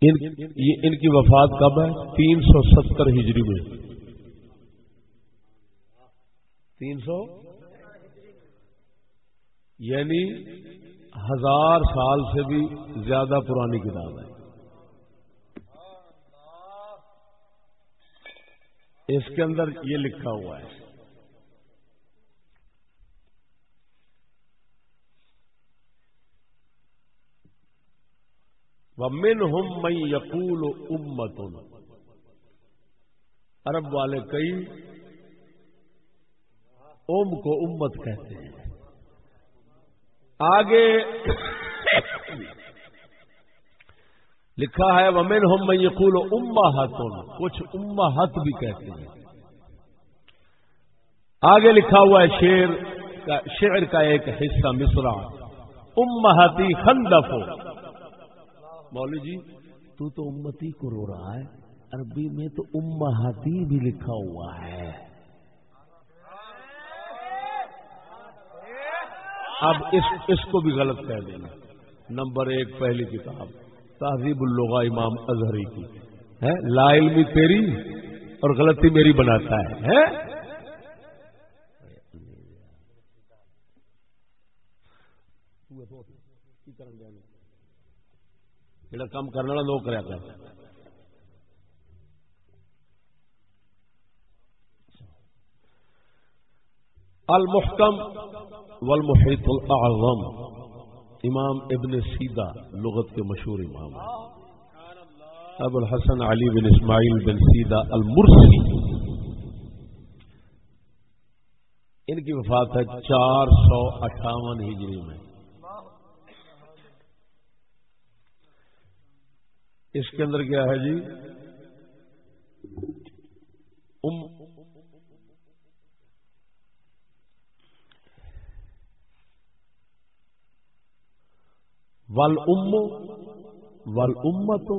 ان یہ ان کی وفات کب ہے؟ تین سو ستر ہجری میں۔ تین سو؟ یعنی ہزار سال سے بھی زیادہ پرانی کتاب ہے۔ اس کے اندر یہ لکھا ہوا ہے۔ ومن ہم میں یقول امت عرب والے کئی اوم کو امت کہتے ہیں۔ آگے لکھا ہے ومن ہم میں یقول اما ہاتون کچھ اما ہت بھی کہتے ہیں۔ آگے لکھا ہوا ہے شیر کا، شعر کا ایک حصہ مصرا امہتی خندف۔ مولوی جی تو تو امتی کو رو رہا ہے۔ عربی میں تو امہتی بھی لکھا ہوا ہے۔ اب اس اس کو بھی غلط کہہ دینا۔ نمبر ایک پہلی کتاب۔ تہذیب اللغا امام اظہری کی۔ ہے؟ لا علمی تیری اور غلطی میری بناتا ہے۔ جڑا کام کرنے والا لوگ کرا کر المحکم والمحیط الاعظم، امام ابن سیدہ، لغت کے مشہور امام ابو الحسن علی بن اسماعیل بن سیدہ المرسی ان کی وفات ہے چار سو اٹھاون ہجری میں۔ اس کے اندر کیا ہے جی ام ول ام ول امت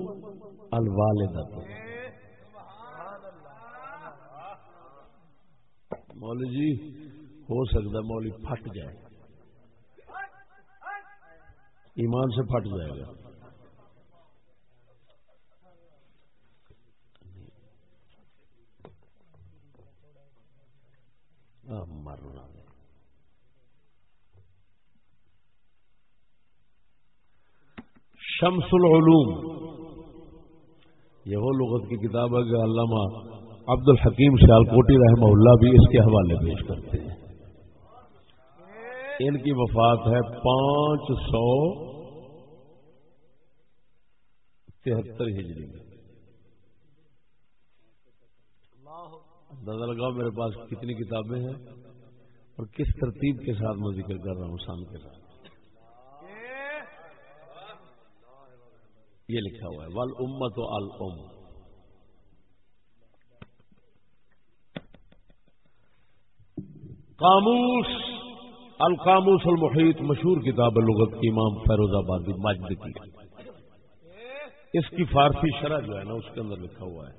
الوالدت جی ہو سکتا مولوی پھٹ جائے۔ ایمان سے پھٹ جائے گا۔ مرنا۔ شمس العلوم. یہ وہ لغت کی کتاب ہے کہ علامہ عبد الحکیم سیال کوٹی رحمہ اللہ بھی اس کے حوالے پیش کرتے ہیں۔ ان کی وفات ہے پانچ سو تہتر ہجری میں۔ اندازہ لگاؤ میرے پاس کتنی کتابیں ہیں اور کس ترتیب کے ساتھ میں ذکر کر رہا ہوں شام کے ساتھ۔ یہ لکھا ہوا ہے ول امت و الم قاموس، القاموس المحیط، مشہور کتاب لغت کی امام فیروز آبادی ماجد کی۔ اس کی فارسی شرح جو ہے نا، اس کے اندر لکھا ہوا ہے۔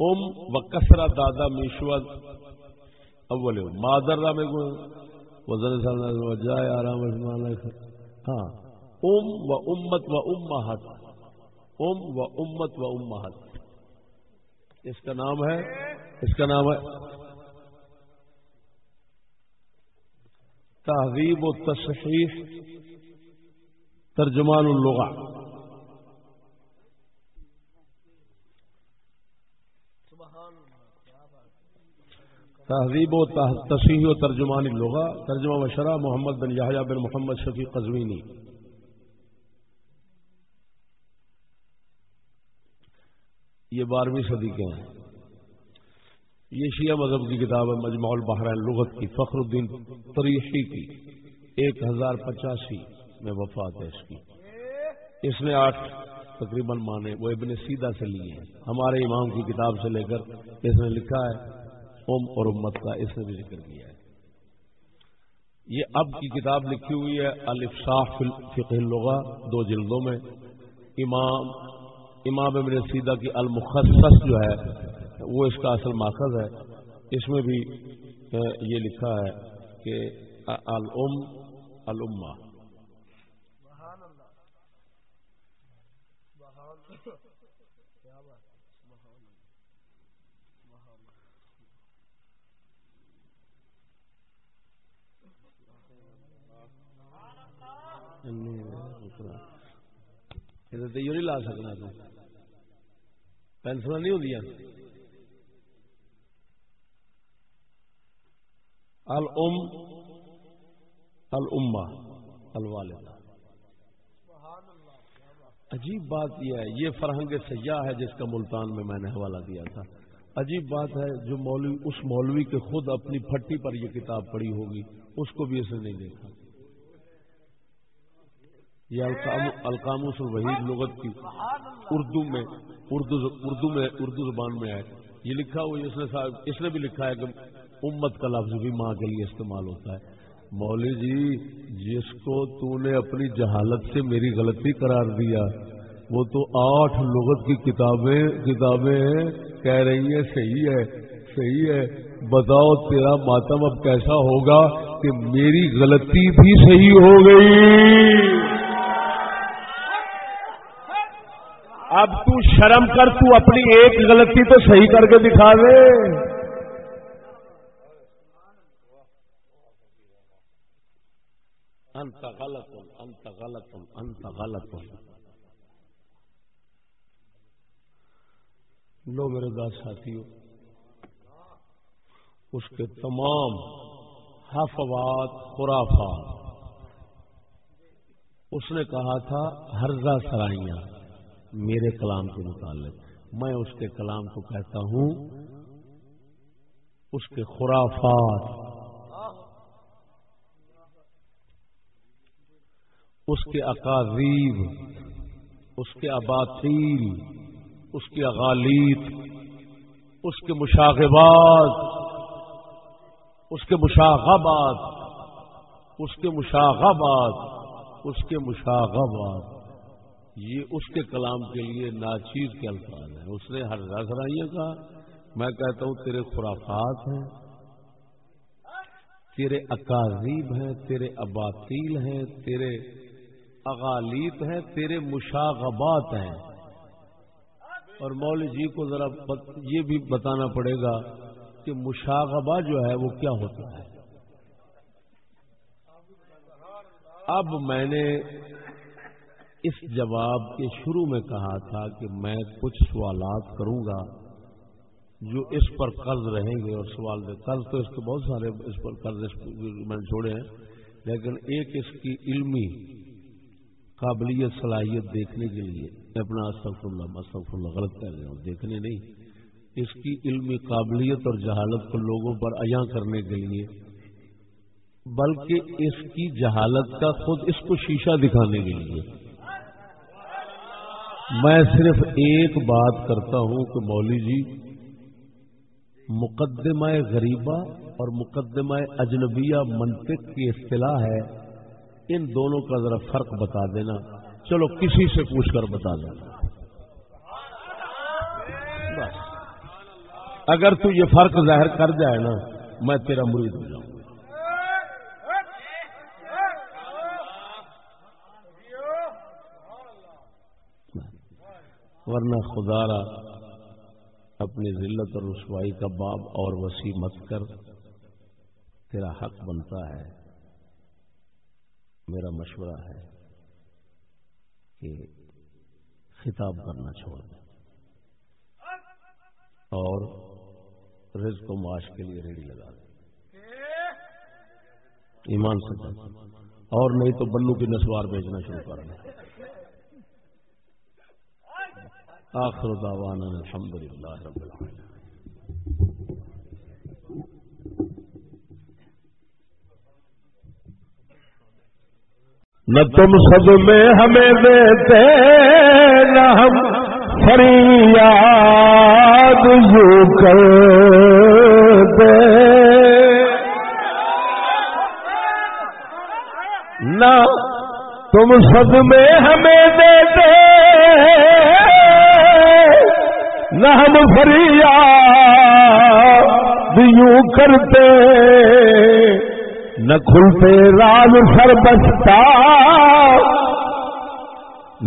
ام و کسرا دادا میشور اول مادر میں وزن ہاں۔ ام و امت و امت ام و امت و امت اس کا نام ہے اس کا نام ہے تہذیب و تصحیح ترجمان اللغہ. تہذیب و تصحیح و ترجمان لغا ترجمہ و شرح محمد بن یاہیا بن محمد شفیع قزوینی. یہ بارہویں صدی کے ہیں۔ یہ شیعہ مذہب کی کتاب ہے مجموع البحرین، لغت کی، فخر الدین تریشی کی۔ ایک ہزار پچاسی میں وفات ہے اس کی۔ اس نے آٹھ تقریباً مانے وہ ابن سیدھا سے لیے ہیں۔ ہمارے امام کی کتاب سے لے کر اس نے لکھا ہے، ام اور امت کا اس نے بھی ذکر کیا ہے۔ یہ اب کی کتاب لکھی ہوئی ہے الفصاح فقہ اللغہ، دو جلدوں میں۔ امام امام ابن سیدہ کی المخصص جو ہے، وہ اس کا اصل ماخذ ہے۔ اس میں بھی یہ لکھا ہے کہ الم الما نہیں لا سکنا تو۔ پینسل نہیں ہوتی الم الما الوالدہ۔ عجیب بات یہ ہے، یہ فرہنگ سیاح ہے جس کا ملتان میں میں نے حوالہ دیا تھا۔ عجیب بات ہے، جو مولوی، اس مولوی کے خود اپنی پھٹی پر یہ کتاب پڑھی ہوگی، اس کو بھی اسے نہیں دیکھا۔ یہ القاموس الوحید لغت کی اردو میں اردو اردو میں اردو زبان میں ہے یہ لکھا ہوا اس نے اس نے بھی لکھا ہے کہ امت کا لفظ بھی ماں کے لیے استعمال ہوتا ہے۔ مولوی جی جس کو تو نے اپنی جہالت سے میری غلطی قرار دیا، وہ تو آٹھ لغت کی کتابیں کتابیں کہہ رہی ہیں صحیح ہے صحیح ہے۔ بتاؤ تیرا ماتم اب کیسا ہوگا کہ میری غلطی بھی صحیح ہو گئی۔ اب تو شرم کر تو اپنی ایک غلطی تو صحیح کر کے دکھا دے۔ انت غلط انت غلط انت غلط لو میرے دس ساتھیوں اس کے تمام حفوات، خرافات۔ اس نے کہا تھا ہرزا سرائیاں۔ میرے کلام کے متعلق۔ میں اس کے کلام کو کہتا ہوں۔ اس کے خرافات۔ اس کے اکاذیب اس کے اباطیل۔ اس کے اغالیت۔ اس کے مشاغبات۔ اس کے مشاغبات۔ اس کے مشاغبات۔ اس کے مشاغبات۔ یہ اس کے کلام کے لیے ناچیز کے الفاظ ہیں۔ اس نے ہر رسرائیوں کا میں کہتا ہوں، تیرے خرافات ہیں، تیرے اکاذیب ہیں، تیرے اباطیل ہیں، تیرے اغالیت ہیں، تیرے مشاغبات ہیں۔ اور مول جی کو ذرا یہ بھی بتانا پڑے گا کہ مشاغبہ جو ہے وہ کیا ہوتا ہے۔ اب میں نے اس جواب کے شروع میں کہا تھا کہ میں کچھ سوالات کروں گا جو اس پر قرض رہیں گے اور سوال دے قرض تو اس کے بہت سارے اس پر قرض میں نے چھوڑے ہیں، لیکن ایک اس کی علمی قابلیت صلاحیت دیکھنے کے لیے میں اپنا استغفر اللہ استغفر اللہ غلط کہہ رہا ہوں، دیکھنے نہیں۔ اس کی علمی قابلیت اور جہالت کو لوگوں پر عیاں کرنے کے لیے، بلکہ اس کی جہالت کا خود اس کو شیشہ دکھانے کے لیے۔ میں صرف ایک بات کرتا ہوں کہ مولی جی مقدمہ غریبہ اور مقدمہ اجنبیہ منطق کی اصطلاح ہے، ان دونوں کا ذرا فرق بتا دینا۔ چلو، کسی سے پوچھ کر بتا دینا اگر تو یہ فرق ظاہر کر جائے نا، میں تیرا مرید ہو جاؤں۔ ورنہ خدا را اپنی ذلت اور رسوائی کا باب اور وسیع مت کر، تیرا حق بنتا ہے، میرا مشورہ ہے کہ خطاب کرنا چھوڑ دیں اور رزق و معاش کے لیے ریڑھی لگا دیں ایمان سے اور نہیں تو بلو کی نسوار بیچنا شروع کر دیں آخر دعوانا الحمد للہ رب العالمين نہ تم سب میں ہمیں دیتے، نہ ہم فریاد یوں کرتے۔ نہ تم سب میں ہمیں دیتے نہ ہم فریاد یوں کرتے، نہ کھلتے راز سر بچتا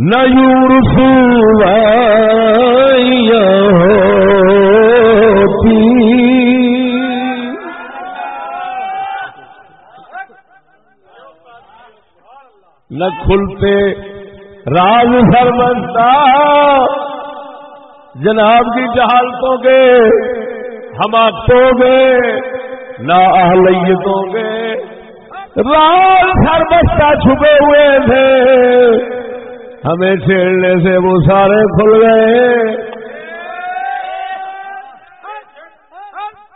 نہ یوں رسوائیاں نہ کھلتے راز سر بچتا جناب کی جہالتوں کے ہماتوں گے نہ اہلیتوں گے رال سر بستہ چھپے ہوئے تھے۔ ہمیں چھیڑنے سے وہ سارے کھل گئے۔